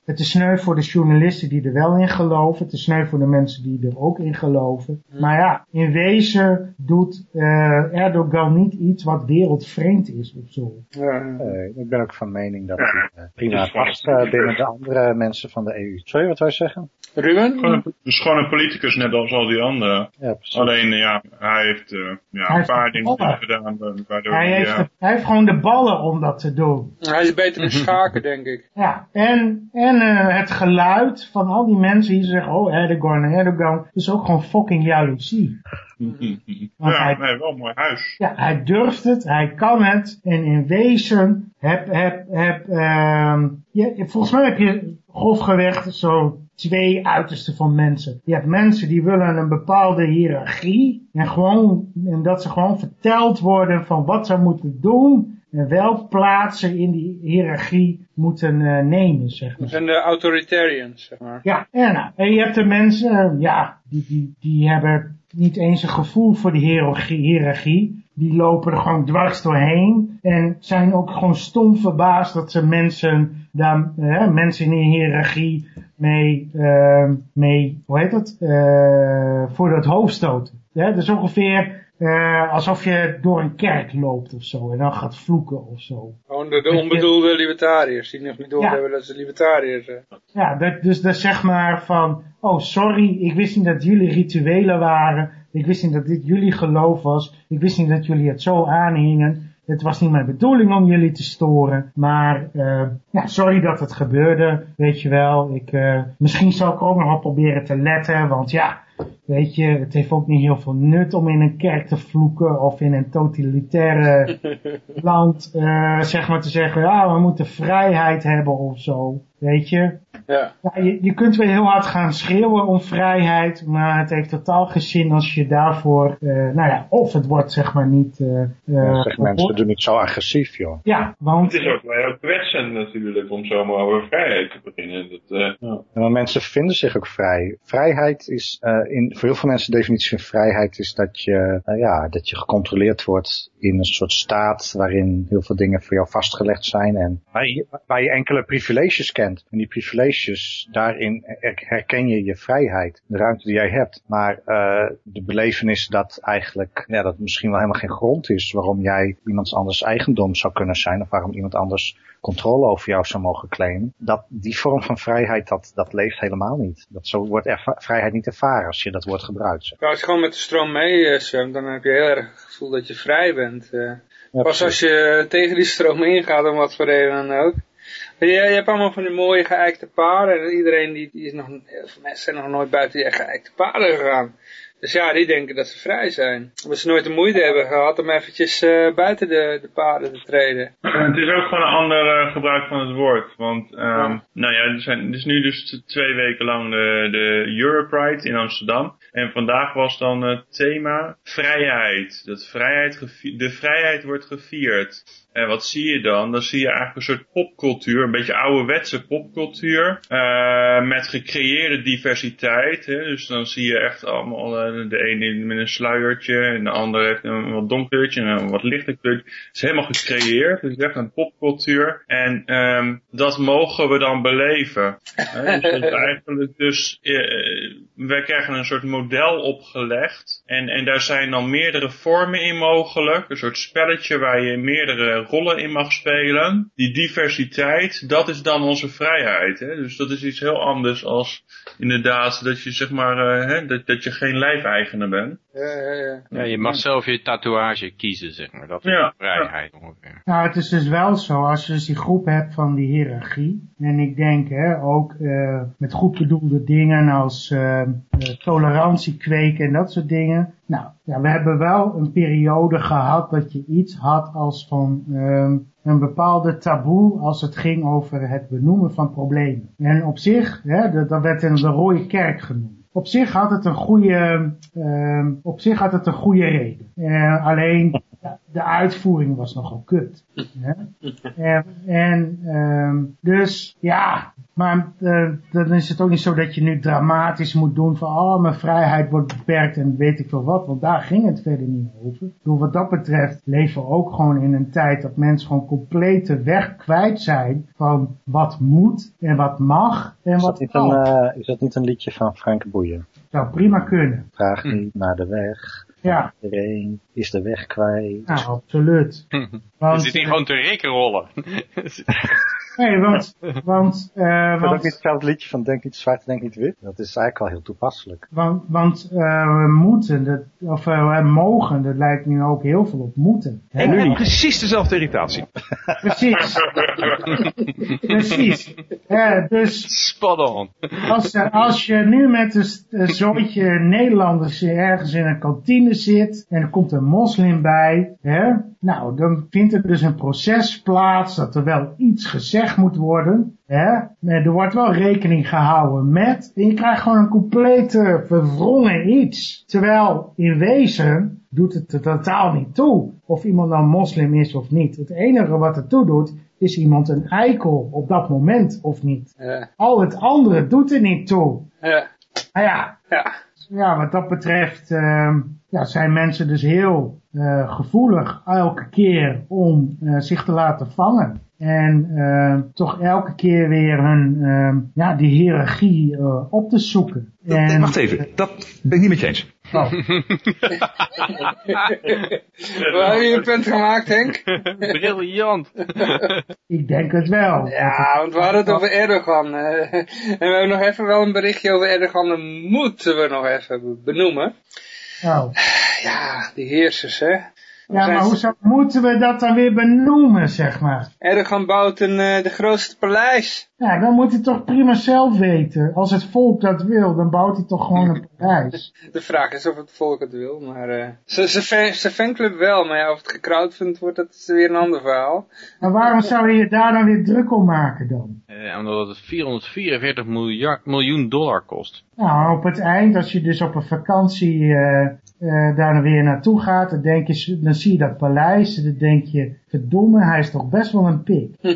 het is sneu voor de journalisten die er wel in geloven. Het is sneu voor de mensen die er ook in geloven. Hmm. Maar ja, in wezen doet uh, Erdogan niet iets wat wereldvreemd is of zo. Ja. Uh, ik ben ook van mening dat hij uh, prima past uh, binnen de andere mensen van de EU. Sorry, wat wij zeggen? Ruben? Een, dus gewoon een politicus net als al die anderen. Ja, Alleen, ja, hij heeft, ja, hij een paar dingen gedaan. Waardoor hij, heeft ja. de, hij heeft gewoon de ballen om dat te doen. Hij is beter in schaken, denk ik. Ja, en, en uh, het geluid van al die mensen die zeggen, oh Erdogan, Erdogan, is ook gewoon fucking jaloezie. ja, hij, nee, wel een mooi huis. Ja, hij durft het, hij kan het. En in wezen heb, heb, heb, je, volgens mij heb je grofgewicht zo twee uitersten van mensen. Je hebt mensen die willen een bepaalde hiërarchie. En gewoon, en dat ze gewoon verteld worden van wat ze moeten doen en welk plaats ze in die hiërarchie moeten uh, nemen, zeg maar. Dat zijn de authoritarians, zeg maar. Ja, en, nou, en je hebt de mensen, uh, ja, die, die, die hebben niet eens een gevoel voor de hiërarchie. Die lopen er gewoon dwars doorheen. En zijn ook gewoon stom verbaasd dat ze mensen, daar, uh, mensen in een hiërarchie mee, mee, hoe heet dat, voor het hoofd stoten. Ja, dat is ongeveer uh, alsof je door een kerk loopt of zo en dan gaat vloeken of zo. Gewoon de, de onbedoelde je... libertariërs die nog niet door ja. hebben dat ze libertariërs zijn. Ja, dat, dus dat zeg maar van, oh sorry, ik wist niet dat jullie rituelen waren. Ik wist niet dat dit jullie geloof was. Ik wist niet dat jullie het zo aanhingen. Het was niet mijn bedoeling om jullie te storen. Maar uh, ja, sorry dat het gebeurde, weet je wel. Ik, uh, misschien zal ik ook nog wel proberen te letten, want ja, Weet je, het heeft ook niet heel veel nut om in een kerk te vloeken of in een totalitaire land, uh, zeg maar te zeggen, ja, we moeten vrijheid hebben of zo. Weet je? Ja. ja je, je, kunt wel heel hard gaan schreeuwen om vrijheid, maar het heeft totaal geen zin als je daarvoor, uh, nou ja, of het wordt zeg maar niet... Uh, ja, zeg mensen, doen niet zo agressief, joh. Ja, want... Het is ook wel heel kwetsend natuurlijk om zomaar over vrijheid te beginnen. Dat, uh... ja. Maar mensen vinden zich ook vrij. Vrijheid is, in, voor heel veel mensen de definitie van vrijheid is dat je, ja, dat je gecontroleerd wordt in een soort staat waarin heel veel dingen voor jou vastgelegd zijn en waar je, waar je enkele privileges kent. En die privileges, daarin herken je je vrijheid, de ruimte die jij hebt. Maar uh, de belevenis dat eigenlijk, ja, dat misschien wel helemaal geen grond is waarom jij iemands anders eigendom zou kunnen zijn, of waarom iemand anders controle over jou zou mogen claimen. Dat, die vorm van vrijheid, dat, dat leeft helemaal niet. Dat zo wordt vrijheid niet ervaren als je dat woord gebruikt. Zeg. Als je gewoon met de stroom mee zwemt, dan heb je heel erg het gevoel dat je vrij bent. Uh, ja, pas als je tegen die stroom ingaat, om wat voor reden dan ook, je, je hebt allemaal van die mooie geëikte paden. En iedereen die, die is nog, mensen zijn nog nooit buiten die geëikte paden gegaan. Dus ja, die denken dat ze vrij zijn. Omdat ze nooit de moeite hebben gehad om eventjes uh, buiten de, de paden te treden. Het is ook gewoon een ander uh, gebruik van het woord. Want, um, ja. nou ja, er, zijn, is nu dus twee weken lang de, de Europride in Amsterdam. En vandaag was dan het thema vrijheid. Dat vrijheid de vrijheid wordt gevierd. En wat zie je dan? Dan zie je eigenlijk een soort popcultuur, een beetje ouderwetse popcultuur, uh, met gecreëerde diversiteit. Hè? Dus dan zie je echt allemaal, uh, de ene met een sluiertje en de andere heeft een wat donkertje en een wat lichter kleurtje. Het is helemaal gecreëerd, het is echt een popcultuur. En um, dat mogen we dan beleven. Hè? Dus eigenlijk dus, uh, wij krijgen een soort model opgelegd en, en daar zijn dan meerdere vormen in mogelijk. Een soort spelletje waar je meerdere rollen in mag spelen. Die diversiteit, dat is dan onze vrijheid. Hè? Dus dat is iets heel anders als inderdaad dat je zeg maar, uh, hè, dat, dat je geen lijfeigenaar bent. Eh, Ja, je mag zelf je tatoeage kiezen, zeg maar. Dat is Ja. vrijheid ongeveer. Nou, het is dus wel zo, als je dus die groep hebt van die hiërarchie, en ik denk hè, ook eh, met goed bedoelde dingen als eh, eh, tolerantie kweken en dat soort dingen. Nou, ja, we hebben wel een periode gehad dat je iets had als van ehm, een bepaalde taboe als het ging over het benoemen van problemen. En op zich, hè, dat, dat werd in de rode kerk genoemd. Op zich had het een goede, ehm, op zich had het een goede reden. Eh, alleen de uitvoering was nogal kut. Hè? En, en ehm, dus ja, maar eh, dan is het ook niet zo dat je nu dramatisch moet doen van oh mijn vrijheid wordt beperkt en weet ik veel wat, want daar ging het verder niet over. Bedoel, wat dat betreft leven we ook gewoon in een tijd dat mensen gewoon compleet de weg kwijt zijn van wat moet en wat mag en Is wat dat, niet kan. een, eh, is dat niet een liedje van Frank Boeien? Zou prima kunnen. Vraag niet naar de weg. Ja, Iedereen is de weg kwijt. nou, absoluut. Je Want, zit hier eh, gewoon te rekkenrollen. nee, want, want, eh, dat ook want niet hetzelfde liedje van Denk niet zwart, denk niet wit? Dat is eigenlijk wel heel toepasselijk. Want, want eh, we moeten, dat, of eh, we mogen, dat lijkt nu ook heel veel op moeten. Hè? En nu precies dezelfde irritatie. Precies. Precies. Ja, dus Spot on. als, als je nu met een een zootje Nederlanders ergens in een kantine zit en er komt een moslim bij, hè, nou, dan vindt er dus een proces plaats dat er wel iets gezegd moet worden. Hè? Er wordt wel rekening gehouden met, en je krijgt gewoon een complete verwrongen iets. Terwijl in wezen doet het er totaal niet toe of iemand nou moslim is of niet. Het enige wat er toe doet, is iemand een eikel op dat moment of niet. Ja. Al het andere doet er niet toe. Ja. Nou ja, Ja. ja wat dat betreft ehm, ja, zijn mensen dus heel eh, gevoelig elke keer om eh, zich te laten vangen. En eh, toch elke keer weer hun, ehm, ja, die hiërarchie eh, op te zoeken. En, Wacht even, dat ben ik niet met je eens. Oh, Waar heb je een punt gemaakt, Henk? Briljant. ik denk het wel. Ja, want we hadden het over Erdogan. en we hebben nog even wel een berichtje over Erdogan. Dat moeten we nog even benoemen. Nou, Ja, die heersers, hè. Ja, maar hoe zou, moeten we dat dan weer benoemen, zeg maar? Erdogan bouwt een, eh, de grootste paleis. Ja, dan moet hij toch prima zelf weten. Als het volk dat wil, dan bouwt hij toch gewoon een paleis. De vraag is of het volk het wil, maar... eh zijn fan, zijn fanclub wel, maar ja, of het gecrowdfund wordt, dat is weer een ander verhaal. Maar waarom zou je je daar dan weer druk om maken dan? Eh, omdat het 444 miljard, miljoen dollar kost. Nou, op het eind, als je dus op een vakantie eh, eh, daar dan weer naartoe gaat, dan, denk je, dan zie je dat paleis en dan denk je, verdomme, hij is toch best wel een pik.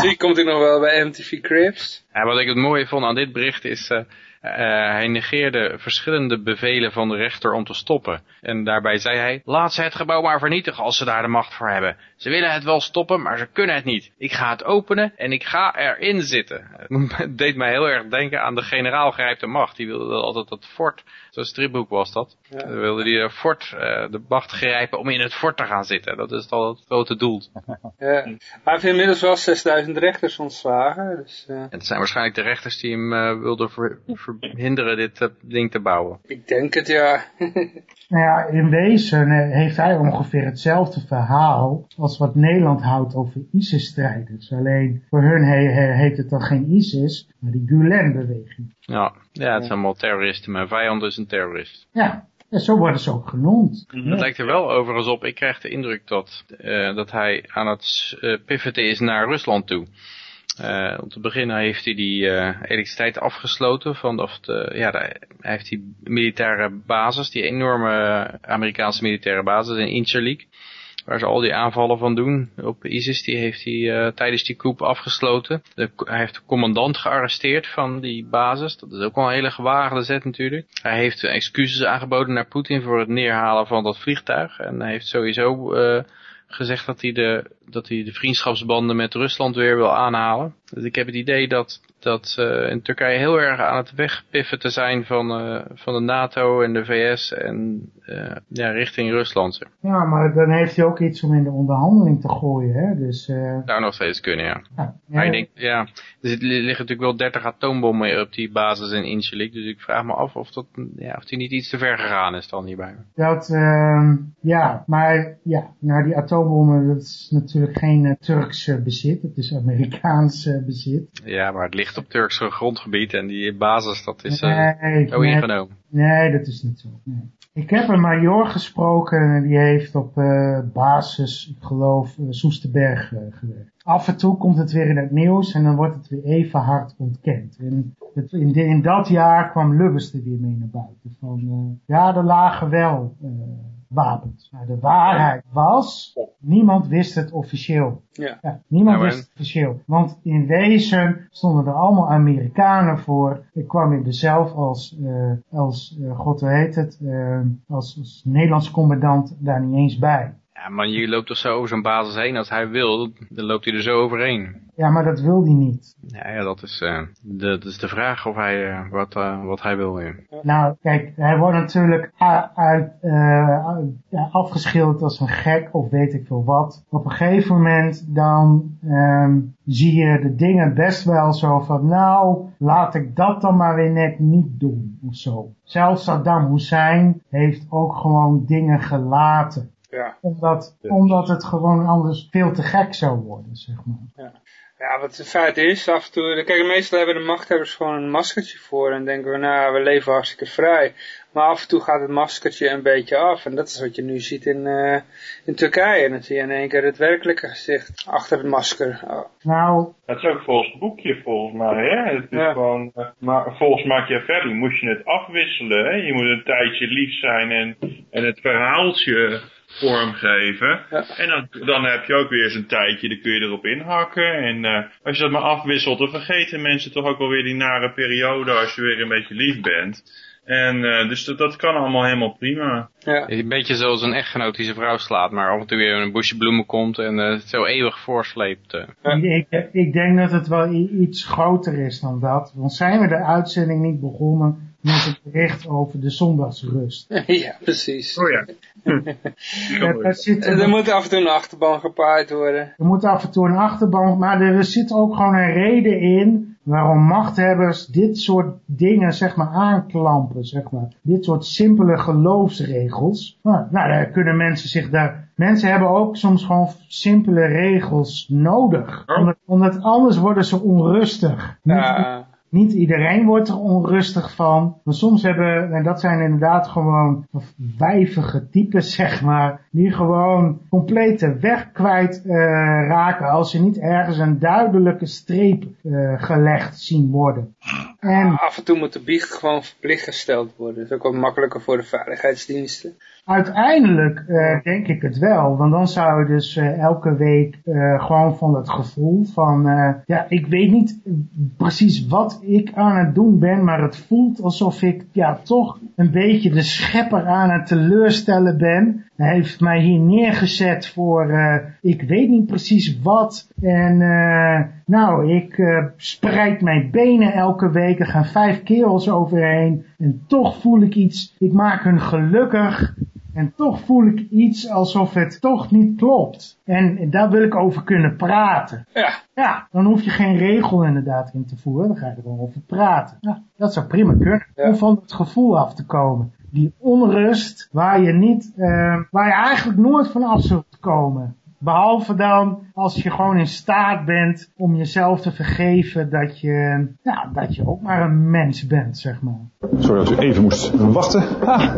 Zie, komt hij nog wel bij MTV Cribs? Ja, wat ik het mooie vond aan dit bericht is, eh, eh, hij negeerde verschillende bevelen van de rechter om te stoppen. En daarbij zei hij, laat ze het gebouw maar vernietigen als ze daar de macht voor hebben. Ze willen het wel stoppen, maar ze kunnen het niet. Ik ga het openen en ik ga erin zitten. Het deed mij heel erg denken aan de generaal grijpt de macht. Die wilde altijd dat fort, zo'n stripboek was dat. Dan wilde die de fort, eh, de macht grijpen om in het fort te gaan zitten. Dat is al het grote doel. Ja. Hij heeft inmiddels wel 6000 rechters ontslagen. Dus, eh, En het zijn waarschijnlijk de rechters die hem eh, wilden ver- verhinderen dit eh, ding te bouwen. ik denk het, ja. Nou ja, in wezen eh, heeft hij ongeveer hetzelfde verhaal als wat Nederland houdt over ISIS-strijders. Alleen voor hun he- he- heet het dan geen ISIS, maar die Gulen-beweging. Ja, ja het zijn allemaal terroristen. Mijn vijand is een terrorist. Ja, en zo worden ze ook genoemd. Het lijkt er wel overigens op. Ik krijg de indruk dat, eh, dat hij aan het eh, pivoten is naar Rusland toe. Eh, om te beginnen heeft hij die eh, elektriciteit afgesloten. Van, of de, ja, de- hij heeft die militaire basis, die enorme Amerikaanse militaire basis in Incirlik. Waar ze al die aanvallen van doen op ISIS, die heeft hij eh, tijdens die coup afgesloten. Hij heeft de commandant gearresteerd van die basis. Dat is ook wel een hele gewaagde zet natuurlijk. Hij heeft excuses aangeboden naar Poetin voor het neerhalen van dat vliegtuig. En hij heeft sowieso eh, gezegd dat hij, de, dat hij de vriendschapsbanden met Rusland weer wil aanhalen. Dus ik heb het idee dat dat in Turkije heel erg aan het wegpiffen te zijn van, uh, van de NATO en de VS en uh, ja, richting Rusland. Zeg. Ja, maar dan heeft hij ook iets om in de onderhandeling te gooien. Hè? Dus, uh... Zou nog steeds kunnen, ja. ja, maar ik denk, ja, er liggen natuurlijk wel 30 atoombommen op die basis in Incirlik. Dus ik vraag me af of, dat, ja, of die niet iets te ver gegaan is dan hierbij. Dat, uh, ja, maar ja, nou die atoombommen, dat is natuurlijk geen Turks bezit. Het is Amerikaans bezit. Ja, maar het ligt op Turks grondgebied en die basis, dat is nee, zo nee, ingenomen. Nee, dat is niet zo. Nee. Ik heb een major gesproken die heeft op uh, basis, ik geloof, uh, Soesterberg uh, gewerkt. Af en toe komt het weer in het nieuws en dan wordt het weer even hard ontkend. En het, in, de, in, dat jaar kwam Lubbers er weer mee naar buiten. Van, ja, er lagen wel wapens. Maar de waarheid was, niemand wist het officieel. Ja. ja niemand wist het officieel. Want in wezen stonden er allemaal Amerikanen voor. Ik kwam in er zelf als, uh, als uh, god hoe heet het, uh, als, als Nederlands commandant daar niet eens bij. Ja, maar je loopt toch zo over zo'n basis heen. Als hij wil, dan loopt hij er zo overheen. Ja, maar dat wil hij niet. Ja, ja dat, is, uh, de, dat is de vraag of hij, uh, wat, uh, wat hij wil. Ja. Nou, kijk, hij wordt natuurlijk uit, afgeschilderd als een gek of weet ik veel wat. Op een gegeven moment dan um, zie je de dingen best wel zo van, nou, laat ik dat dan maar weer net niet doen of zo. Zelfs Saddam Hussein heeft ook gewoon dingen gelaten. Ja. Omdat, omdat het gewoon anders veel te gek zou worden, zeg maar. Ja. Ja, wat het feit is, af en toe, kijk, meestal hebben de machthebbers gewoon een maskertje voor en denken we, nou, we leven hartstikke vrij. Maar af en toe gaat het maskertje een beetje af en dat is wat je nu ziet in, uh, in Turkije. En dan zie je in één keer het werkelijke gezicht achter het masker. Oh. Nou... Dat is ook volgens het boekje volgens mij, hè. Het is ja. gewoon, uh, maar volgens Machiavelli moet je het afwisselen, hè. Je moet een tijdje lief zijn en, en het verhaaltje vormgeven. Ja. En dan, dan heb je ook weer eens een tijdje, dan kun je erop inhakken. En uh, als je dat maar afwisselt, dan vergeten mensen toch ook wel weer die nare periode als je weer een beetje lief bent. En uh, dus dat, dat kan allemaal helemaal prima. Ja. Een beetje zoals een echtgenoot die zijn vrouw slaat, maar af en toe weer een bosje bloemen komt en uh, het zo eeuwig voorsleept. Uh. Ik, ik denk dat het wel iets groter is dan dat. Want zijn we de uitzending niet begonnen met het bericht over de zondagsrust. ja, precies. Oh ja. Ja er, zit, er, er moet af en toe een achterban gepaaid worden. Er moet af en toe een achterban, maar er zit ook gewoon een reden in waarom machthebbers dit soort dingen zeg maar aanklampen, zeg maar. Dit soort simpele geloofsregels. Nou, nou daar kunnen mensen zich daar... Mensen hebben ook soms gewoon simpele regels nodig. Omdat, omdat anders worden ze onrustig. Ja. Niet iedereen wordt er onrustig van. Maar soms hebben, en dat zijn inderdaad gewoon wijvige types, zeg maar, die gewoon compleet de weg kwijt uh, raken als ze niet ergens een duidelijke streep uh, gelegd zien worden. En af en toe moet de biecht gewoon verplicht gesteld worden. Dat is ook wat makkelijker voor de veiligheidsdiensten. Uiteindelijk uh, denk ik het wel, want dan zou je dus uh, elke week uh, gewoon van het gevoel van, ja, ik weet niet precies wat ik aan het doen ben, maar het voelt alsof ik ja toch een beetje de schepper aan het teleurstellen ben. Hij heeft mij hier neergezet voor, ik weet niet precies wat. En nou, ik spreid mijn benen elke week, er gaan vijf kerels overheen. En toch voel ik iets, ik maak hun gelukkig. En toch voel ik iets alsof het toch niet klopt. En daar wil ik over kunnen praten. Ja. Ja, dan hoef je geen regel inderdaad in te voeren. Dan ga je er gewoon over praten. Ja, dat zou prima kunnen. Ja. Om van het gevoel af te komen. Die onrust waar je niet, uh, waar je eigenlijk nooit van af zult komen. Behalve dan als je gewoon in staat bent om jezelf te vergeven dat je, ja, dat je ook maar een mens bent, zeg maar. Sorry dat u even moest wachten. Ah,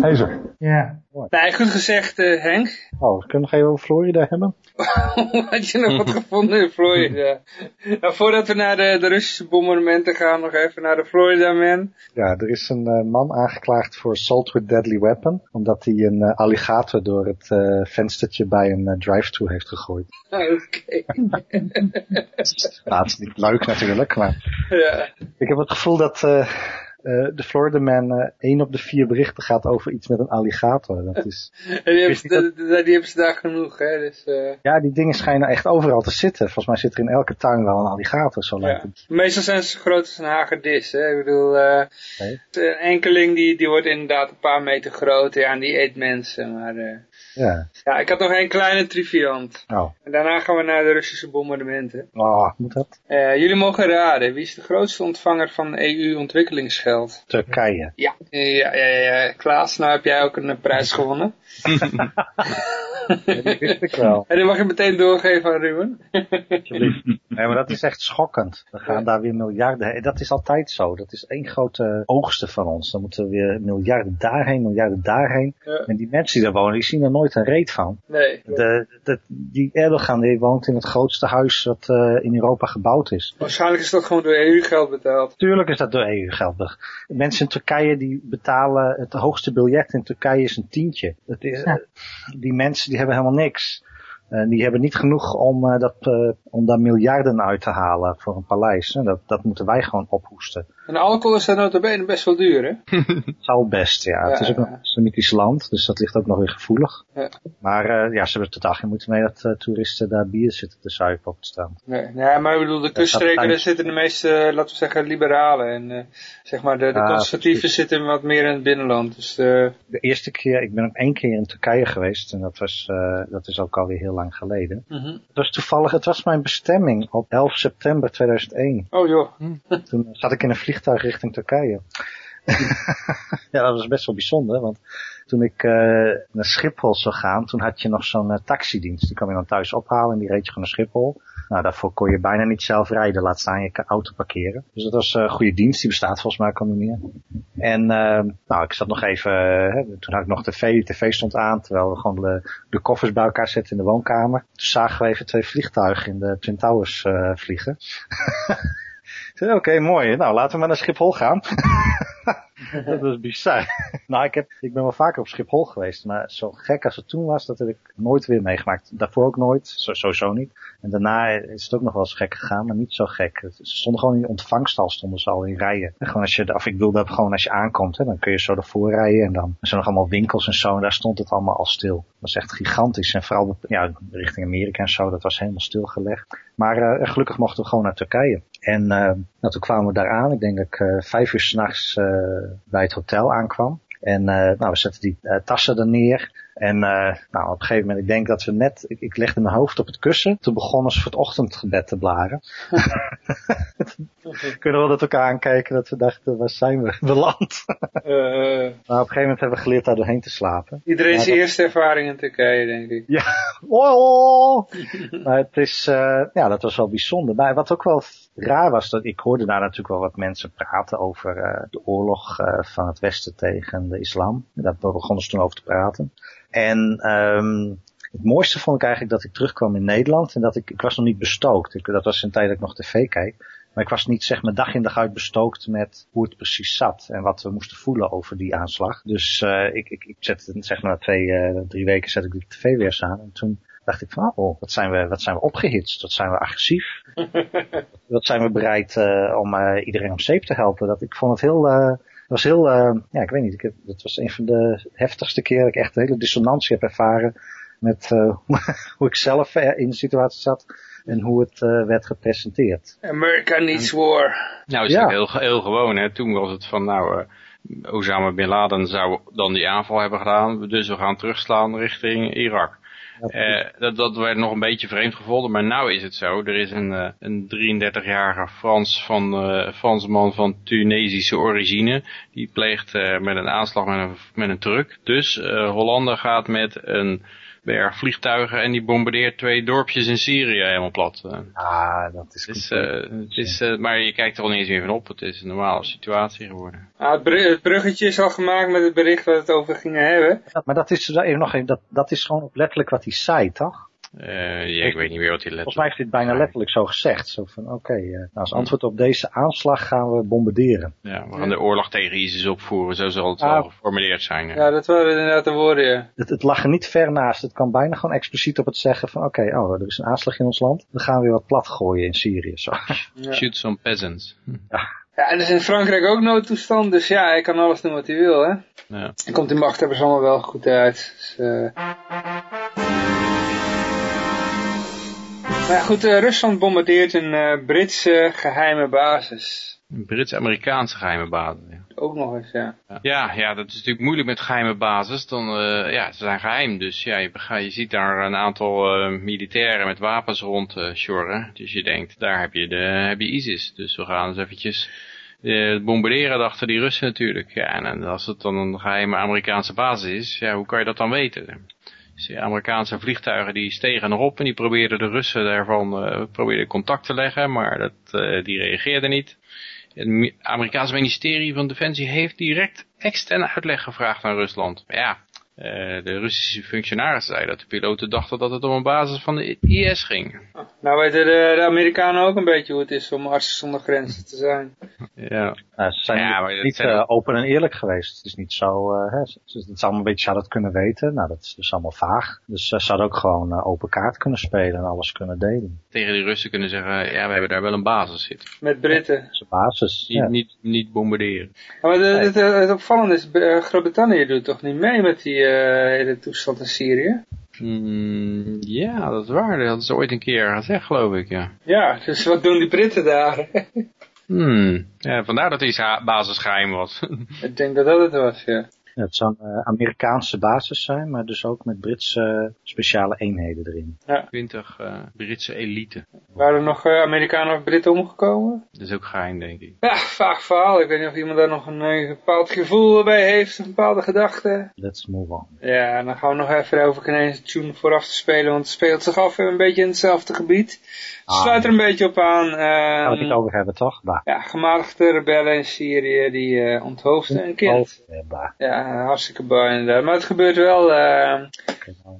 hij is er. Ja. Nee, goed gezegd uh, Henk. Oh, kunnen we nog even over Florida hebben? Had je nog wat gevonden in Florida? nou, voordat we naar de, de Russische bombardementen gaan, nog even naar de Florida Man. Ja, er is een uh, man aangeklaagd voor assault with deadly weapon. Omdat hij een uh, alligator door het venstertje bij een drive-thru heeft gegooid. Oké. nou, het is niet leuk natuurlijk, maar... Ja. Ik heb het gevoel dat eh, de Florida Man, eh, één op de vier berichten gaat over iets met een alligator. Dat is, En die hebben, ze, die, die hebben ze daar genoeg, hè. Dus, eh, ja, die dingen schijnen echt overal te zitten. Volgens mij zit er in elke tuin wel een alligator, zo lijkt het. meestal zijn ze groot als een hagedis, hè. Ik bedoel, eh, een enkeling die, die wordt inderdaad een paar meter groot, ja, en die eet mensen, maar... Ja. ja, ik had nog een kleine triviant. Oh. En daarna gaan we naar de Russische bombardementen. Oh, moet dat? Eh, jullie mogen raden, wie is de grootste ontvanger van EU-ontwikkelingsgeld? Turkije. Ja, ja, ja, ja. Klaas, nou heb jij ook een prijs gewonnen. die wist ik wel. En die mag je meteen doorgeven aan Ruben. Alsjeblieft. Nee, maar dat is echt schokkend. We gaan daar weer miljarden heen. Dat is altijd zo. Dat is één grote oogsten van ons. Dan moeten we weer miljarden daarheen, miljarden daarheen. Ja. En die mensen die daar wonen, die zien er nooit een reet van. Nee. De, de, die Erdogan die woont in het grootste huis dat eh, in Europa gebouwd is. Waarschijnlijk is dat gewoon door EU-geld betaald. Tuurlijk is dat door EU-geld. Mensen in Turkije die betalen, het hoogste biljet in Turkije is een tientje. Het is, Ja. Die mensen die hebben helemaal niks. En die hebben niet genoeg om, eh, dat, eh, om daar miljarden uit te halen voor een paleis. Dat, dat moeten wij gewoon ophoesten. En alcohol is daar notabene best wel duur, hè? Zou best, ja. Het is ook een islamitisch land, dus dat ligt ook nog weer gevoelig. Ja. Maar eh, ja, ze hebben totaal geen moeite mee dat eh, toeristen daar bier zitten te zuipen op het strand. Nee, nee, maar ik bedoel, de kuststreken, daar zitten de meeste, eh, laten we zeggen, liberalen. En zeg maar, de, conservatieven zitten wat meer in het binnenland. Dus De eerste keer, ik ben ook één keer in Turkije geweest en dat was, dat is ook alweer heel lang geleden. mhm. Het was toevallig, het was mijn bestemming op 11 september 2001. oh joh. Toen zat ik in een vliegtuig richting Turkije. ja, dat was best wel bijzonder, want toen ik eh, naar Schiphol zou gaan, toen had je nog zo'n eh, taxidienst. Die kwam je dan thuis ophalen en die reed je gewoon naar Schiphol. Nou, daarvoor kon je bijna niet zelf rijden, laat staan je auto parkeren. Dus dat was eh, een goede dienst, die bestaat volgens mij al niet meer. En eh, nou, ik zat nog even, eh, toen had ik nog tv, tv stond aan, terwijl we gewoon de, de koffers bij elkaar zetten in de woonkamer. Toen zagen we even twee vliegtuigen in de Twin Towers eh, vliegen. Zei, Oké, mooi. Nou, laten we maar naar Schiphol gaan. dat was bizar. nou, ik, heb, ik ben wel vaker op Schiphol geweest, maar zo gek als het toen was, dat heb ik nooit weer meegemaakt. Daarvoor ook nooit, sowieso niet. En daarna is het ook nog wel eens gek gegaan, maar niet zo gek. Het- Ze stonden gewoon in de ontvangstal, stonden ze al in rijen. En gewoon als je, of ik wilde gewoon als je aankomt, hè, dan kun je zo ervoor rijden en dan er zijn nog allemaal winkels en zo, en daar stond het allemaal al stil. Dat was echt gigantisch. En vooral ja, richting Amerika en zo, dat was helemaal stilgelegd. Maar eh, gelukkig mochten we gewoon naar Turkije. En uh, nou, toen kwamen we daar aan. Ik denk dat ik uh, vijf uur s'nachts uh, bij het hotel aankwam. En nou, we zetten die tassen er neer. En uh, nou, op een gegeven moment, ik denk dat we net, ik, ik legde mijn hoofd op het kussen. Toen begonnen ze voor het ochtendgebed te blaren. Kunnen we dat elkaar aankijken dat we dachten, waar zijn we beland? uh, maar op een gegeven moment hebben we geleerd daar doorheen te slapen. Iedereen zijn dat... eerste ervaring in Turkije, denk ik. Ja, oh, maar het is, uh, ja, dat was wel bijzonder. Maar wat ook wel raar was, dat ik hoorde daar natuurlijk wel wat mensen praten over uh, de oorlog uh, van het Westen tegen de islam. Daar begonnen ze toen over te praten. En um, het mooiste vond ik eigenlijk dat ik terugkwam in Nederland en dat ik, ik was nog niet bestookt. Ik, dat was een tijd dat ik nog tv keek. Maar ik was niet zeg maar dag in dag uit bestookt met hoe het precies zat en wat we moesten voelen over die aanslag. Dus uh, ik, ik, ik zette zeg maar twee, uh, drie weken zet ik de tv weer aan en toen dacht ik van, oh, wat zijn we, wat zijn we opgehitst, wat zijn we agressief. wat zijn we bereid uh, om iedereen om zeep te helpen. Dat, ik vond het heel, uh, was heel, uh, ja, ik weet niet, ik heb, dat was een van de heftigste keren dat ik echt een hele dissonantie heb ervaren met uh, hoe ik zelf in de situatie zat en hoe het uh, werd gepresenteerd. America needs war. Nou, is ja. heel, heel gewoon, hè. Toen was het van, nou, uh, Osama Bin Laden zou dan die aanval hebben gedaan, dus we gaan terugslaan richting Irak. Uh, dat, dat werd nog een beetje vreemd gevonden, maar nou is het zo. Er is een, uh, een 33-jarige Frans van, uh, Fransman van Tunesische origine. Die pleegt met een aanslag met een, met een truck. Dus Hollande gaat met een berg vliegtuigen en die bombardeert twee dorpjes in Syrië helemaal plat. Ah, dat is dus, het is uh, Maar je kijkt er al niet eens meer van op. Het is een normale situatie geworden. Ah, het, het, bruggetje is al gemaakt met het bericht waar we het over gingen hebben. Ja, maar dat is, even nog even, dat, dat is gewoon ook letterlijk wat hij zei, toch? Uh, ja, ik weet niet meer wat hij letterlijk... Volgens mij heeft hij het bijna letterlijk zo gezegd. Zo van, oké, okay, uh, nou, als antwoord op deze aanslag gaan we bombarderen. Ja, we gaan de oorlog tegen ISIS opvoeren. Zo zal het ah, wel geformuleerd zijn. Ja, ja dat waren inderdaad de woorden, ja. Het, het lag er niet ver naast. Het kwam bijna gewoon expliciet op het zeggen van, oké, okay, oh, er is een aanslag in ons land. We gaan weer wat plat gooien in Syrië. Zo. Ja. Shoot some peasants. Ja. Ja, en er is in Frankrijk ook noodtoestand, dus ja, hij kan alles doen wat hij wil, hè. Ja. En komt die machthebbers allemaal wel goed uit. Dus, eh. Maar ja, goed, eh, Rusland bombardeert een eh, Britse geheime basis. Een Brits-Amerikaanse geheime basis. Ja. Ook nog eens, ja. Ja, ja, dat is natuurlijk moeilijk met geheime basis. Dan, eh, ja, ze zijn geheim. Dus ja, je, je ziet daar een aantal militairen met wapens rond eh, sjorren. Dus je denkt, daar heb je, de, heb je ISIS. Dus we gaan eens eventjes eh, bombarderen achter die Russen natuurlijk. Ja, en, en als het dan een geheime Amerikaanse basis is, ja, hoe kan je dat dan weten? Dus die Amerikaanse vliegtuigen die stegen erop en die probeerden de Russen daarvan eh, probeerden contact te leggen, maar dat, eh, die reageerden niet. Het Amerikaanse ministerie van Defensie heeft direct externe uitleg gevraagd aan Rusland. Ja, de Russische functionarissen zeiden dat de piloten dachten dat het om een basis van de IS ging. Nou weten de, de Amerikanen ook een beetje hoe het is om artsen zonder grenzen te zijn. Ja. Nou, ze zijn Ja, maar niet, dat niet, zijn eh, open en eerlijk geweest. Het is niet zo, eh, hè, het zou een beetje zouden het kunnen weten. Nou, dat is dus allemaal vaag. Dus ze zouden ook gewoon eh, open kaart kunnen spelen en alles kunnen delen. Tegen die Russen kunnen zeggen, ja, we hebben daar wel een basis zitten. Met Britten. De basis. Niet, Ja. niet, niet bombarderen. Maar de, het, het opvallende is, eh, Groot-Brittannië doet toch niet mee met die eh, hele toestand in Syrië? Hmm, ja, dat is waar. Dat hadden ze ooit een keer gezegd, geloof ik, ja. Ja, dus wat doen die Britten daar? Hmm. ja vandaar dat die za- basis geheim was. Ik denk dat dat het was, ja. Ja, het zou een eh, Amerikaanse basis zijn, maar dus ook met Britse eh, speciale eenheden erin. 20 eh, Britse elite. Waren er nog Amerikanen of Britten omgekomen? Dat is ook geheim, denk ik. Ja, vaag verhaal. Ik weet niet of iemand daar nog een bepaald gevoel bij heeft, een bepaalde gedachte. Let's move on. Ja, dan gaan we nog even over Canadian Tune vooraf te spelen, want het speelt zich af een beetje in hetzelfde gebied. Ah. sluit er een beetje op aan. Gaan we het eh niet over hebben, toch? Bah. ja, gematigde rebellen in Syrië die eh onthoofden een kind. Ja, hartstikke bang inderdaad. Maar het gebeurt wel,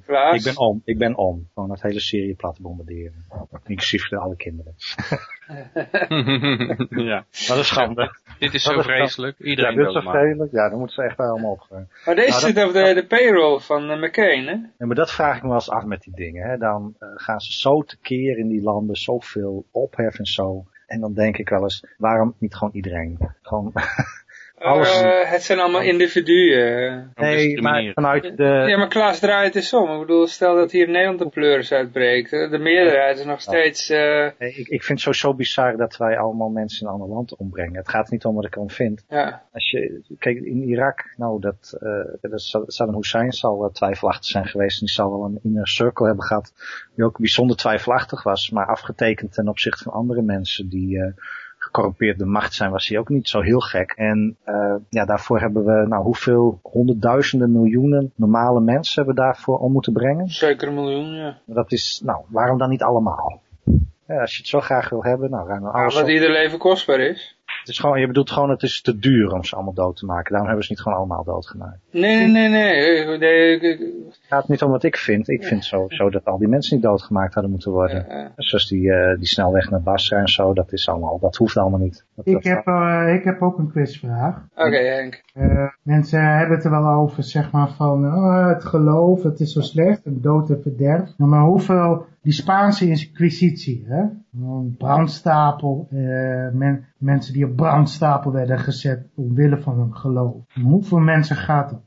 Klaas. Ik ben om, ik ben om. Gewoon het hele Syrië plat bombarderen. Inclusief alle kinderen. ja. Wat een schande. Dit is zo is vreselijk. Ja, Iedereen dit is zo vreselijk. Ja, dan moeten ze echt allemaal opgaan. Maar deze Nou, dat- zit op de, de payroll van eh, McCain, hè? Ja, maar dat vraag ik me wel eens af met die dingen. Hè. Dan eh, gaan ze zo tekeer in die landen, zoveel ophef en zo. En dan denk ik wel eens, waarom niet gewoon iedereen? Gewoon alles. Eh, het zijn allemaal individuen. nee, maar vanuit de... Ja, maar Klaas draait het eens om. Ik bedoel, stel dat hier in Nederland de pleuris uitbreekt. eh, De meerderheid is nog steeds... eh, Nee, ik, ik vind het sowieso bizar dat wij allemaal mensen in een ander land ombrengen. Het gaat niet om wat ik erom vind. ja. Als je, kijk, in Irak, nou, dat, eh dat Saddam Hussein zal wel twijfelachtig zijn geweest. En die zal wel een inner circle hebben gehad, die ook bijzonder twijfelachtig was. Maar afgetekend ten opzichte van andere mensen die eh gecorrumpeerd de macht zijn, was hij ook niet zo heel gek. En eh ja, daarvoor hebben we, nou, hoeveel honderdduizenden miljoenen normale mensen hebben we daarvoor om moeten brengen? Zeker een miljoen, ja. Dat is, nou, waarom dan niet allemaal? Ja, als je het zo graag wil hebben, nou, ruim dan Ja, alles Omdat op. ieder leven kostbaar is. Het is gewoon, je bedoelt gewoon, het is te duur om ze allemaal dood te maken. Daarom hebben ze niet gewoon allemaal doodgemaakt. Nee, nee, nee, nee. Nee, ik- ik- Het gaat niet om wat ik vind. Ik vind sowieso dat al die mensen niet doodgemaakt hadden moeten worden. Ja. Zoals die, eh, die snelweg naar Basra en zo, dat is allemaal, dat hoeft allemaal niet. Dat, Ik dat- heb, eh, ik heb ook een quizvraag. Oké, Henk. Eh, mensen hebben het er wel over, zeg maar, van oh, het geloof, het is zo slecht, en dood en verderf. Nou, maar hoeveel, die Spaanse inquisitie, hè? Een brandstapel, eh, men- mensen die op brandstapel werden gezet omwille van hun geloof. Hoeveel mensen gaat het?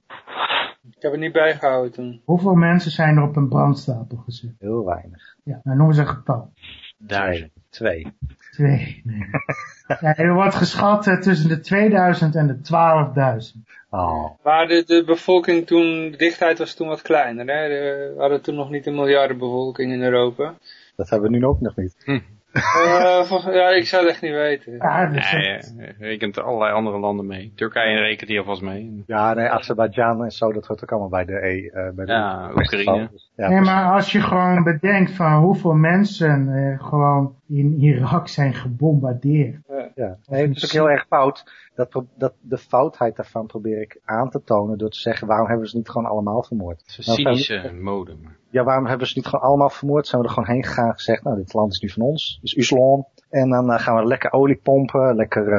Ik heb het niet bijgehouden. Hoeveel mensen zijn er op een brandstapel gezet? Heel weinig. Ja, nou noem eens een getal. Duizend. Twee. Twee, nee. ja, er wordt geschat eh, tussen de 2000 en de 12.000. Oh. Maar de, de bevolking toen, de dichtheid was toen wat kleiner. Hè? De- we hadden toen nog niet een miljardenbevolking in Europa. Dat hebben we nu ook nog niet. Eh, volgens- ja, ik zou het echt niet weten. Ja, dus Nee, je rekent allerlei andere landen mee. Turkije rekent hier alvast mee. Ja, nee, Azerbeidzjan en zo, dat hoort ook allemaal bij de E. eh, bij de Ja, Oekraïne. Ja, nee, maar als je gewoon bedenkt van hoeveel mensen eh, gewoon in Irak zijn gebombardeerd. Ja, nee, het is ook heel erg fout. Dat, dat, de foutheid daarvan probeer ik aan te tonen door te zeggen, waarom hebben ze niet gewoon allemaal vermoord? Het is een Nou, zijn- cynische mode. maar- Ja, waarom hebben ze niet gewoon allemaal vermoord? Zijn we er gewoon heen gegaan en gezegd, nou, dit land is nu van ons, is islam. En dan eh, gaan we lekker olie pompen, lekker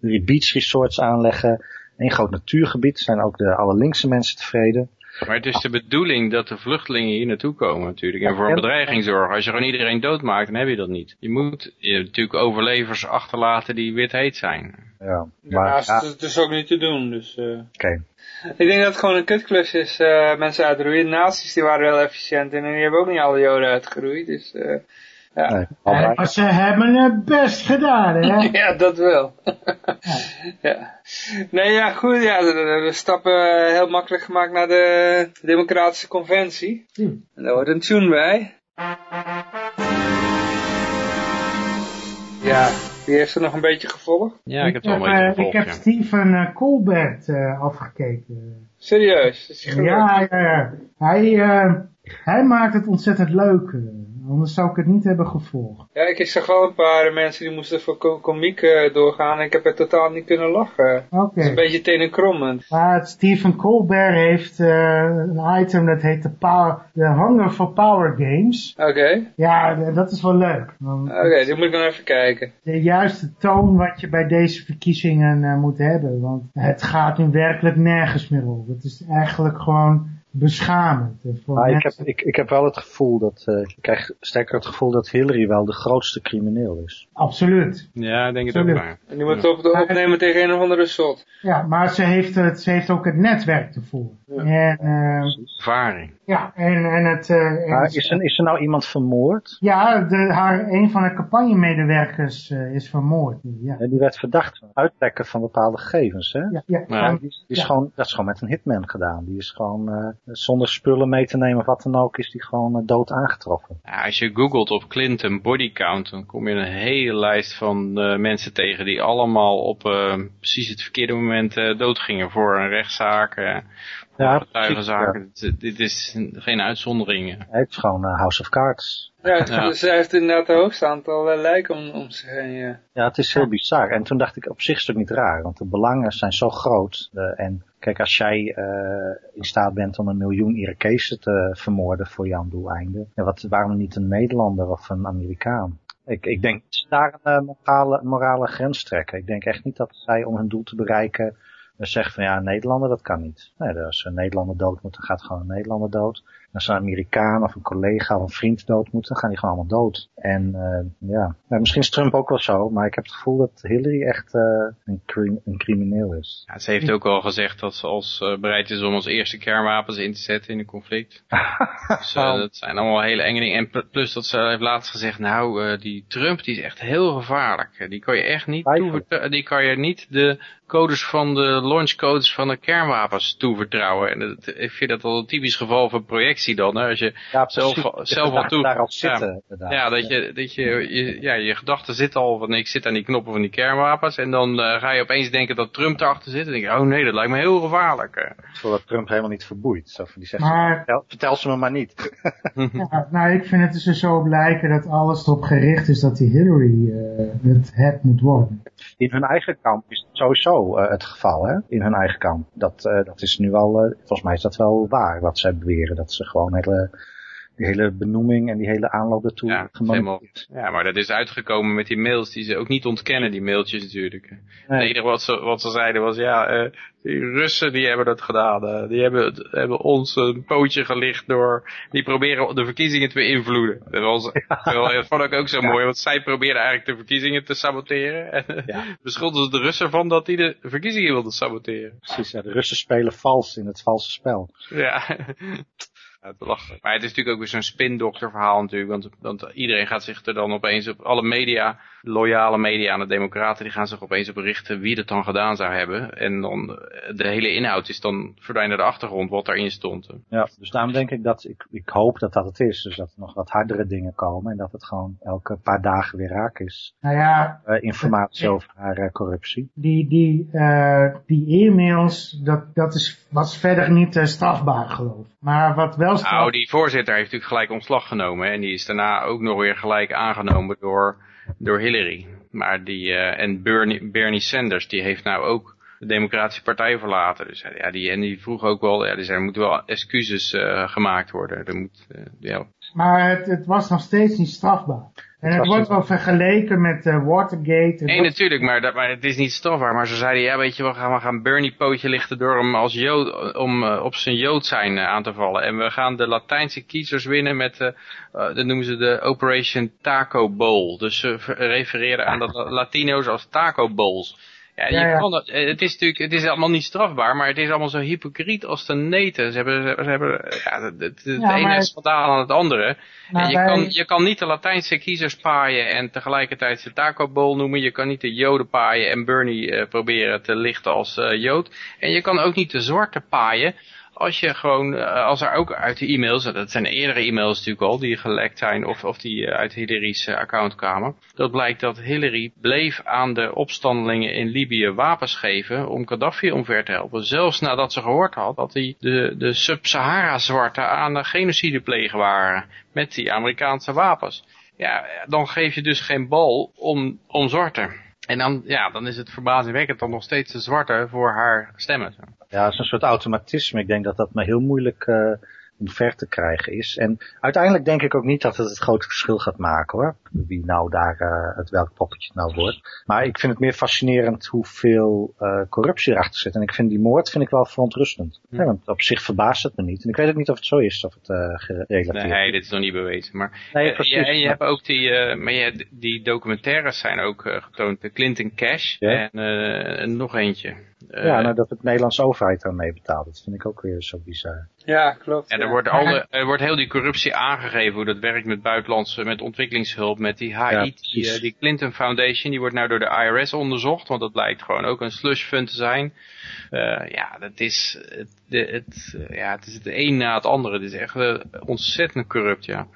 eh beach resorts aanleggen. Een groot natuurgebied, zijn ook de alle linkse mensen tevreden. Maar het is de bedoeling dat de vluchtelingen hier naartoe komen natuurlijk. En voor een en- bedreiging zorgen. Als je gewoon iedereen doodmaakt, dan heb je dat niet. Je moet je natuurlijk overlevers achterlaten die wit heet zijn. Ja, Maar ja, het, is, het is ook niet te doen, dus... eh. oké. Ik denk dat het gewoon een kutklus is. eh, mensen uitroeien. Nazi's die waren heel efficiënt en die hebben ook niet alle joden uitgeroeid. Dus eh, ja. Nee, maar ze hebben het best gedaan, hè? ja, dat wel. ja. Nee, ja, goed. Ja, de stappen heel makkelijk gemaakt naar de democratische conventie. Hm. En daar hoort een tune bij. Ja, die heeft er nog een beetje gevolgd. Ja, ik heb het wel een beetje eh, gevolgd, ik heb ja. Stephen eh, Colbert eh, afgekeken. Serieus. Is? Ja, ja, ja. Hij, eh, hij maakt het ontzettend leuk. Anders zou ik het niet hebben gevolgd. Ja, ik zag wel een paar mensen die moesten voor ko- komiek eh, doorgaan. Ik heb er totaal niet kunnen lachen. Oké. Het is een beetje tenenkrommend. Maar Stephen Colbert heeft eh, een item dat heet de, power, de Hunger for Power Games. Oké, Ja, dat is wel leuk. Oké, die moet ik dan even kijken. de juiste toon wat je bij deze verkiezingen eh, moet hebben. Want het gaat nu werkelijk nergens meer over. Het is eigenlijk gewoon beschamend. En voor Maar ik, heb, ik, ik heb wel het gevoel dat, eh, ik krijg sterker het gevoel dat Hillary wel de grootste crimineel is. Absoluut. Ja, ik denk het ook maar. En die moet op, opnemen tegen een of andere zot. Ja, maar ze heeft, het, ze heeft ook het netwerk ervoor. En, eh, Ervaring. ja, en, en het... eh, en Maar het- is er, is er nou iemand vermoord? Ja, de, haar, een van de campagnemedewerkers eh, is vermoord. Ja. En die werd verdacht van uitlekken van bepaalde gegevens, hè? Ja, ja, Ja. van- Die is, die is ja. gewoon, dat is gewoon met een hitman gedaan. Die is gewoon, eh, zonder spullen mee te nemen of wat dan ook, is die gewoon eh, dood aangetroffen. Ja, als je googelt op Clinton body count, dan kom je een hele lijst van eh, mensen tegen die allemaal op eh, precies het verkeerde moment eh, doodgingen voor een rechtszaak, voor Ja, getuigenzaken. Dit, dit is geen uitzondering. Het is gewoon House of Cards. Ja, Ja. dus hij heeft inderdaad het hoogste aantal eh, lijken om, om zich heen. Ja. Ja, het is heel bizar. En toen dacht ik, op zich is het ook niet raar, want de belangen zijn zo groot. Eh, en kijk, als jij eh, in staat bent om een miljoen Irakezen te vermoorden voor jouw doeleinde, ja, wat, waarom niet een Nederlander of een Amerikaan? Ik, ik denk daar een eh, morale, morale grens trekken. Ik denk echt niet dat zij om hun doel te bereiken eh, zeggen van ja, een Nederlander, dat kan niet. Nee, als een Nederlander dood moet, dan gaat gewoon een Nederlander dood. Als een Amerikaan of een collega of een vriend dood moet, dan gaan die gewoon allemaal dood. En eh, ja, nou, misschien is Trump ook wel zo, maar ik heb het gevoel dat Hillary echt eh, een, cri- een crimineel is. Ja, ze heeft ook al gezegd dat ze als eh, bereid is om als eerste kernwapens in te zetten in een conflict. Dus dat zijn allemaal hele enge dingen. En pl- plus dat ze heeft laatst gezegd, nou, die Trump die is echt heel gevaarlijk. Die kan je echt niet. Die kan je niet de codes van de launchcodes van de kernwapens toevertrouwen. En dat, ik vind dat wel een typisch geval van projectie dan. Hè? Als je Ja, zelf, zelf al toe... daar al zitten. Ja, dat je, dat je, je, ja, je gedachten zitten al van ik zit aan die knoppen van die kernwapens. En dan eh, ga je opeens denken dat Trump erachter zit. En denk je, oh nee, dat lijkt me heel gevaarlijk. eh. Zodat Trump helemaal niet verboeit. Zo van, die zegt, Maar- vertel, vertel ze me maar niet. Ja, nou, ik vind het dus er zo op lijken dat alles erop gericht is dat die Hillary eh, het, het moet worden. In hun eigen kamp is het sowieso eh, het geval, hè? In hun eigen kamp. Dat, eh, dat is nu al, eh, volgens mij is dat wel waar, wat zij beweren. Dat ze gewoon hele, die hele benoeming en die hele aanloop ertoe Ja, gemanipuleerd. Ja, maar dat is uitgekomen met die mails die ze ook niet ontkennen, die mailtjes natuurlijk. Nee. Het enige wat ze, wat ze zeiden was, ja, eh, die Russen die hebben dat gedaan. eh, die hebben, hebben ons een pootje gelicht door, die proberen de verkiezingen te beïnvloeden. Dat, was, dat vond ik ook zo mooi, want zij probeerden eigenlijk de verkiezingen te saboteren. En Ja. beschuldigden ze de Russen ervan dat die de verkiezingen wilden saboteren. Precies, ja, de Russen spelen vals in het valse spel. Ja. Ja, belachelijk. Maar het is natuurlijk ook weer zo'n spindokterverhaal natuurlijk. Want, want iedereen gaat zich er dan opeens op... Alle media, loyale media aan de democraten... die gaan zich opeens op richten wie dat dan gedaan zou hebben. En dan eh, de hele inhoud is dan verdwijnt naar de achtergrond wat daarin stond. Ja, dus daarom denk ik dat, ik, ik hoop dat dat het is. Dus dat er nog wat hardere dingen komen en dat het gewoon elke paar dagen weer raak is. Nou ja, Eh, informatie over haar eh, corruptie. die, die, eh, die e-mails, dat, dat is, was verder niet eh, strafbaar geloof ik. Maar wat wel strafbaar Nou, die voorzitter heeft natuurlijk gelijk ontslag genomen. hè, En die is daarna ook nog weer gelijk aangenomen door, door Hillary. Maar die, eh, en Bernie, Bernie Sanders, die heeft nou ook de Democratische Partij verlaten. Dus ja, die, en die vroeg ook wel, ja, dus er moeten wel excuses eh, gemaakt worden. Er moet, eh, ja, Maar het, het was nog steeds niet strafbaar. En het wordt wel vergeleken met eh, Watergate. Nee, natuurlijk, maar, dat, maar het is niet strafbaar. Maar ze zeiden, ja, weet je, we gaan, we gaan Bernie pootje lichten door hem als Jood, om op zijn Jood zijn aan te vallen. En we gaan de Latijnse kiezers winnen met, dat noemen ze de Operation Taco Bowl. Dus ze refereren aan de La- Latino's als Taco Bowls. Ja, je Ja, ja. Kan dat, eh, het is natuurlijk, het is allemaal niet strafbaar, maar het is allemaal zo hypocriet als de neten. Ze hebben, ze hebben, ja, het, het, het Ja, ene schandaal aan het andere. En je, wij- kan, je kan niet de Latijnse kiezers paaien en tegelijkertijd de Taco Bowl noemen. Je kan niet de Joden paaien en Bernie eh, proberen te lichten als eh, Jood. En je kan ook niet de zwarte paaien als je gewoon, eh, als er ook uit de e-mails, en dat zijn eerdere e-mails natuurlijk al, die gelekt zijn of, of die eh, uit Hillary's eh, account kwamen. Dat blijkt dat Hillary bleef aan de opstandelingen in Libië wapens geven om Gaddafi omver te helpen. Zelfs nadat ze gehoord had dat die, de, de Sub-Sahara-zwarten aan de genocide plegen waren met die Amerikaanse wapens. Ja, dan geef je dus geen bal om, om zwarte. En dan, ja, dan is het verbazingwekkend dat nog steeds de zwarte voor haar stemmen. Ja, het is een soort automatisme. Ik denk dat dat maar heel moeilijk uh, omver te krijgen is. En uiteindelijk denk ik ook niet dat het het grote verschil gaat maken hoor. Wie nou daar uh, het welk poppetje nou wordt. Maar ik vind het meer fascinerend hoeveel uh, corruptie erachter zit. En ik vind die moord vind ik wel verontrustend. Hm. Ja, want op zich verbaast het me niet. En ik weet ook niet of het zo is of het uh, gerelateerd Nee, dit is nog niet bewezen. Maar nee, precies, ja, en je hebt ook die, maar je, die documentaires zijn ook getoond. De Clinton Cash ja? en, en nog eentje. Ja, nou, dat de Nederlandse overheid daarmee betaalt. Dat vind ik ook weer zo bizar. Ja, klopt. En er, ja. wordt alle, er wordt heel die corruptie aangegeven, hoe dat werkt met buitenlandse, met ontwikkelingshulp, met die HI, ja, die, die Clinton Foundation, die wordt nou door de IRS onderzocht, want dat lijkt gewoon ook een slush fund te zijn. Uh, ja, dat is het, de, het, uh, ja, het is het een na het andere. Het is echt uh, ontzettend corrupt, ja.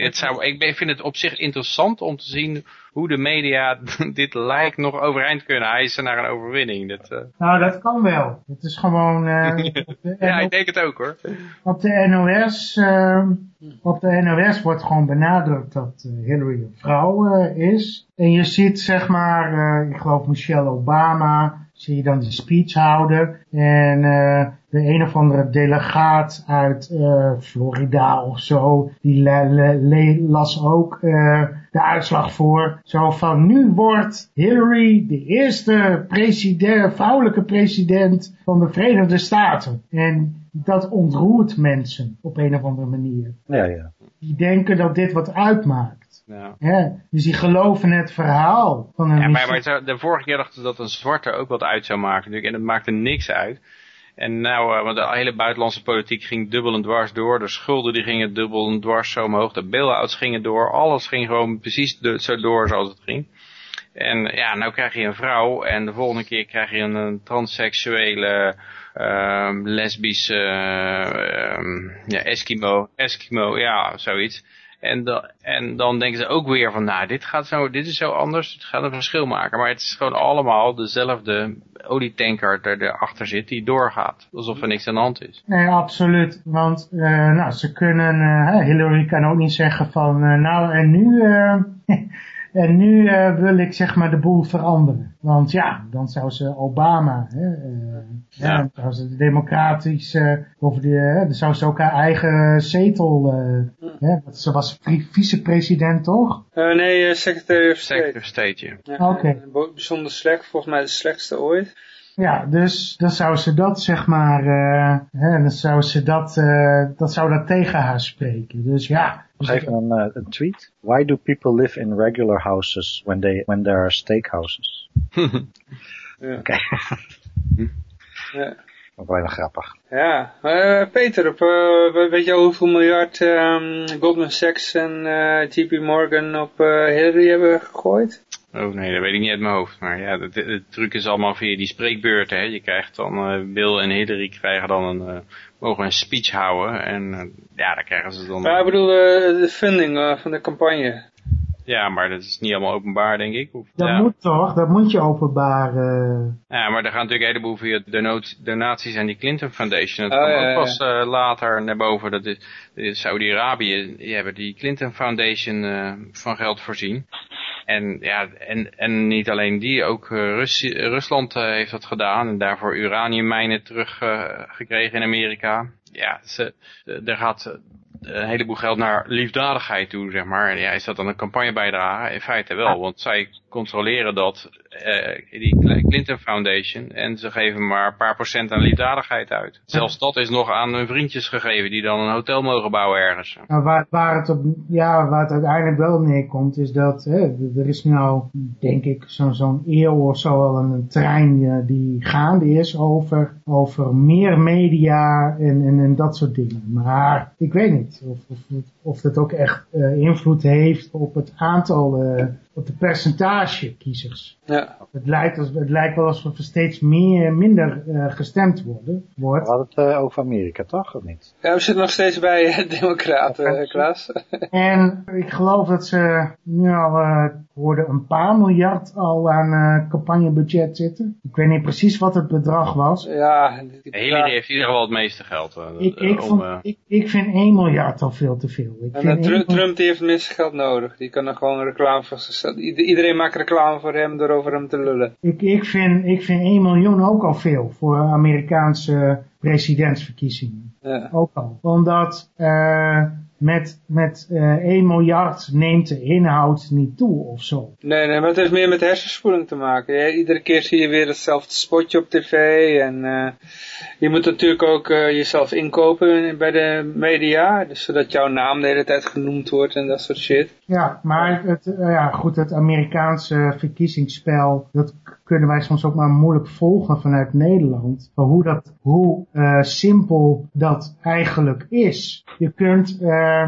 het zou, ik vind het op zich interessant om te zien hoe de media dit lijkt nog overeind kunnen hijsen naar een overwinning. Dat, Nou, dat kan wel. Het is gewoon... ja, ik denk het ook hoor. Op de NOS, ehm, op de NOS wordt gewoon benadrukt dat eh, Hillary een vrouw eh, is. En je ziet zeg maar, uh, ik geloof Michelle Obama, zie je dan die speech houden. En uh, de een of andere delegaat uit uh, Florida of zo, die las ook uh, de uitslag voor. Zo van, nu wordt Hillary de eerste president, vrouwelijke president van de Verenigde Staten. En dat ontroert mensen op een of andere manier. Ja, ja. Die denken dat dit wat uitmaakt. Ja. Ja, dus die geloven het verhaal van een ja, maar, maar de vorige keer dachten ze dat een zwarte ook wat uit zou maken natuurlijk. En het maakte niks uit. En nou, uh, want de hele buitenlandse politiek ging dubbel en dwars door. De schulden die gingen dubbel en dwars zo omhoog. De bail-outs gingen door. Alles ging gewoon precies zo door zoals het ging. En ja, nou krijg je een vrouw. En de volgende keer krijg je een, transseksuele, uh, lesbische, uh, ja, Eskimo. Eskimo, ja, zoiets. En, da, en dan denken ze ook weer van, nou, dit, gaat zo, dit is zo anders, het gaat een verschil maken. Maar het is gewoon allemaal dezelfde olietanker er erachter zit die doorgaat. Alsof er niks aan de hand is. Nee, absoluut. Want uh, nou, ze kunnen, uh, Hillary kan ook niet zeggen van, uh, nou en nu... En nu wil ik zeg maar de boel veranderen. Want ja, dan zou ze Obama, hè, ja. dan zou ze de democratische, of de, dan zou ze ook haar eigen zetel, uh, hè, ze was vicepresident toch? nee, secretary of state. Secretary of state, ja. ja Oké. Okay. Bijzonder slecht, volgens mij de slechtste ooit. Ja, dus dan zou ze dat zeg maar, uh, hè, dan zou ze dat, uh, dat zou dat tegen haar spreken. Dus ja. Even een, uh, een tweet. Why do people live in regular houses when they when there are steakhouses? ja. Oké. Ja. Ook grappig. Ja, uh, Peter, op, uh, weet je al hoeveel miljard um, Goldman Sachs en uh, JP Morgan op Hillary hebben gegooid? Oh nee, dat weet ik niet uit mijn hoofd. Maar ja, de, de, de truc is allemaal via die spreekbeurten. Hè. Je krijgt dan, Bill en Hillary krijgen dan een, mogen een speech houden. En ja, daar krijgen ze dan... Ja, ik bedoel de funding van de campagne. Ja, maar dat is niet allemaal openbaar, denk ik. Of, dat ja. moet toch? Dat moet je openbaren. Ja, maar er gaan natuurlijk een heleboel via donaties aan die Clinton Foundation. Dat oh, ja, ook ja. pas uh, later naar boven. Dat is, is Saudi-Arabië, die hebben die Clinton Foundation uh, van geld voorzien. En, ja, en, en niet alleen die, ook uh, Rus Rusland heeft dat gedaan. En daarvoor uraniummijnen teruggekregen in Amerika. Ja, ze, er gaat een heleboel geld naar liefdadigheid toe, zeg maar. En ja, is dat dan een campagnebijdrage? In feite wel, want zij controleren dat eh, die Clinton Foundation en ze geven maar een paar procent aan liefdadigheid uit. Zelfs dat is nog aan hun vriendjes gegeven die dan een hotel mogen bouwen ergens. Nou, waar, waar, het op, ja, waar het uiteindelijk wel neerkomt is dat hè, er is nou, denk ik, zo'n zo'n eeuw of zo al een, een trein uh, die gaande is over, over meer media en, en, en dat soort dingen. Maar ik weet niet of, of, of dat ook echt uh, invloed heeft op het aantal, op de percentage kiezers. Ja. Het lijkt, als, het lijkt wel alsof er steeds meer, minder uh, gestemd worden, wordt. We hadden het over Amerika, toch? Of niet? Ja, we zitten nog steeds bij democraten, Klaas. En ik geloof dat ze nu al worden een paar miljard al aan uh, campagnebudget zitten. Ik weet niet precies wat het bedrag was. Ja, Hillary heeft in ieder geval het meeste geld. Uh, ik, ik, om, vond, uh, ik, ik vind 1 miljard al veel te veel. Ik en vind Trump, 1 Trump die heeft het minste geld nodig. Die kan er gewoon reclame voor zichzelf. Iedereen maakt reclame voor hem door over hem te lullen. Ik, ik, vind, ik vind 1 miljoen ook al veel voor Amerikaanse presidentsverkiezingen. Ja. Ook al. Omdat met, met uh, 1 miljard neemt de inhoud niet toe of zo. Nee, nee, maar het heeft meer met hersenspoeling te maken. Ja, iedere keer zie je weer hetzelfde spotje op tv en uh, je moet natuurlijk ook uh, jezelf inkopen bij de media, dus zodat jouw naam de hele tijd genoemd wordt en dat soort shit. Ja, maar het, ja, goed, het Amerikaanse verkiezingsspel, dat kunnen wij soms ook maar moeilijk volgen vanuit Nederland. Hoe, dat, hoe uh, simpel dat eigenlijk is. Je kunt, uh,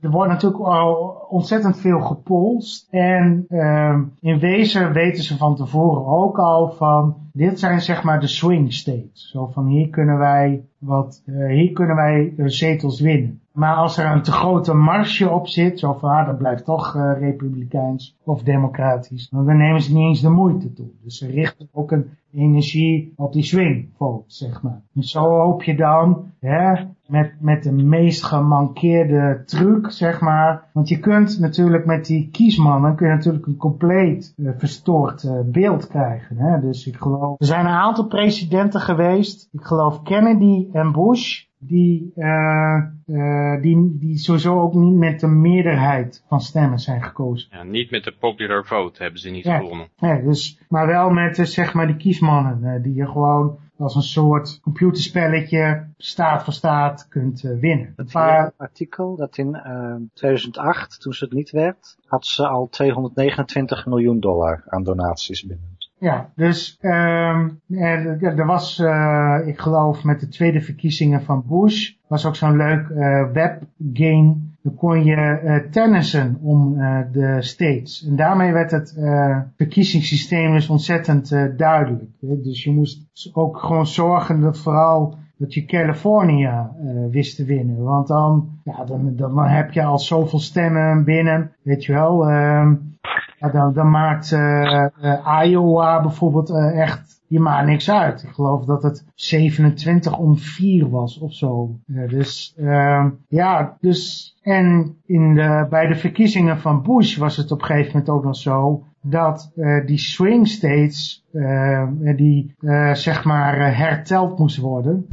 er wordt natuurlijk al ontzettend veel gepolst. En uh, in wezen weten ze van tevoren ook al van, dit zijn zeg maar de swing states. Zo van hier kunnen wij wat, hier kunnen wij zetels winnen. Maar als er een te grote marsje op zit, zo van, ah, dat blijft toch uh, republikeins of democratisch, dan nemen ze niet eens de moeite toe. Dus ze richten ook een energie op die swing vote, zeg maar. En zo hoop je dan, hè, met, met de meest gemankeerde truc, zeg maar. Want je kunt natuurlijk met die kiesmannen, kun je natuurlijk een compleet uh, verstoord uh, beeld krijgen. Hè? Dus ik geloof, er zijn een aantal presidenten geweest. Ik geloof Kennedy en Bush die, uh, uh, die, die sowieso ook niet met de meerderheid van stemmen zijn gekozen. Ja, niet met de popular vote hebben ze niet ja. gewonnen. Ja, dus, maar wel met uh, zeg maar de kiesmannen, uh, die je gewoon als een soort computerspelletje staat voor staat kunt uh, winnen. Het maar, artikel dat in uh, 2008, toen ze het niet werd, had ze al 229 miljoen dollar aan donaties binnen. Ja, dus um, er, er was, uh, ik geloof met de tweede verkiezingen van Bush, was ook zo'n leuk uh, webgame. Dan kon je uh, tennissen om de states. En daarmee werd het verkiezingssysteem dus ontzettend duidelijk. Hè? Dus je moest ook gewoon zorgen dat vooral dat je California uh, wist te winnen. Want dan, ja, dan, dan heb je al zoveel stemmen binnen, weet je wel. Uh, dan, dan maakt uh, uh, Iowa bijvoorbeeld uh, echt, die maakt niks uit. Ik geloof dat het 27 om 4 was of zo. dus ja, dus en in de, bij de verkiezingen van Bush was het op een gegeven moment ook nog zo dat die swing states, die zeg maar herteld moest worden,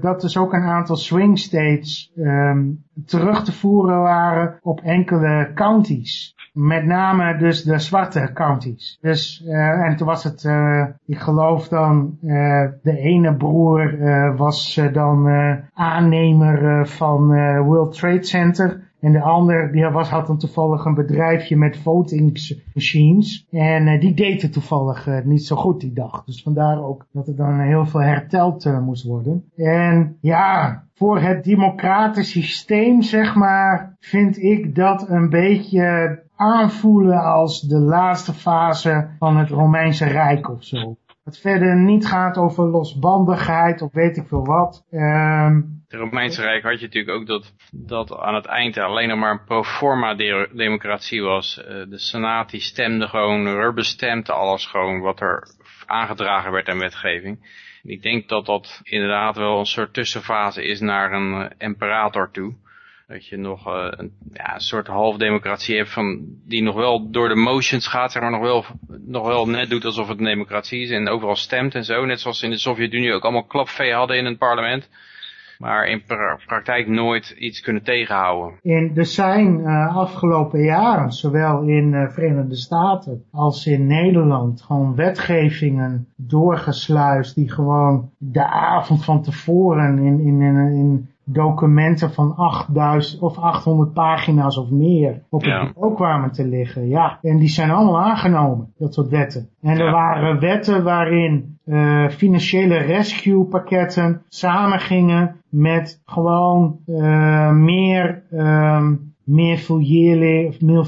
dat dus ook een aantal swing states um, terug te voeren waren op enkele counties. Met name dus de zwarte counties. Dus, en toen was het, ik geloof dan, de ene broer was dan aannemer van World Trade Center. En de ander, die was, had dan toevallig een bedrijfje met voting machines. En uh, die deed het toevallig uh, niet zo goed die dag. Dus vandaar ook dat er dan heel veel herteld uh, moest worden. En ja, voor het democratisch systeem, zeg maar, vind ik dat een beetje aanvoelen als de laatste fase van het Romeinse Rijk of zo. Het verder niet gaat over losbandigheid of weet ik veel wat. Um, het Romeinse Rijk had je natuurlijk ook dat, dat aan het eind alleen nog maar een pro forma de democratie was. Uh, de Senaat die stemde gewoon, er bestemde alles gewoon wat er aangedragen werd aan wetgeving. Ik denk dat dat inderdaad wel een soort tussenfase is naar een uh, imperator toe. Dat je nog uh, een, ja, een soort half democratie hebt van, die nog wel door de motions gaat, zeg maar, nog wel, nog wel net doet alsof het een democratie is en overal stemt en zo. Net zoals in de Sovjet-Unie ook allemaal klapvee hadden in het parlement. maar in pra praktijk nooit iets kunnen tegenhouden. In, er zijn uh, afgelopen jaren, zowel in uh, Verenigde Staten als in Nederland, gewoon wetgevingen doorgesluist die gewoon de avond van tevoren in, in, in, in documenten van 8000 of 800 pagina's of meer op het Ja. bureau kwamen te liggen. Ja, en die zijn allemaal aangenomen, dat soort wetten. En er Ja. waren wetten waarin eh, financiële rescue pakketten samengingen met gewoon eh, meer, ehm meer filiële, of meer,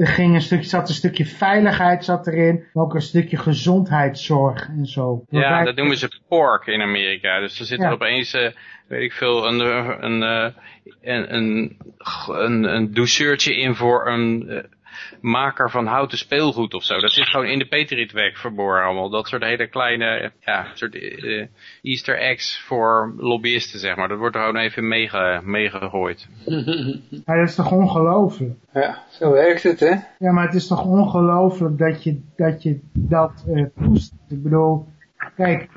er ging een stukje, zat een stukje veiligheid zat erin, maar ook een stukje gezondheidszorg en zo. Ja, Waarbij- dat noemen ze pork in Amerika. Dus er zit Ja. er opeens, eh, weet ik veel, een, eh, een, eh, een, een, een, een douceurtje in voor een maker van houten speelgoed of zo. Dat zit gewoon in de Patriot-weg verborgen allemaal. Dat soort hele kleine, ja, soort eh, easter eggs voor lobbyisten, zeg maar. Dat wordt er gewoon even meege, meegegooid. Maar dat is toch ongelooflijk? Ja, zo werkt het, hè? Ja, maar het is toch ongelooflijk dat je dat, je dat eh, toestaat. Ik bedoel, kijk,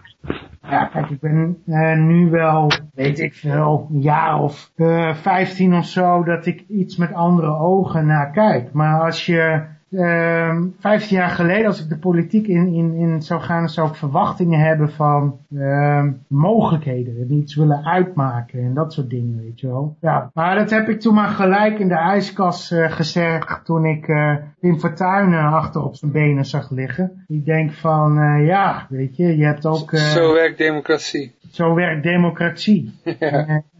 ja, kijk, ik ben eh, nu wel, weet ik veel, een jaar of eh 15 of zo, dat ik iets met andere ogen naar kijk. Maar als je ehm 15 jaar geleden, als ik de politiek in, in, in zou gaan, dan zou ik verwachtingen hebben van ehm mogelijkheden. En iets willen uitmaken en dat soort dingen, weet je wel. Ja, maar dat heb ik toen maar gelijk in de ijskast eh, gezegd toen ik eh Pim Fortuyn achter op zijn benen zag liggen. Ik denk van, eh, ja, weet je, je hebt ook... eh, Zo werkt democratie. Zo werkt democratie.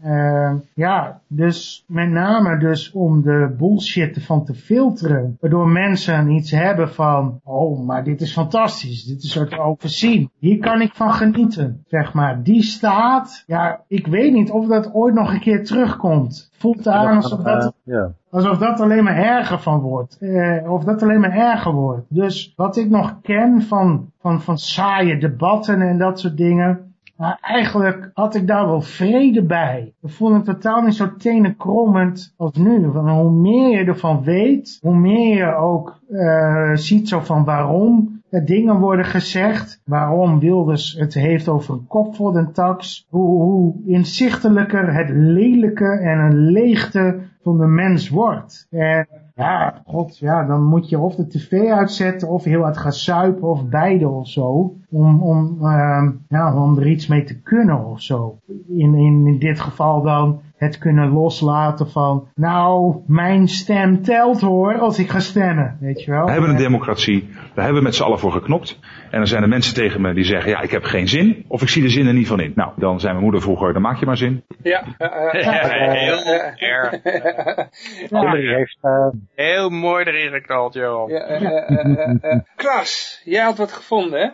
Eh, eh, ja, dus met name dus om de bullshit ervan te filteren. Waardoor mensen iets hebben van, oh, maar dit is fantastisch. Dit is soort overzien. Hier kan ik van genieten. Zeg maar, die staat, ja, ik weet niet of dat ooit nog een keer terugkomt. Voelt aan alsof dat Eh, ja. Alsof dat alleen maar erger van wordt. Eh, of dat alleen maar erger wordt. Dus wat ik nog ken van, van, van saaie debatten en dat soort dingen. Maar eigenlijk had ik daar wel vrede bij. Ik voel me totaal niet zo tenenkrommend als nu. Want hoe meer je ervan weet, hoe meer je ook eh, ziet zo van waarom dingen worden gezegd. Waarom Wilders het heeft over een kop voor de tax. Hoe, hoe inzichtelijker het lelijke en een leegte van de mens wordt. En ja, god, ja, dan moet je of de tv uitzetten of heel hard gaan suipen of beide of zo. Om, om, ehm, ja, om er iets mee te kunnen of zo. In, in, in dit geval dan het kunnen loslaten van, nou, mijn stem telt hoor, als ik ga stemmen, weet je wel. We hebben een democratie. Daar hebben met z'n allen voor geknopt. En dan zijn er mensen tegen me die zeggen, ja, ik heb geen zin. Of ik zie de zin er niet van in. Nou, dan zei mijn moeder vroeger, dan maak je maar zin. Ja, eh, eh, Heel erg. Hillary heeft, eh, Heel mooi erin geknald, Johan. ja, eh, eh. Klaas, jij had wat gevonden, hè?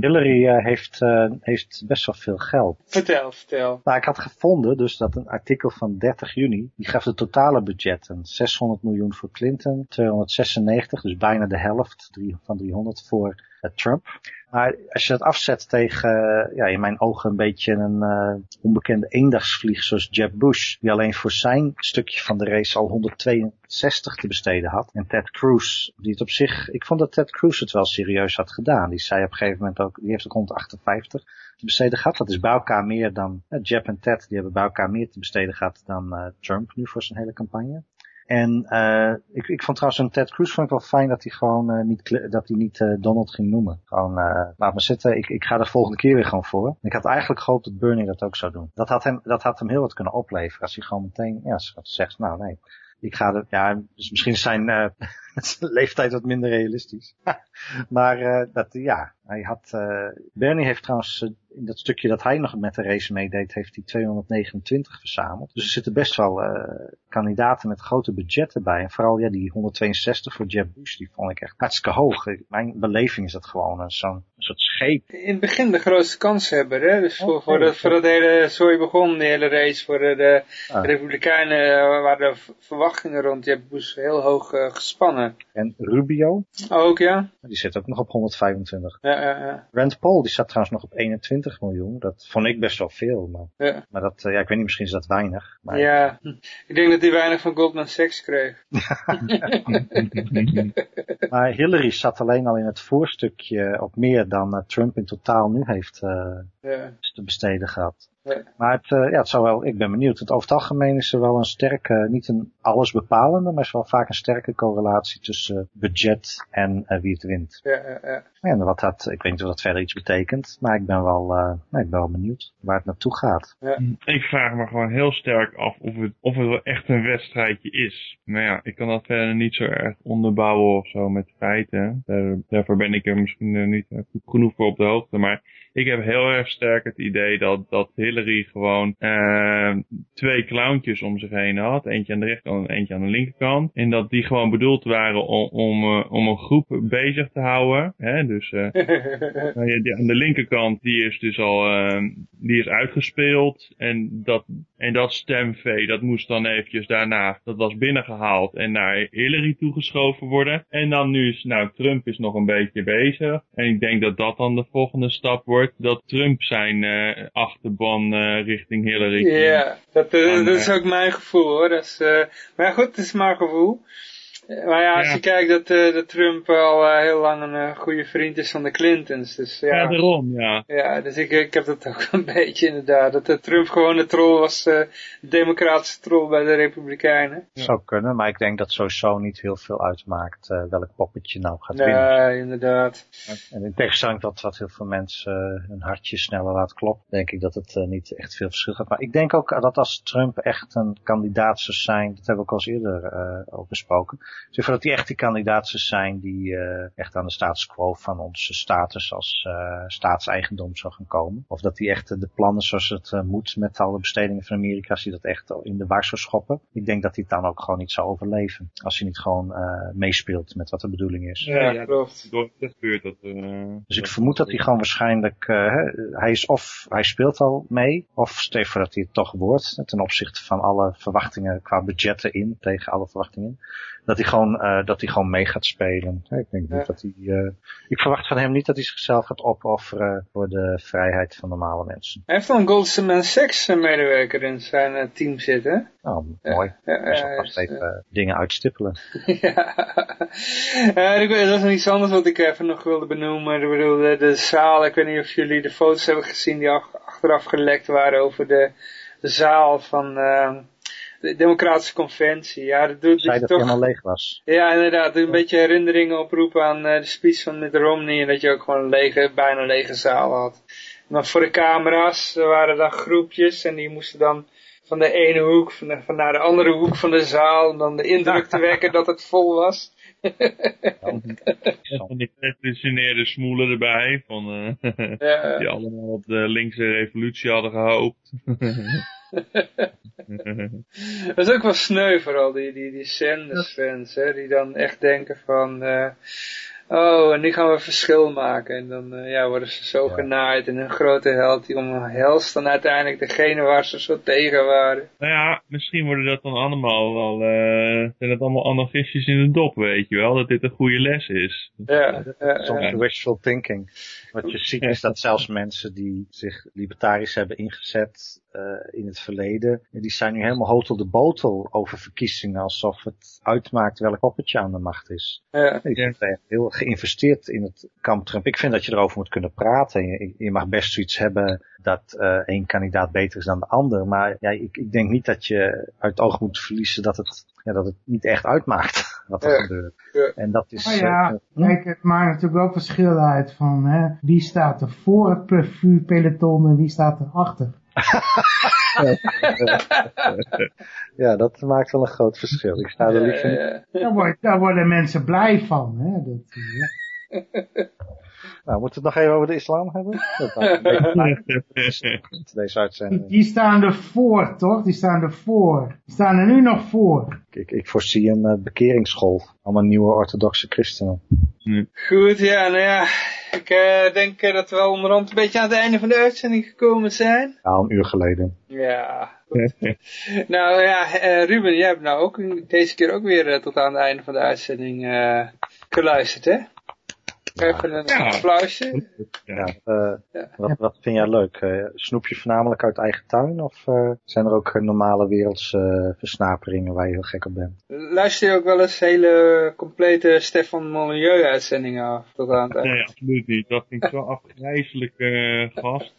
Hillary heeft, eh, heeft best wel veel geld. Vertel, vertel. Nou, ik had gevonden dus dat een artikel van 30 juni, die gaf de totale budgetten. 600 miljoen voor Clinton, 296, dus bijna de helft drie- van 300 voor Trump. Maar als je dat afzet tegen, eh, ja, in mijn ogen een beetje een eh, onbekende eendagsvlieg zoals Jeb Bush, die alleen voor zijn stukje van de race al 162 te besteden had. En Ted Cruz, die het op zich, ik vond dat Ted Cruz het wel serieus had gedaan. Die zei op een gegeven moment ook, die heeft ook rond 58 te besteden gehad. Dat is bij elkaar meer dan, eh, Jeb en Ted, die hebben bij elkaar meer te besteden gehad dan eh, Trump nu voor zijn hele campagne. En eh ik, ik vond trouwens een Ted Cruz vond ik wel fijn dat hij gewoon eh, niet, dat hij niet eh, Donald ging noemen. Gewoon, laat me zitten, ik, ik ga er volgende keer weer gewoon voor. Ik had eigenlijk gehoopt dat Bernie dat ook zou doen. Dat had hem, dat had hem heel wat kunnen opleveren als hij gewoon meteen ja, zegt, nou nee, ik ga er, ja, dus misschien is zijn eh, leeftijd wat minder realistisch. maar eh, dat, ja, hij had, eh Bernie heeft trouwens eh, in dat stukje dat hij nog met de race meedeed, heeft hij 229 verzameld. Dus er zitten best wel eh kandidaten met grote budgetten bij. En vooral ja, die 162 voor Jeb Bush, die vond ik echt hartstikke hoog. Mijn beleving is dat gewoon een zo'n soort scheep. In het begin de grootste kanshebber, hè? Dus voor, voor, dat, voor dat hele, sorry begon, die hele race voor de, de Ah. Republikeinen, waren de verwachtingen rond Jeb Bush heel hoog gespannen. En Rubio, Ook, ja? die zit ook nog op 125. Ja, ja, ja. Rand Paul, die zat trouwens nog op 21 miljoen. Dat vond ik best wel veel. Maar, Ja. maar dat, eh, ja, ik weet niet, misschien is dat weinig. Maar Ja, ik denk dat hij weinig van Goldman Sachs kreeg. Maar Hillary zat alleen al in het voorstukje op meer dan eh, Trump in totaal nu heeft eh, Ja. te besteden gehad. Maar het, ja, het zou wel, ik ben benieuwd. Het over het algemeen is er wel een sterke, niet een alles bepalende, maar is wel vaak een sterke correlatie tussen budget en uh, wie het wint. Ja, ja, ja. En wat dat, ik weet niet of dat verder iets betekent, maar ik ben wel, uh, nee, ik ben wel benieuwd waar het naartoe gaat. Ja. Ik vraag me gewoon heel sterk af of het, of het wel echt een wedstrijdje is. Maar ja, ik kan dat verder niet zo erg onderbouwen of zo met feiten. Daar, daarvoor ben ik er misschien niet goed genoeg voor op de hoogte. Maar ik heb heel erg sterk het idee dat, dat Hillary gewoon uh, twee clowntjes om zich heen had. Eentje aan de rechterkant en eentje aan de linkerkant. En dat die gewoon bedoeld waren om, om, uh, om een groep bezig te houden. Hè? Dus uh, die aan de linkerkant die is dus al die is uitgespeeld. En dat, en dat stemvee dat moest dan eventjes daarna, dat was binnengehaald en naar Hillary toegeschoven worden. En dan nu is, nou Trump is nog een beetje bezig. En ik denk dat dat dan de volgende stap wordt. Dat Trump zijn uh, achterban richting Hillary. Ja, dat, dat is ook mijn gevoel hoor. Dat is, maar goed, het is maar gevoel. Maar ja, als Ja. je kijkt dat, eh, dat Trump al eh, heel lang een eh, goede vriend is van de Clintons. Dus ja, Ja, daarom, ja. ja dus ik, ik heb dat ook een beetje inderdaad. Dat de Trump gewoon de troll was, eh, de democratische troll bij de Republikeinen. Zou kunnen, maar ik denk dat sowieso niet heel veel uitmaakt uh, welk poppetje nou gaat winnen. Nee, inderdaad. En in tegenstelling tot wat heel veel mensen uh, hun hartje sneller laat kloppen, denk ik dat het uh, niet echt veel verschil gaat. Maar ik denk ook dat als Trump echt een kandidaat zou zijn, dat hebben we ook al eens eerder uh, over besproken, dus dat hij echt die kandidaat zou zijn die uh, echt aan de status quo van onze status als uh, staatseigendom zou gaan komen. Of dat hij echt de plannen zoals het uh, moet met alle bestedingen van Amerika, als hij dat echt in de war zou schoppen. Ik denk dat hij het dan ook gewoon niet zou overleven. Als hij niet gewoon uh, meespeelt met wat de bedoeling is. Ja, ja klopt. Door dat gebeurt dat. Dus ik vermoed dat hij gewoon waarschijnlijk, uh, hij is of hij speelt al mee, of steef voor dat hij het toch wordt, ten opzichte van alle verwachtingen qua budgetten in, tegen alle verwachtingen dat hij gewoon, uh, dat hij gewoon mee gaat spelen. Ik denk niet ja. dat hij, uh, ik verwacht van hem niet dat hij zichzelf gaat opofferen voor de vrijheid van normale mensen. Hij heeft wel een Goldman Sachs medewerker in zijn team zitten. Oh, mooi. Ja, hij zal vast even dingen uitstippelen. ja, dat is nog iets anders wat ik even nog wilde benoemen. Ik bedoel, de, de zaal, ik weet niet of jullie de foto's hebben gezien die achteraf gelekt waren over de, de zaal van de democratische conventie. Ja, dat doet Zei dat toch... helemaal leeg was. Ja, inderdaad. Een beetje herinneringen oproepen aan uh, de speech van Mitt Romney. En dat je ook gewoon een lege, bijna een lege zaal had. Maar voor de camera's er waren dan groepjes. En die moesten dan van de ene hoek van, de, van naar de andere hoek van de zaal. Om dan de indruk te wekken dat het vol was. van die traditionele smoelen erbij. Van, uh, ja. Die allemaal op de linkse revolutie hadden gehoopt. dat is ook wel sneu vooral, die, die, die Sanders fans, hè, die dan echt denken van, uh, oh, en nu gaan we verschil maken. En dan uh, ja, worden ze zo ja. genaaid en een grote held die omhelst dan uiteindelijk degene waar ze zo tegen waren. Nou ja, misschien worden dat dan allemaal wel, uh, zijn dat allemaal anarchistisch in de dop, weet je wel, dat dit een goede les is. Ja, Soms ja. wishful thinking. Wat je ziet is dat zelfs mensen die zich libertarisch hebben ingezet in het verleden, die zijn nu helemaal hotel de botel over verkiezingen, alsof het uitmaakt welk poppetje aan de macht is. Ja. Ik ja. heel geïnvesteerd in het kamp Trump. Ik vind dat je erover moet kunnen praten. Je, je mag best zoiets hebben dat uh, één kandidaat beter is dan de ander, maar ja, ik, ik denk niet dat je uit het oog moet verliezen dat het, ja, dat het niet echt uitmaakt wat er ja. gebeurt. Ja. En dat is... Oh ja, uh, kijk, het maakt natuurlijk wel verschil uit van hè, wie staat er voor het vuurpeloton en wie staat er achter. ja, dat maakt wel een groot verschil. Ik sta er liever. Daar, word, daar, worden mensen blij van. Hè? Dat, ja. Nou, moeten we het nog even over de islam hebben? Deze uitzending. Die, die staan er voor, toch? Die staan er voor. Die staan er nu nog voor. Ik, ik voorzie een uh, bekeringsgolf. Allemaal nieuwe orthodoxe christenen. Hm. Goed, ja, nou ja. Ik uh, denk uh, dat we wel onderhand een beetje aan het einde van de uitzending gekomen zijn. Ja, een uur geleden. Ja. nou ja, Ruben, jij hebt nou ook deze keer ook weer tot aan het einde van de uitzending geluisterd, hè? Even een applausje. Ja, eh, Wat, wat vind jij leuk? Eh, snoep je voornamelijk uit eigen tuin? Of eh, zijn er ook normale wereldse versnaperingen waar je heel gek op bent? Luister je ook wel eens hele complete Stefan Molyneux uitzendingen af tot aan het Nee, absoluut niet. Dat vind ik zo afgrijzelijk eh, gast.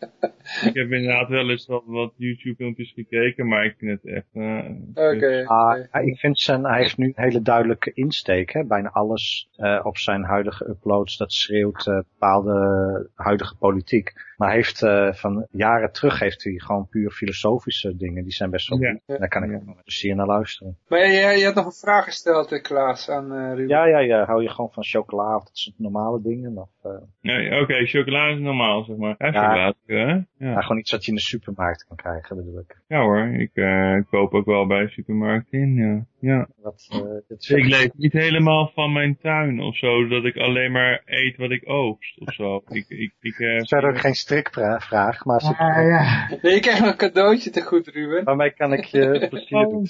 ik heb inderdaad wel eens wat, wat YouTube filmpjes gekeken, maar ik vind het echt... eh, Oké. Ah, ja, ik vind zijn, hij heeft nu een hele duidelijke insteek. Hè? Bijna alles eh, op zijn huidige uploads, dat schreeuwt eh, bepaalde huidige politiek. Maar heeft eh, van jaren terug heeft hij gewoon puur filosofische dingen. Die zijn best wel Ja. goed. Daar kan ik ook met plezier naar luisteren. Maar jij, jij had nog een vraag gesteld, eh, Klaas, aan eh Ruben. Ja, ja, ja. Hou je gewoon van chocola of dat soort normale dingen? Of, eh, Nee, oké, chocola is normaal, zeg maar. Ja, Ja. chocola, hè? ja. Ja. gewoon iets wat je in de supermarkt kan krijgen, bedoel ik. ja hoor, ik eh, koop ook wel bij de supermarkt in, ja. ja. Wat, eh, dit Ik leef niet helemaal van mijn tuin of zo, dat ik alleen maar eet wat ik oogst of zo. Ik, ik, ik, eh, Het is verder ook geen strikvraag, maar als ik- Ah, ja. Nee, je krijgt nog een cadeautje te goed, Ruben. waarmee kan ik je plezier doen?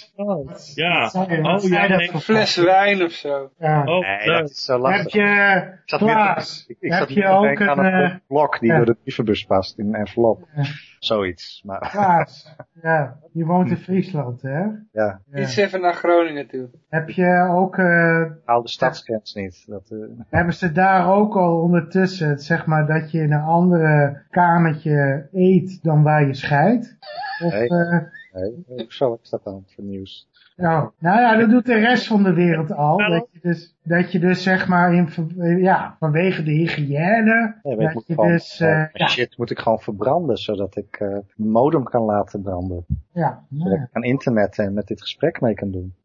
Ja, je- wat oh ja, dat nee. voor Een fles wijn of zo. Ja. Oh, Nee, dat is zo lastig. Heb je, Ik zat weer te- ik, ik heb zat je ook denken aan een, een eh, blok die ja. door de brievenbus past in een envelop. Ja. Zoiets. Maar Klaas, ja, je woont in Friesland, hè? ja, Ja. Iets even naar Groningen toe. Heb je ook, eh, haal de stadsgrens niet. Dat, eh, hebben ze daar ook al ondertussen, zeg maar, dat je in een andere kamertje eet dan waar je scheidt? Of, Nee. eh, nee, hoezo is dat dan voor nieuws? nou, nou ja, dat doet de rest van de wereld al. Dat je dus, dat je dus zeg maar, in, ver- ja, vanwege de hygiëne, ik dat je gewoon, dus, eh, eh, mijn ja, shit moet ik gewoon verbranden, zodat ik eh, mijn modem kan laten branden. ja, Zodat ik kan internetten en met dit gesprek mee kan doen.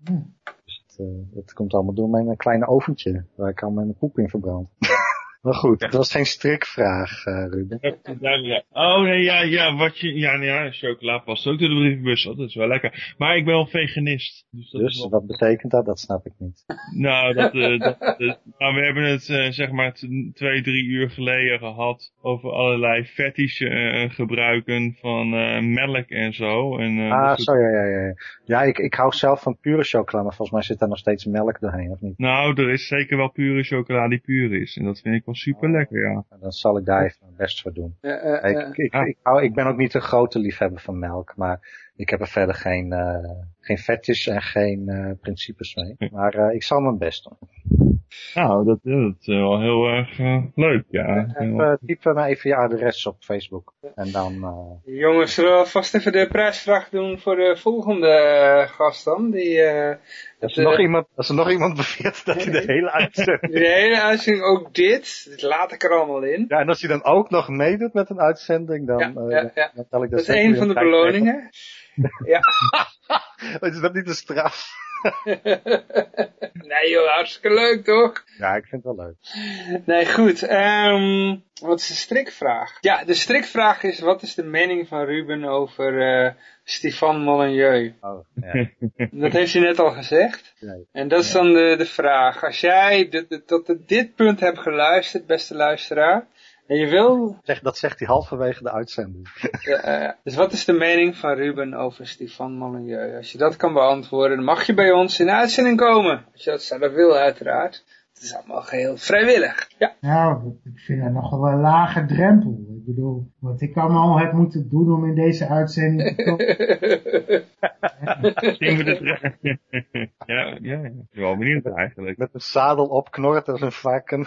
Dus het, eh, het komt allemaal door mijn kleine oventje, waar ik al mijn poep in verbrand. maar goed, het was geen strikvraag, eh, Ruben. Ja. Oh nee, ja, ja, wat je, ja, nee, ja, chocola past ook door de brievenbus, dat is wel lekker. Maar ik ben wel veganist, dus dat Dus wel... wat betekent dat? Dat snap ik niet. Nou, dat, eh, dat, dat- nou, we hebben het eh, zeg maar twee, drie uur geleden gehad over allerlei fetish eh, gebruiken van melk en zo. En, ah, dat zo, ja, ja, ja. Ja, ik, ik hou zelf van pure chocola, maar volgens mij zit daar nog steeds melk doorheen, of niet? Nou, er is zeker wel pure chocola die puur is. En dat vind ik wel super lekker, ja. Nou, Dan zal ik daar even mijn best voor doen. Ja, eh, Ik, eh, ik, ik, hou, ik ben ook niet een grote liefhebber van melk, maar ik heb er verder geen, eh geen fetish en geen eh principes mee. Maar eh, ik zal mijn best doen. Nou, dat, dat is wel heel erg leuk, ja. Even, typ me even je adres op Facebook. En dan... eh, Jongens, zullen we alvast even de prijsvraag doen voor de volgende gast dan? Die, eh, als, de- er nog iemand, als er nog iemand beweert dat hij de hele uitzending... de hele uitzending ook dit, dit laat ik er allemaal in. Ja, en als hij dan ook nog meedoet met een uitzending, dan, Ja, eh, ja, ja. dan tel ik Dat is zeker een van de beloningen. Ja. Is dat niet een straf? nee joh, hartstikke leuk toch? Ja, ik vind het wel leuk. Nee, goed. ehm, wat is de strikvraag? Ja, de strikvraag is, wat is de mening van Ruben over eh Stefan Molyneux? Oh, ja. Dat heeft hij net al gezegd. Nee. En dat is dan de, de vraag. Als jij tot dit punt hebt geluisterd, beste luisteraar, en je wil... Zeg, dat zegt hij halverwege de uitzending. Ja, eh, dus wat is de mening van Ruben over Stefan Molyneux? Als je dat kan beantwoorden, dan mag je bij ons in de uitzending komen. Als je dat zelf wil, uiteraard. Het is allemaal geheel vrijwillig. Ja. nou, ik vind dat nog wel een lage drempel. Bedoel, wat ik allemaal heb moeten doen om in deze uitzending te komen. Zien we dit? ja, ja, ik ben wel benieuwd eigenlijk. Met een zadel op, knorret als een varken.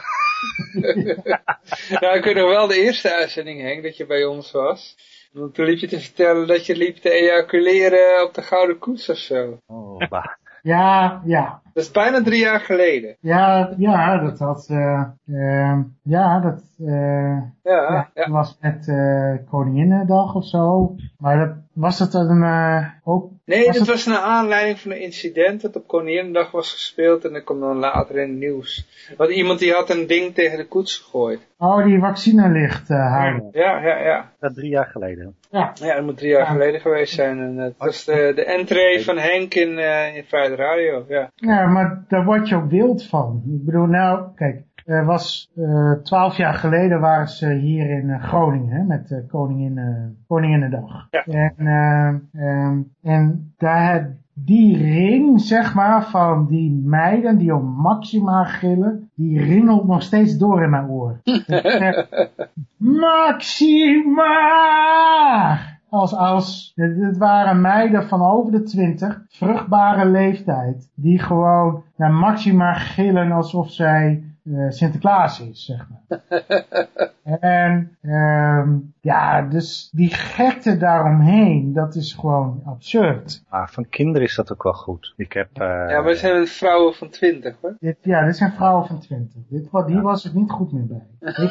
nou, ik weet nog wel de eerste uitzending, Henk, dat je bij ons was. Want toen liep je te vertellen dat je liep te ejaculeren op de Gouden Koets of zo. Oh, bah. Ja, ja. Dat is bijna drie jaar geleden. Ja, ja, dat had, eh, ja, dat, eh, Ja, was met eh Koninginnedag of zo. Maar dat, was dat een, eh, ook... Nee, was dat het- was naar aanleiding van een incident dat op Koninginnedag was gespeeld en dat kwam dan later in het nieuws. Want iemand die had een ding tegen de koets gegooid. Oh, die vaccinelicht uh, houden. Ja, ja, ja. Dat drie jaar geleden. Ja. Ja, dat moet drie jaar Ja. geleden geweest zijn. En het was de, de entree van Henk in, eh in Vrijheid Radio. Ja. Ja, maar daar word je ook wild van. Ik bedoel, nou, kijk, er was eh, twaalf jaar geleden waren ze hier in eh, Groningen hè, met Koningin, Koninginnedag. Ja. En, um, en daar, die ring, zeg maar, van die meiden die om Maxima gillen, die ringelt nog steeds door in mijn oor. Maxima! Als, als, het, waren meiden van over de twintig, vruchtbare leeftijd, die gewoon naar Maxima gillen alsof zij Sinterklaas is, zeg maar. en um, ja, dus die gekte daaromheen, dat is gewoon absurd. Maar van kinderen is dat ook wel goed. Ik heb... Uh, ja, maar zijn vrouwen van 20 hoor. Dit, ja, dit zijn vrouwen van 20. Dit, hier ja. was het niet goed meer bij.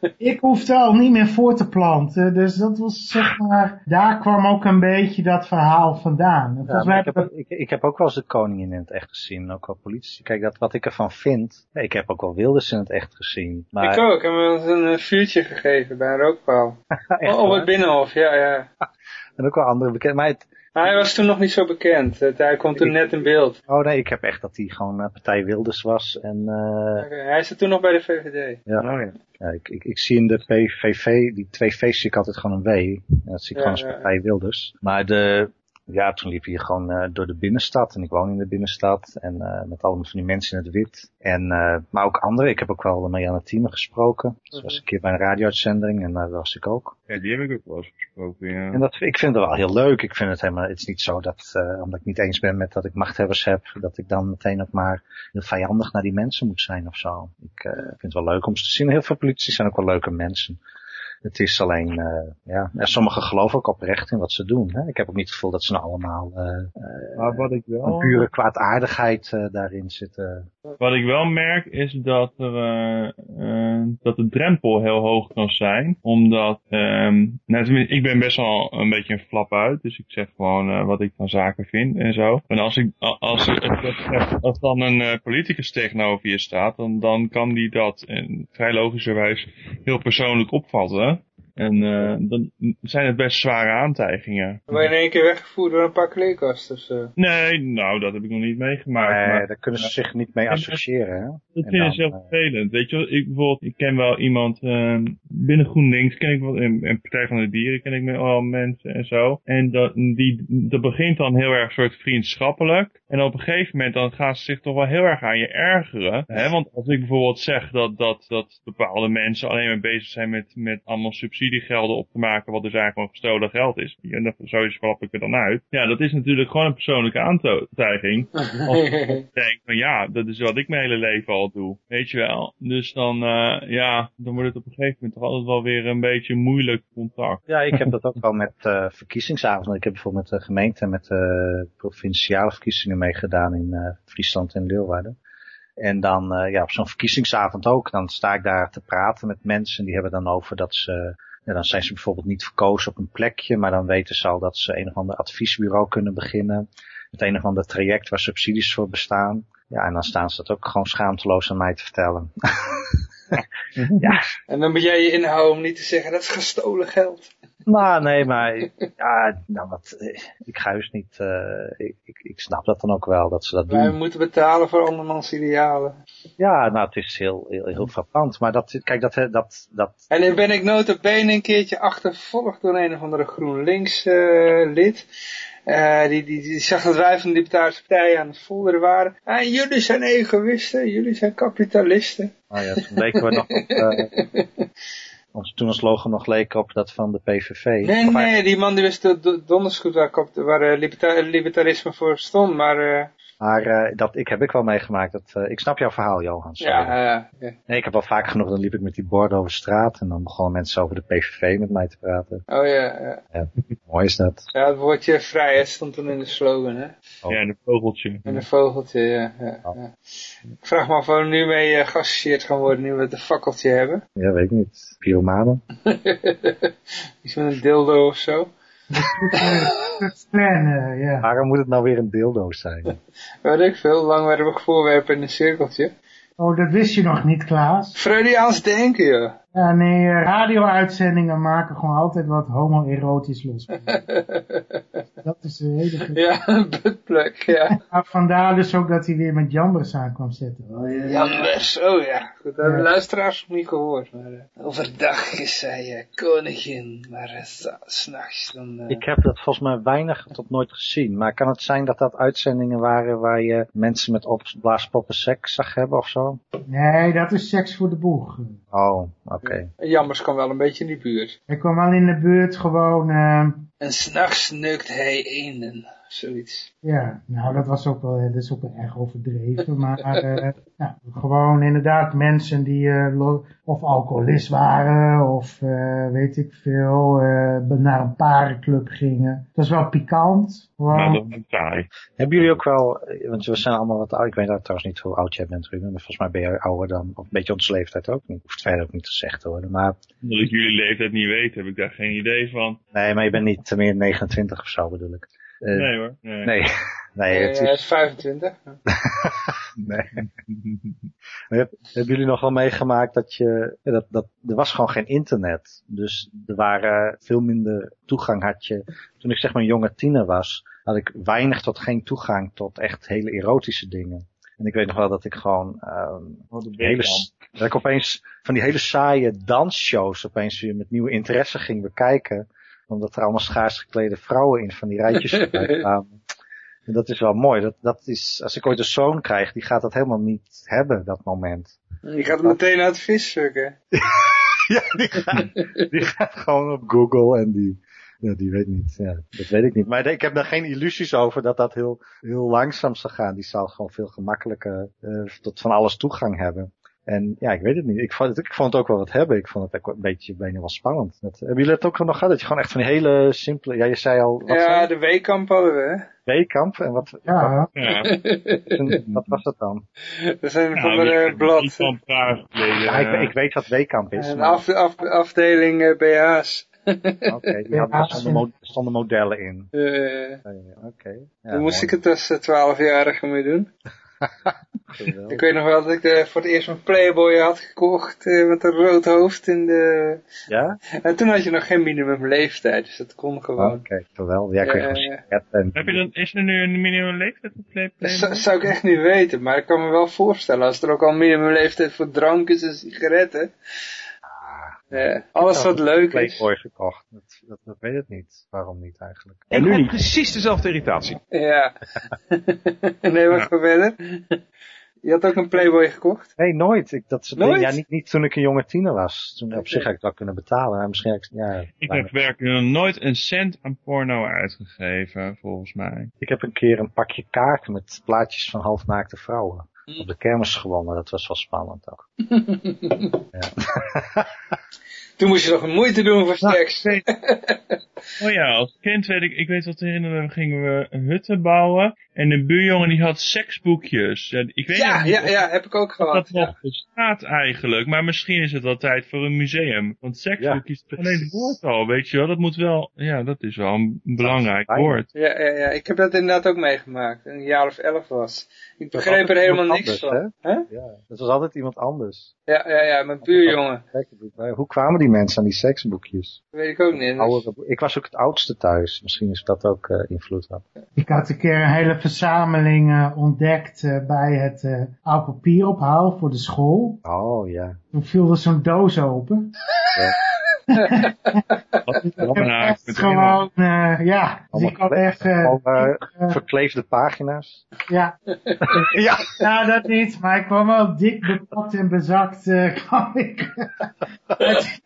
ik, ik hoefde al niet meer voor te planten, dus dat was zeg maar, daar kwam ook een beetje dat verhaal vandaan. Ja, mij ik, heb, dat... ik, ik, heb ook wel eens de koningin in het echt gezien, ook wel politici. Kijk, dat, wat ik ervan vind, ik heb ook wel Wilders in het echt gezien. Maar... Ik ook, ik heb hem een vuurtje gegeven bij een rookpaal. oh, op het Binnenhof, ja, ja. en ook wel andere bekend. Maar hij was toen nog niet zo bekend. Hij komt toen net in beeld. Oh nee, ik heb echt dat hij gewoon uh, partij Wilders was. En, uh... okay, hij zat toen nog bij de VVD. Ja, oh, ja. ja ik, ik, ik, zie in de PVV, die twee V's zie ik altijd gewoon een W. Dat zie ik ja, gewoon als partij Wilders. Maar de, ja, toen liep je gewoon uh, door de binnenstad. En ik woon in de binnenstad. En uh, met allemaal van die mensen in het wit. En, uh, maar ook anderen. Ik heb ook wel met Marianne Thieme gesproken. Dat was een keer bij een radio-uitzending. En daar was ik ook. Ja, die heb ik ook wel eens gesproken, ja. En dat, ik vind het wel heel leuk. Ik vind het helemaal, het is niet zo dat, omdat ik niet eens ben met dat ik machthebbers heb, dat ik dan meteen ook maar heel vijandig naar die mensen moet zijn of zo. Ik vind het wel leuk om ze te zien. Heel veel politici zijn ook wel leuke mensen. Het is alleen, uh, ja, sommigen geloven ook oprecht in wat ze doen. Hè? Ik heb ook niet het gevoel dat ze nou allemaal uh, maar wat ik wel... een pure kwaadaardigheid daarin zitten. Wat ik wel merk is dat, er, dat de drempel heel hoog kan zijn. Omdat, um, ik ben best wel een beetje een flap uit. Dus ik zeg gewoon wat ik van zaken vind en zo. En als, ik, als, als, dan een politicus tegenover je staat, dan, dan kan die dat vrij logischerwijs heel persoonlijk opvatten. En uh, dan zijn het best zware aantijgingen. Word je in één keer weggevoerd door een paar kleerkasten? Dus, uh... Nee, nou dat heb ik nog niet meegemaakt. Nee, maar, daar kunnen ze zich niet mee associëren. Hè? Dat vind ik heel vervelend. Weet je, ik, bijvoorbeeld, ik ken wel iemand uh, binnen GroenLinks, ken ik wel, in, in Partij van de Dieren ken ik al mensen en zo. En dat, die, dat begint dan heel erg soort vriendschappelijk. En op een gegeven moment dan gaan ze zich toch wel heel erg aan je ergeren. Hè? Want als ik bijvoorbeeld zeg dat, dat, dat bepaalde mensen alleen maar bezig zijn met, met allemaal subsidiegelden op te maken, wat dus eigenlijk gewoon gestolen geld is. En dat, zo schrap ik er dan uit. Ja, dat is natuurlijk gewoon een persoonlijke aantijging. als ik denk van ja, dat is wat ik mijn hele leven al doe. Weet je wel. Dus dan, uh, ja, dan wordt het op een gegeven moment toch altijd wel weer een beetje moeilijk contact. Ja, ik heb dat ook wel met uh, verkiezingsavonden. Ik heb bijvoorbeeld met de gemeente, met de provinciale verkiezingen meegedaan in uh, Friesland en Leeuwarden. En dan uh, ja, op zo'n verkiezingsavond ook, dan sta ik daar te praten met mensen. Die hebben dan over dat ze, ja, dan zijn ze bijvoorbeeld niet verkozen op een plekje, maar dan weten ze al dat ze een of ander adviesbureau kunnen beginnen. Het een of ander traject waar subsidies voor bestaan. Ja, en dan staan ze dat ook gewoon schaamteloos aan mij te vertellen. ja. En dan moet jij je inhouden om niet te zeggen, dat is gestolen geld. Maar nee, maar ja, nou wat, ik ga dus niet, uh, ik, ik, ik, snap dat dan ook wel, dat ze dat Wij doen. Wij moeten betalen voor andermans idealen. Ja, nou het is heel, heel, heel frappant, maar dat, kijk dat, dat, dat... En dan ben ik notabene een keertje achtervolgd door een of andere GroenLinks uh, lid. Uh, die, die, die zag dat wij van de Libertarische Partij aan het folderen waren. En jullie zijn egoïsten, jullie zijn kapitalisten. Oh ja, toen leken we nog op, uh, ons, toen ons logo nog leek op dat van de PVV. Nee, nee, die man die wist donders goed waar, waar uh, liberta libertarisme voor stond, maar... Uh, maar uh, dat ik heb ik wel meegemaakt. Dat, uh, ik snap jouw verhaal, Johan. Ja, ja, ja. Nee, ik heb wel vaak genoeg, dan liep ik met die borden over straat en dan begonnen mensen over de PVV met mij te praten. Oh ja, ja. ja mooi is dat. Ja, het woordje vrijheid stond toen in de slogan, hè? Oh. Ja, en een vogeltje. En een vogeltje, ja. ja, oh. ja. Ik vraag me af of we nu mee uh, geassocieerd gaan worden, nu we het een fakkeltje hebben. Ja, weet ik niet. Pyromanen? Iets met een dildo of zo. Plannen, ja. Waarom moet het nou weer een dildo zijn? Weet ik veel, langwerpig voorwerp in een cirkeltje. Oh, dat wist je nog niet, Klaas. Freudiaans denken, ja. Ja, nee, eh, radio-uitzendingen maken gewoon altijd wat homoerotisch los. dat is de hele... Ja, een buttplug, ja. Maar vandaar dus ook dat hij weer met Jambers aan kwam zetten. Oh, ja. Jambers, oh ja. Goed, dat hebben Ja. luisteraars nog niet gehoord. Maar, eh, overdag is zij eh, koningin, maar uh, s'nachts dan... Ik heb dat volgens mij weinig tot nooit gezien. Maar kan het zijn dat dat uitzendingen waren waar je mensen met opblaaspoppen seks zag hebben of zo? Nee, dat is seks voor de boeg. Oh, oké. Jambers kwam wel een beetje in die buurt. Hij kwam al in de buurt gewoon... eh, En s'nachts neukt hij eenden, zoiets. Ja, nou dat was ook wel, dat is ook wel erg overdreven, maar eh, ja, gewoon inderdaad mensen die eh, of alcoholist waren of eh, weet ik veel, eh, naar een parenclub gingen. Dat is wel pikant. Maar Gewoon, dat is saai. Hebben jullie ook wel, eh, want we zijn allemaal wat oud, ik weet trouwens niet hoe oud jij bent Ruben, maar volgens mij ben je ouder dan, of een beetje onze leeftijd ook, ik hoef het verder ook niet gezegd te worden, maar Omdat ik jullie leeftijd niet weet, heb ik daar geen idee van. nee, maar je bent niet meer 29 of zo bedoel ik. Eh, Nee hoor. Nee. Nee, nee, het hij is, is 25. nee. Heb- hebben jullie nog wel meegemaakt dat je, dat, dat, er was gewoon geen internet. Dus er waren veel minder toegang had je. Toen ik zeg maar een jonge tiener was, had ik weinig tot geen toegang tot echt hele erotische dingen. En ik weet nog wel dat ik gewoon, ehm hele, dat ik opeens van die hele saaie dansshows opeens weer met nieuwe interesse ging bekijken. Omdat er allemaal schaars geklede vrouwen in van die rijtjes voorbij kwamen. En dat is wel mooi. Dat, dat is, als ik ooit een zoon krijg, die gaat dat helemaal niet hebben, dat moment. Je gaat hem meteen uit de vis sukken. ja, die gaat, die gaat gewoon op Google en die, ja, die weet niet. Ja, dat weet ik niet. Maar ik heb daar geen illusies over dat dat heel, heel langzaam zal gaan. Die zal gewoon veel gemakkelijker eh, tot van alles toegang hebben. En ja, ik weet het niet. Ik vond het, ik vond het ook wel wat hebben. Ik vond het ook een beetje bijna wel spannend. Dat, hebben jullie het ook nog gehad? Dat je gewoon echt van die hele simpele, ja je zei al, wat Ja, de weekamp hadden we. hè. weekamp en wat, ja, Ja. wat, wat was dat dan? Dat zijn Ja, van de blad. Ja, ik, eh, ik weet wat weekamp is. Een maar- af, af, afdeling eh, BH's. Oké, die hadden- er stonden, mo- stonden modellen in. Eh, Ja, ja, Oké. Ja, Daar moest mooi. ik het als eh, 12-jarige mee doen. Ik weet nog wel dat ik eh, voor het eerst mijn Playboy had gekocht eh, met een rood hoofd in de... Ja? En toen had je nog geen minimum leeftijd, dus dat kon gewoon. Ja, ik weet Ja, ja. sigaretten en- Heb je dan, is er nu een minimum leeftijd op Play- Dat Playboy? zou, zou ik echt niet weten, maar ik kan me wel voorstellen, als er ook al een minimum leeftijd voor drank is en sigaretten. Eh, alles wat leuk is. Playboy gekocht. Dat, dat, dat weet ik niet. Waarom niet eigenlijk? En nu niet. Precies dezelfde irritatie. Ja. nee, wat voor verder? Je had ook een Playboy gekocht? Nee, nooit. Ik, dat soort Nooit? dingen- ja, niet, niet toen ik een jonge tiener was. Toen op zich had ik wel kunnen betalen. Maar misschien had ik, ja, Ik heb werkelijk nog nooit een cent aan porno uitgegeven, volgens mij. ik heb een keer een pakje kaarten met plaatjes van halfnaakte vrouwen. Op de kermis gewonnen. Dat was wel spannend ook. Toen moest je nog moeite doen voor seks. Oh ja, als kind weet ik, ik weet wat te herinneren, gingen we hutten bouwen. En de buurjongen die had seksboekjes. Ja, ik weet Ja, niet ja, of ja, heb ik ook gehad. dat Ja. bestaat eigenlijk. Maar misschien is het wel tijd voor een museum. Want seksboekjes, alleen het woord al, weet je wel. Dat moet wel, ja, dat is wel een belangrijk woord. Ja, ja, ja, ik heb dat inderdaad ook meegemaakt. Een jaar of elf was. Ik begreep er helemaal niks anders, van. Hè? Ja, dat was altijd iemand anders. Ja, ja, ja, mijn buurjongen. Hoe kwamen die mensen aan die seksboekjes? Dat weet ik ook niet. Ik was ook het oudste thuis. Misschien is dat ook eh, invloed had. ik had een keer een hele verzameling eh, ontdekt eh, bij het eh oud papier ophaal voor de school. Oh ja. Toen viel er zo'n doos open. Wat is dat Ik echt gewoon, eh, ja, dus ik had echt, verkleefde pagina's. ja, ja. nou dat niet, maar ik kwam wel dik bepakt en bezakt, kwam ik uit,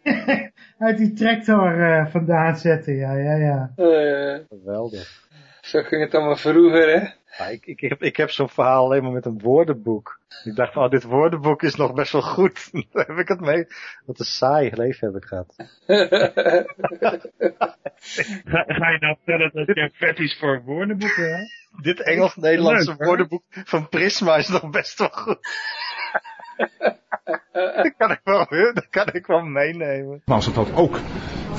uit die tractor eh, vandaan zetten, ja, ja, ja. Eh, Geweldig. Zo ging het allemaal vroeger, hè? Ja, ik, ik heb, ik heb zo'n verhaal alleen maar met een woordenboek. Ik dacht van, oh, dit woordenboek is nog best wel goed. Dan heb ik het mee. Wat een saai leven heb ik gehad. Ga, ga je nou vertellen dat je een fetish voor woordenboeken hebt? Dit Engels-Nederlandse hè? woordenboek van Prisma is nog best wel goed. dat, kan ik wel, dat kan ik wel meenemen. Maar als het dat ook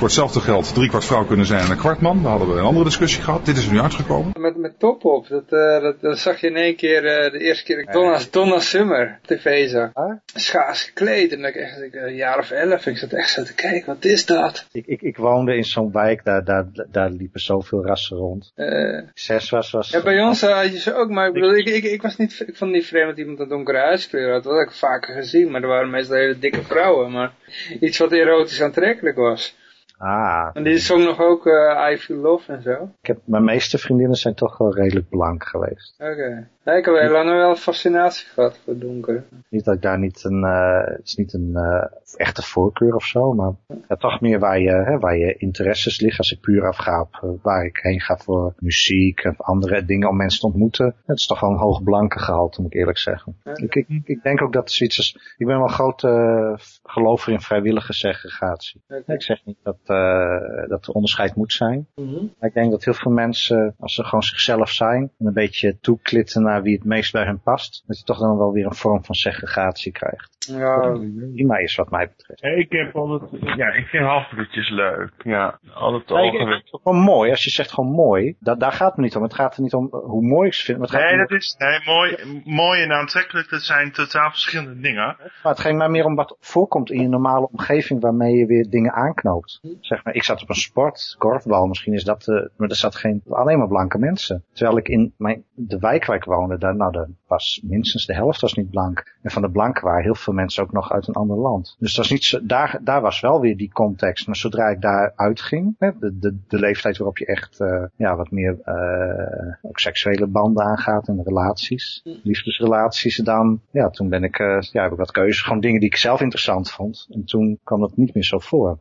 voor hetzelfde geld drie kwart vrouw kunnen zijn en een kwart man. Daar hadden we een andere discussie gehad. Dit is er nu uitgekomen. Met, met top op, dat, eh, dat, dat zag je in één keer, eh, de eerste keer ik Donna, Donna Summer tv zag. Schaars gekleed en dat ik echt ik, een jaar of elf, ik zat echt zo te kijken, wat is dat? Ik, ik, ik woonde in zo'n wijk, daar, daar, daar liepen zoveel rassen rond. Eh, Zes was... was ja, bij ons had je ze ook, maar ik bedoel, ik, ik, ik, was niet, ik vond het niet vreemd dat iemand een donkere huidskleur had. Dat had ik vaker gezien, maar er waren meestal hele dikke vrouwen. Maar iets wat erotisch aantrekkelijk was. Ah. En die zong nog ook uh, I Feel Love en zo. Ik heb, mijn meeste vriendinnen zijn toch wel redelijk blank geweest. Oké. Ja, ik heb heel lang wel een fascinatie gehad voor donker. Niet dat ik daar niet een, uh, het is niet een uh, echte voorkeur of zo, maar ja, toch meer waar je, hè, waar je interesses liggen. Als ik puur afga op waar ik heen ga voor muziek of andere dingen om mensen te ontmoeten. Het is toch wel een hoog blanke gehalte, moet ik eerlijk zeggen. Ja. Ik, ik, ik, denk ook dat zoiets is, ik ben wel een grote gelover in vrijwillige segregatie. Okay. Ik zeg niet dat, uh, dat er onderscheid moet zijn. Mm -hmm. Maar ik denk dat heel veel mensen, als ze gewoon zichzelf zijn en een beetje toeklitten naar wie het meest bij hen past, dat je toch dan wel weer een vorm van segregatie krijgt. Ja. Prima is wat mij betreft. Ja, ik heb altijd, ja, ik vind halfbroodjes leuk. Ja, altijd ja, algemeen. Gewoon mooi, als je zegt gewoon mooi, dat, daar gaat het niet om. Het gaat er niet om hoe mooi ik ze vind. Het gaat nee, om... dat is, nee, mooi, mooi en aantrekkelijk, dat zijn totaal verschillende dingen. Maar het ging mij meer om wat voorkomt in je normale omgeving waarmee je weer dingen aanknoopt. Zeg maar, ik zat op een sport, korfbal, misschien is dat, uh, maar er zat geen, alleen maar blanke mensen. Terwijl ik in mijn, de wijk waar ik woonde, daar, nou, daar was minstens de helft was niet blank. En van de blanken waren heel veel mensen ook nog uit een ander land. Dus dat is niet zo, daar, daar was wel weer die context. Maar zodra ik daar uitging, hè, de, de, de leeftijd waarop je echt uh, ja, wat meer uh, ook seksuele banden aangaat en relaties, liefdesrelaties, dan ja, toen ben ik, uh, ja, heb ik wat keuzes. Gewoon dingen die ik zelf interessant vond. En toen kwam dat niet meer zo voor.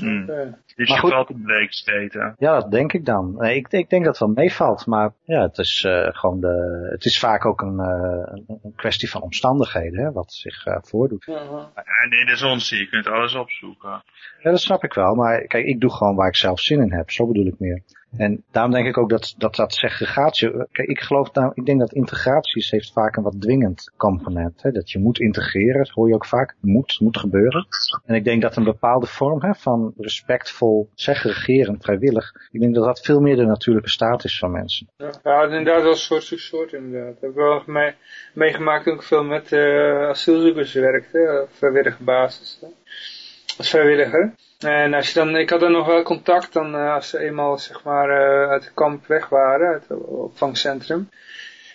Mm. Dus je valt een bleek steten. Ja, dat denk ik dan. Nee, ik, ik denk dat het wel meevalt, maar ja, het is uh, gewoon de, het is vaak ook een, uh, een kwestie van omstandigheden, hè, wat zich uh, voordoet. Ja, ja, nee, dat is onzin. Je kunt alles opzoeken. Ja, dat snap ik wel, maar kijk, ik doe gewoon waar ik zelf zin in heb. Zo bedoel ik meer. En daarom denk ik ook dat dat, dat segregatie, kijk, ik geloof nou, ik denk dat integraties heeft vaak een wat dwingend component. Hè? Dat je moet integreren, dat hoor je ook vaak, moet, moet gebeuren. En ik denk dat een bepaalde vorm hè, van respectvol segregeren, vrijwillig, ik denk dat dat veel meer de natuurlijke staat is van mensen. Ja, inderdaad wel soort voor soort inderdaad. Dat heb wel mee, meegemaakt toen ik veel met uh, asielzoekers werkte, op vrijwillige basis. Als vrijwilliger. En als je dan, ik had dan nog wel contact dan uh, als ze eenmaal zeg maar uh, uit het kamp weg waren, uit het opvangcentrum.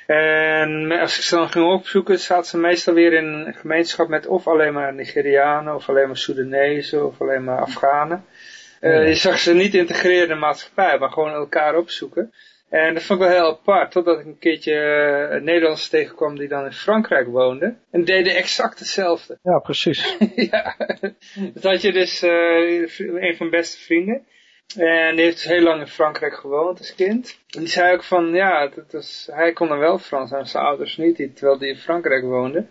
En als ik ze dan ging opzoeken, zaten ze meestal weer in een gemeenschap met of alleen maar Nigerianen, of alleen maar Soedanezen, of alleen maar Afghanen. Uh, je zag ze niet integreren in de maatschappij, maar gewoon elkaar opzoeken. En dat vond ik wel heel apart, totdat ik een keertje uh, Nederlanders tegenkwam die dan in Frankrijk woonden. En deden exact hetzelfde. Ja, precies. ja, dat had je dus uh, een van mijn beste vrienden. En die heeft heel lang in Frankrijk gewoond als kind. En die zei ook van, ja, dat was, hij kon dan wel Frans en zijn ouders niet, terwijl die in Frankrijk woonden.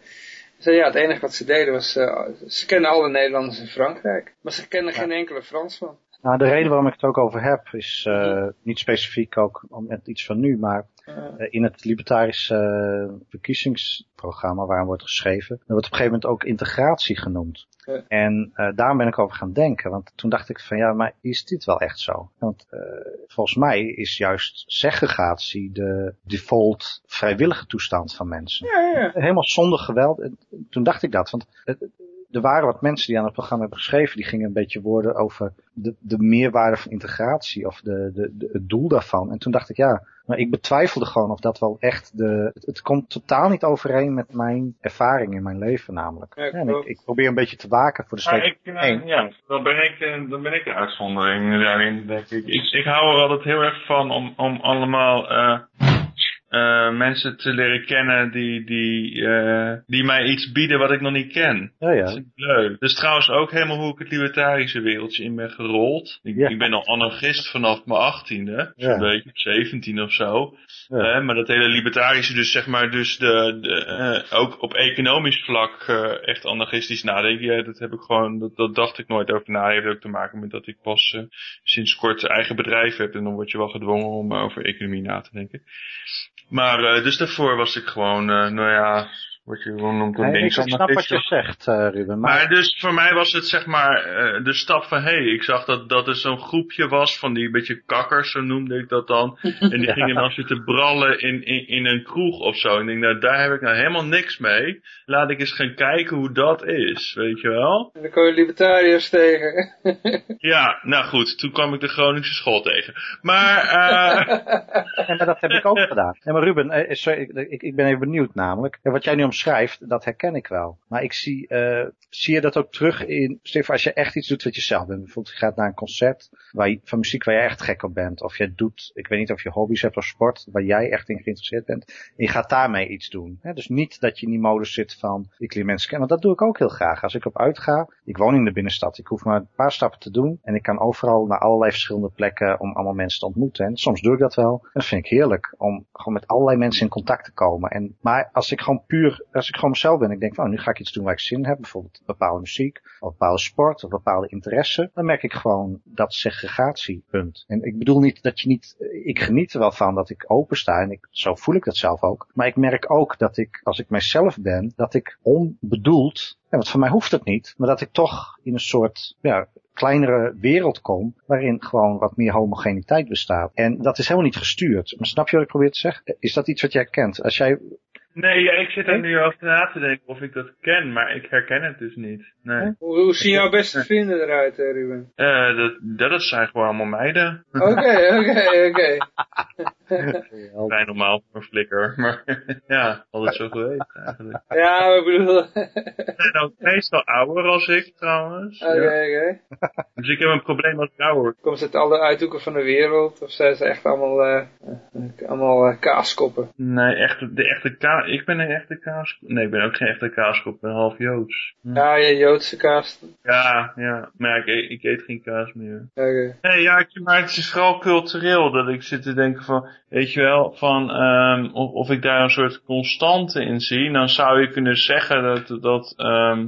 Zei, ja, het enige wat ze deden was, uh, ze kennen alle Nederlanders in Frankrijk. Maar ze kennen ja. geen enkele Fransman. Nou, de reden waarom ik het ook over heb, is uh, niet specifiek ook om met iets van nu, maar uh, in het libertarische uh, verkiezingsprogramma waarin wordt geschreven, er wordt op een gegeven moment ook integratie genoemd. En uh, daar ben ik over gaan denken, want toen dacht ik van ja, maar is dit wel echt zo? Want volgens mij is juist segregatie de default vrijwillige toestand van mensen. Ja, ja. Helemaal zonder geweld. Toen dacht ik dat, want er waren wat mensen die aan het programma hebben geschreven, die gingen een beetje woorden over de, de meerwaarde van integratie of de, de, de, het doel daarvan. En toen dacht ik, ja, maar ik betwijfelde gewoon of dat wel echt de, het, het komt totaal niet overeen met mijn ervaring in mijn leven namelijk. Ja, ja, en ik, ik probeer een beetje te waken voor de ja, ik, uh, ja, dan ben ik, dan ben ik de uitzondering daarin, denk ik. Ik, ik hou er altijd heel erg van om, om allemaal, uh, uh, mensen te leren kennen die, die, uh, die mij iets bieden wat ik nog niet ken. Ja, ja. Dat is leuk. Dus trouwens ook helemaal hoe ik het libertarische wereldje in ben gerold. Ik, ja. ik ben al anarchist vanaf mijn achttiende, zo'n ja. beetje, 17 of zo. Ja. Uh, maar dat hele libertarische, dus zeg maar, dus de, de ook op economisch vlak echt anarchistisch nadenken. Ja, dat heb ik gewoon, dat, dat dacht ik nooit over na. heeft ook te maken met dat ik pas sinds kort eigen bedrijf heb. En dan word je wel gedwongen om over economie na te denken. Maar uh, dus daarvoor was ik gewoon, uh, nou ja, Wat je gewoon noemt een Nee, ik snap wat je zegt, eh, Ruben. Maar, Maar dus voor mij was het zeg maar eh, de stap van, hé, hey, ik zag dat, dat er zo'n groepje was van die beetje kakkers, zo noemde ik dat dan. En die Ja. gingen dan zitten brallen in, in, in een kroeg of zo. En ik denk, nou daar heb ik nou helemaal niks mee. Laat ik eens gaan kijken hoe dat is, weet je wel. En dan kom je libertariërs tegen. Ja, nou goed, toen kwam ik de Groningse school tegen. Maar, eh Nee, maar dat heb ik ook gedaan. Nee, maar Ruben, eh, sorry, ik, ik, ik ben even benieuwd namelijk. En wat jij nu omschrijft, dat herken ik wel. Maar ik zie, eh, zie je dat ook terug in, Stefan, als je echt iets doet wat je zelf bent. Bijvoorbeeld je gaat naar een concert waar je, van muziek waar je echt gek op bent. Of je doet, ik weet niet of je hobby's hebt of sport, waar jij echt in geïnteresseerd bent. En je gaat daarmee iets doen. Hè? Dus niet dat je in die modus zit van, ik leer mensen kennen. Want dat doe ik ook heel graag. Als ik op uitga, ik woon in de binnenstad. Ik hoef maar een paar stappen te doen. En ik kan overal naar allerlei verschillende plekken om allemaal mensen te ontmoeten. En soms doe ik dat wel. En dat vind ik heerlijk. Om gewoon met allerlei mensen in contact te komen. En, maar als ik gewoon puur, als ik gewoon mezelf ben. Ik denk van, oh, nu ga ik iets doen waar ik zin in heb. Bijvoorbeeld bepaalde muziek. Of bepaalde sport. Of bepaalde interesse. Dan merk ik gewoon dat segregatie. Punt. En ik bedoel niet dat je niet, ik geniet er wel van dat ik opensta. En ik, zo voel ik dat zelf ook. Maar ik merk ook dat ik, als ik mijzelf ben, dat ik onbedoeld, ja, want voor mij hoeft het niet, maar dat ik toch in een soort, ja, kleinere wereld kom, waarin gewoon wat meer homogeniteit bestaat. En dat is helemaal niet gestuurd. Maar snap je wat ik probeer te zeggen? Is dat iets wat jij kent? Als jij, nee, ja, ik zit er nu over na te denken of ik dat ken, maar ik herken het dus niet. Nee. Hoe, hoe zien jouw beste vrienden eruit, eh, Ruben? Eh, dat, dat, zijn gewoon allemaal meiden. Oké, oké, oké. Vrij normaal voor een flikker, maar ja, altijd zo geweest eigenlijk. Ja, ik bedoel... Ze zijn ook meestal ouder als ik trouwens. Oké, Ja. oké. Dus ik heb een probleem als ik ouder. Komen ze uit alle uithoeken van de wereld? Of zijn ze echt allemaal, eh, eh, allemaal eh, kaaskoppen? Nee, echt, de echte kaas. Ik ben een echte kaas. Nee, ik ben ook geen echte kaaskop. Ik ben half Joods. Ja, je Joodse kaas. Ja, ja. Maar ik, eet- ik eet geen kaas meer. Oké. Nee, ja, ik- maar het is vooral cultureel dat ik zit te denken van, weet je wel, van ehm, of, of ik daar een soort constante in zie. Dan zou je kunnen zeggen dat, dat, ehm,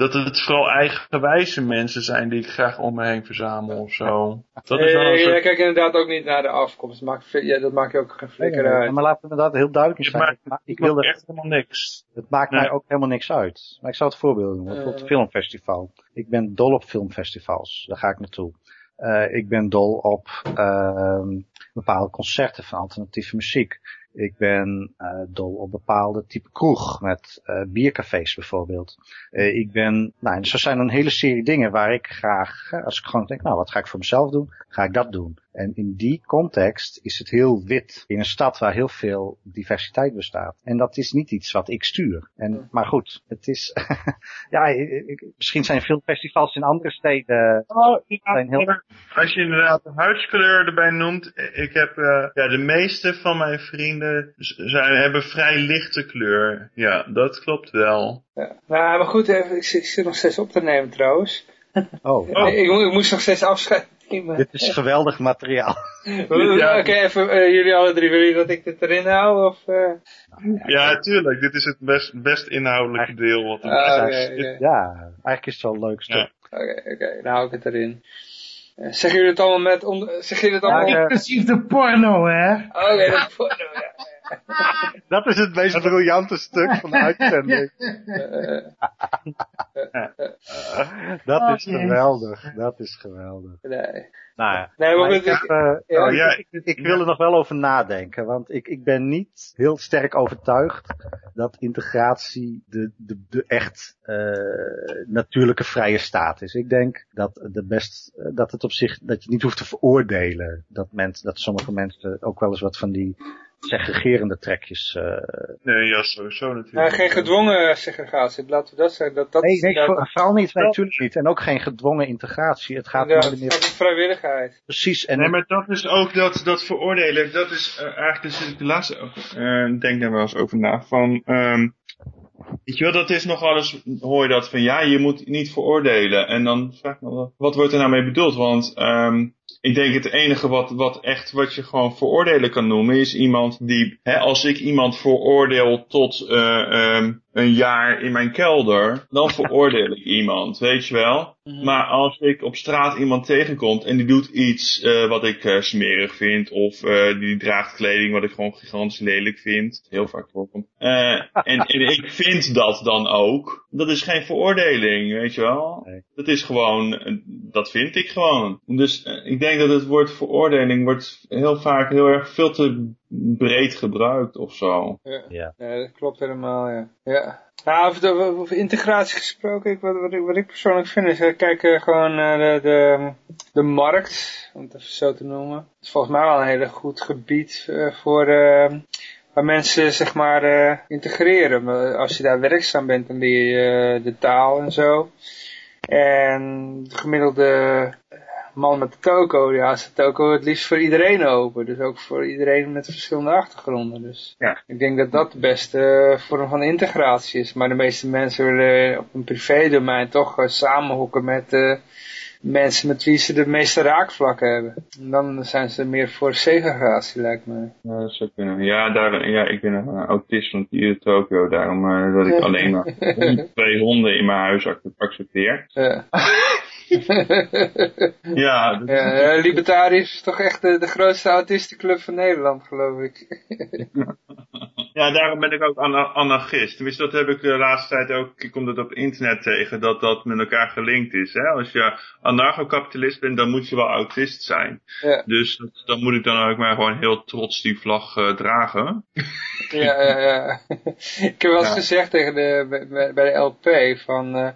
dat het vooral eigenwijze mensen zijn die ik graag om me heen verzamel of zo. Dat is wel een Eh, soort... Jij kijkt inderdaad ook niet naar de afkomst. Ja, dat maakt je ook geen flikker uit. maar laten we dat heel duidelijk Het zijn. maakt, Ik, het wil echt helemaal niks. Het maakt Nee. mij ook helemaal niks uit. Maar ik zal het voorbeeld doen. Bijvoorbeeld Eh. filmfestival. Ik ben dol op filmfestivals. Daar ga ik naartoe. Eh, ik ben dol op ehm, bepaalde concerten van alternatieve muziek. Ik ben eh, dol op bepaalde type kroeg met eh, biercafés bijvoorbeeld. Eh, ik ben, nou, zo zijn een hele serie dingen waar ik graag, als ik gewoon denk, nou, wat ga ik voor mezelf doen? Ga ik dat doen. En in die context is het heel wit in een stad waar heel veel diversiteit bestaat. En dat is niet iets wat ik stuur. En, maar goed, het is, ja, ik- misschien zijn filmfestivals in andere steden Oh, zijn heel, Als je inderdaad de huidskleur erbij noemt, ik heb, eh, ja, de meeste van mijn vrienden zijn, hebben vrij lichte kleur. Ja, dat klopt wel. Ja. Nou, maar goed, even, ik, zit- ik zit nog steeds op te nemen trouwens. oh, ik moest nog steeds afscheid dit is geweldig materiaal. Oké, even, eh, jullie alle drie, willen jullie dat ik dit erin hou? Of, eh? Ja, tuurlijk. Dit is het best, best inhoudelijke deel. Wat er Ah, is. oké. Ja, eigenlijk is het wel leuk stuk. Ja. Oké, oké, nou hou ik het erin. Eh, Zeggen jullie het allemaal met, zeggen jullie het allemaal... Ja, Inclusief de porno, hè? Oké, dat porno, ja. Dat is het meest briljante stuk van de uitzending. Dat is Oh, geweldig. Dat is geweldig. Nee. Nou ja. Nee, maar ik, ik- ja, ik, ja, ik, ik wil er nog wel over nadenken. Want ik, ik ben niet heel sterk overtuigd dat integratie de, de, de echt eh, natuurlijke vrije staat is. Ik denk dat, de best, eh, dat het op zich, dat je niet hoeft te veroordelen. Dat, mensen, dat sommige mensen ook wel eens wat van die segregerende trekjes eh, Nee, ja, sowieso natuurlijk. Nou, geen gedwongen segregatie, laten we dat zeggen. Dat, dat Nee, nee voor- vooral niet, nee, natuurlijk niet. En ook geen gedwongen integratie. Het gaat inderdaad, maar meer vrijwilligheid. precies. En Nee, maar dat is ook dat, dat veroordelen, dat is eh, eigenlijk, de laatste over, eh, denk daar wel eens over na, van, ehm weet je wel, dat is nog alles, hoor je dat van, ja, je moet niet veroordelen. En dan vraag ik me wat wordt er nou mee bedoeld? Want, ehm ik denk het enige wat, wat echt, wat je gewoon veroordelen kan noemen, is iemand die, hè, als ik iemand veroordeel tot eh, ehm, een jaar in mijn kelder, dan veroordeel ik iemand, weet je wel? Maar als ik op straat iemand tegenkomt en die doet iets uh, wat ik uh, smerig vind, of uh, die draagt kleding wat ik gewoon gigantisch lelijk vind, heel vaak voorkomt. en, en ik vind dat dan ook. Dat is geen veroordeling, weet je wel. Nee. Dat is gewoon, dat vind ik gewoon. Dus ik denk dat het woord veroordeling wordt heel vaak heel erg veel te breed gebruikt of zo. Ja, ja. ja dat klopt helemaal, ja. ja. Nou, over, over, integratie gesproken, ik, wat, wat, ik, wat ik persoonlijk vind is, kijk uh, gewoon naar de, de, de, markt, om het even zo te noemen. Het is volgens mij wel een hele goed gebied uh, voor, uh, waar mensen zeg maar integreren. Als je daar werkzaam bent, dan leer je de taal en zo. En de gemiddelde man met toko, ja, is de toko het liefst voor iedereen open. Dus ook voor iedereen met verschillende achtergronden. Dus ja. ik denk dat dat de beste vorm van integratie is. Maar de meeste mensen willen op een privédomein toch uh, samenhokken met uh, mensen met wie ze de meeste raakvlakken hebben. En dan zijn ze meer voor segregatie, lijkt me. Ja, dat zou kunnen. Ja, daar, ja ik ben een autist van hier in Tokio, daarom uh, dat ik alleen maar twee honden in mijn huis accepteer. Ja. ja, ja Libertariërs is toch echt de, de grootste autistenclub van Nederland, geloof ik. ja, daarom ben ik ook anarchist. Tenminste, dat heb ik de laatste tijd ook, ik kom dat op internet tegen, dat dat met elkaar gelinkt is. Hè? Als je anarcho-kapitalist bent, dan moet je wel autist zijn. Ja. Dus dan moet ik dan ook maar gewoon heel trots die vlag uh, dragen. ja, ja, ja. ik heb wel eens ja. gezegd tegen de, bij, bij de LP van... Uh,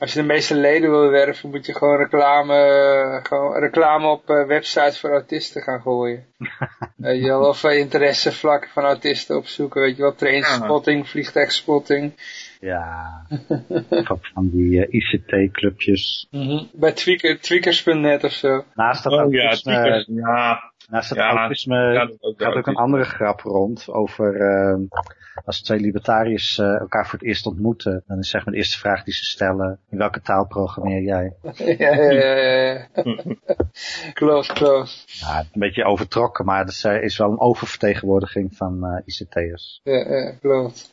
als je de meeste leden wil werven, moet je gewoon reclame, gewoon reclame op uh, websites voor autisten gaan gooien. weet je wel, of uh, interessevlakken van autisten opzoeken, weet je wel, trainspotting, vliegtuigspotting. Ja, ook van die uh, ICT-clubjes. Mm -hmm. Bij tweaker, tweakers.net of zo. Naast dat oh, ja, tweakers, ja. Naast het ja, autisme gaat ook een andere grap rond over uh, als twee libertariërs uh, elkaar voor het eerst ontmoeten. Dan is zeg maar de eerste vraag die ze stellen, in welke taal programmeer jij? ja, ja, ja, ja. close, close. Ja, een beetje overtrokken, maar dat is wel een oververtegenwoordiging van uh, ICT'ers. Ja, ja, klopt.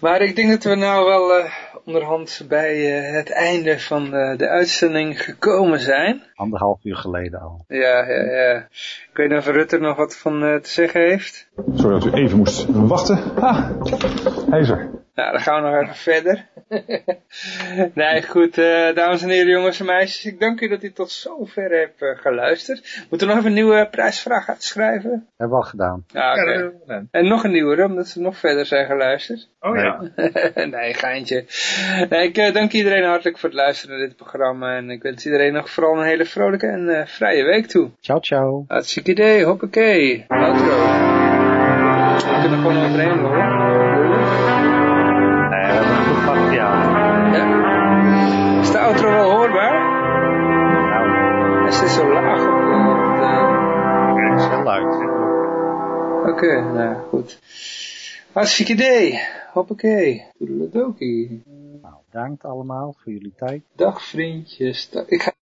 Maar ik denk dat we nou wel uh, onderhand bij uh, het einde van uh, de uitzending gekomen zijn. Anderhalf uur geleden al. Ja, ja, ja. Ik weet niet of Rutte nog wat van te zeggen heeft. Sorry dat u even moest wachten. Ah, hij is er. Nou, dan gaan we nog even verder. nee, goed, uh, dames en heren, jongens en meisjes. Ik dank u dat u tot zover hebt uh, geluisterd. Moeten we nog even een nieuwe prijsvraag uitschrijven? Hebben we al gedaan. Ah. Okay. Ja, en nog een nieuwe, omdat ze nog verder zijn geluisterd. Oh ja. nee, geintje. Nee, ik uh, dank iedereen hartelijk voor het luisteren naar dit programma. En ik wens iedereen nog vooral een hele vrolijke en vrije week toe. Ciao, ciao. Hartstikke idee, hoppakee. Outro. We kunnen gewoon overheen hoor. Oké, okay, nou goed. Hartstikke idee. Hoppakee. Toedeledokie. Nou, bedankt allemaal voor jullie tijd. Dag vriendjes. Ik ga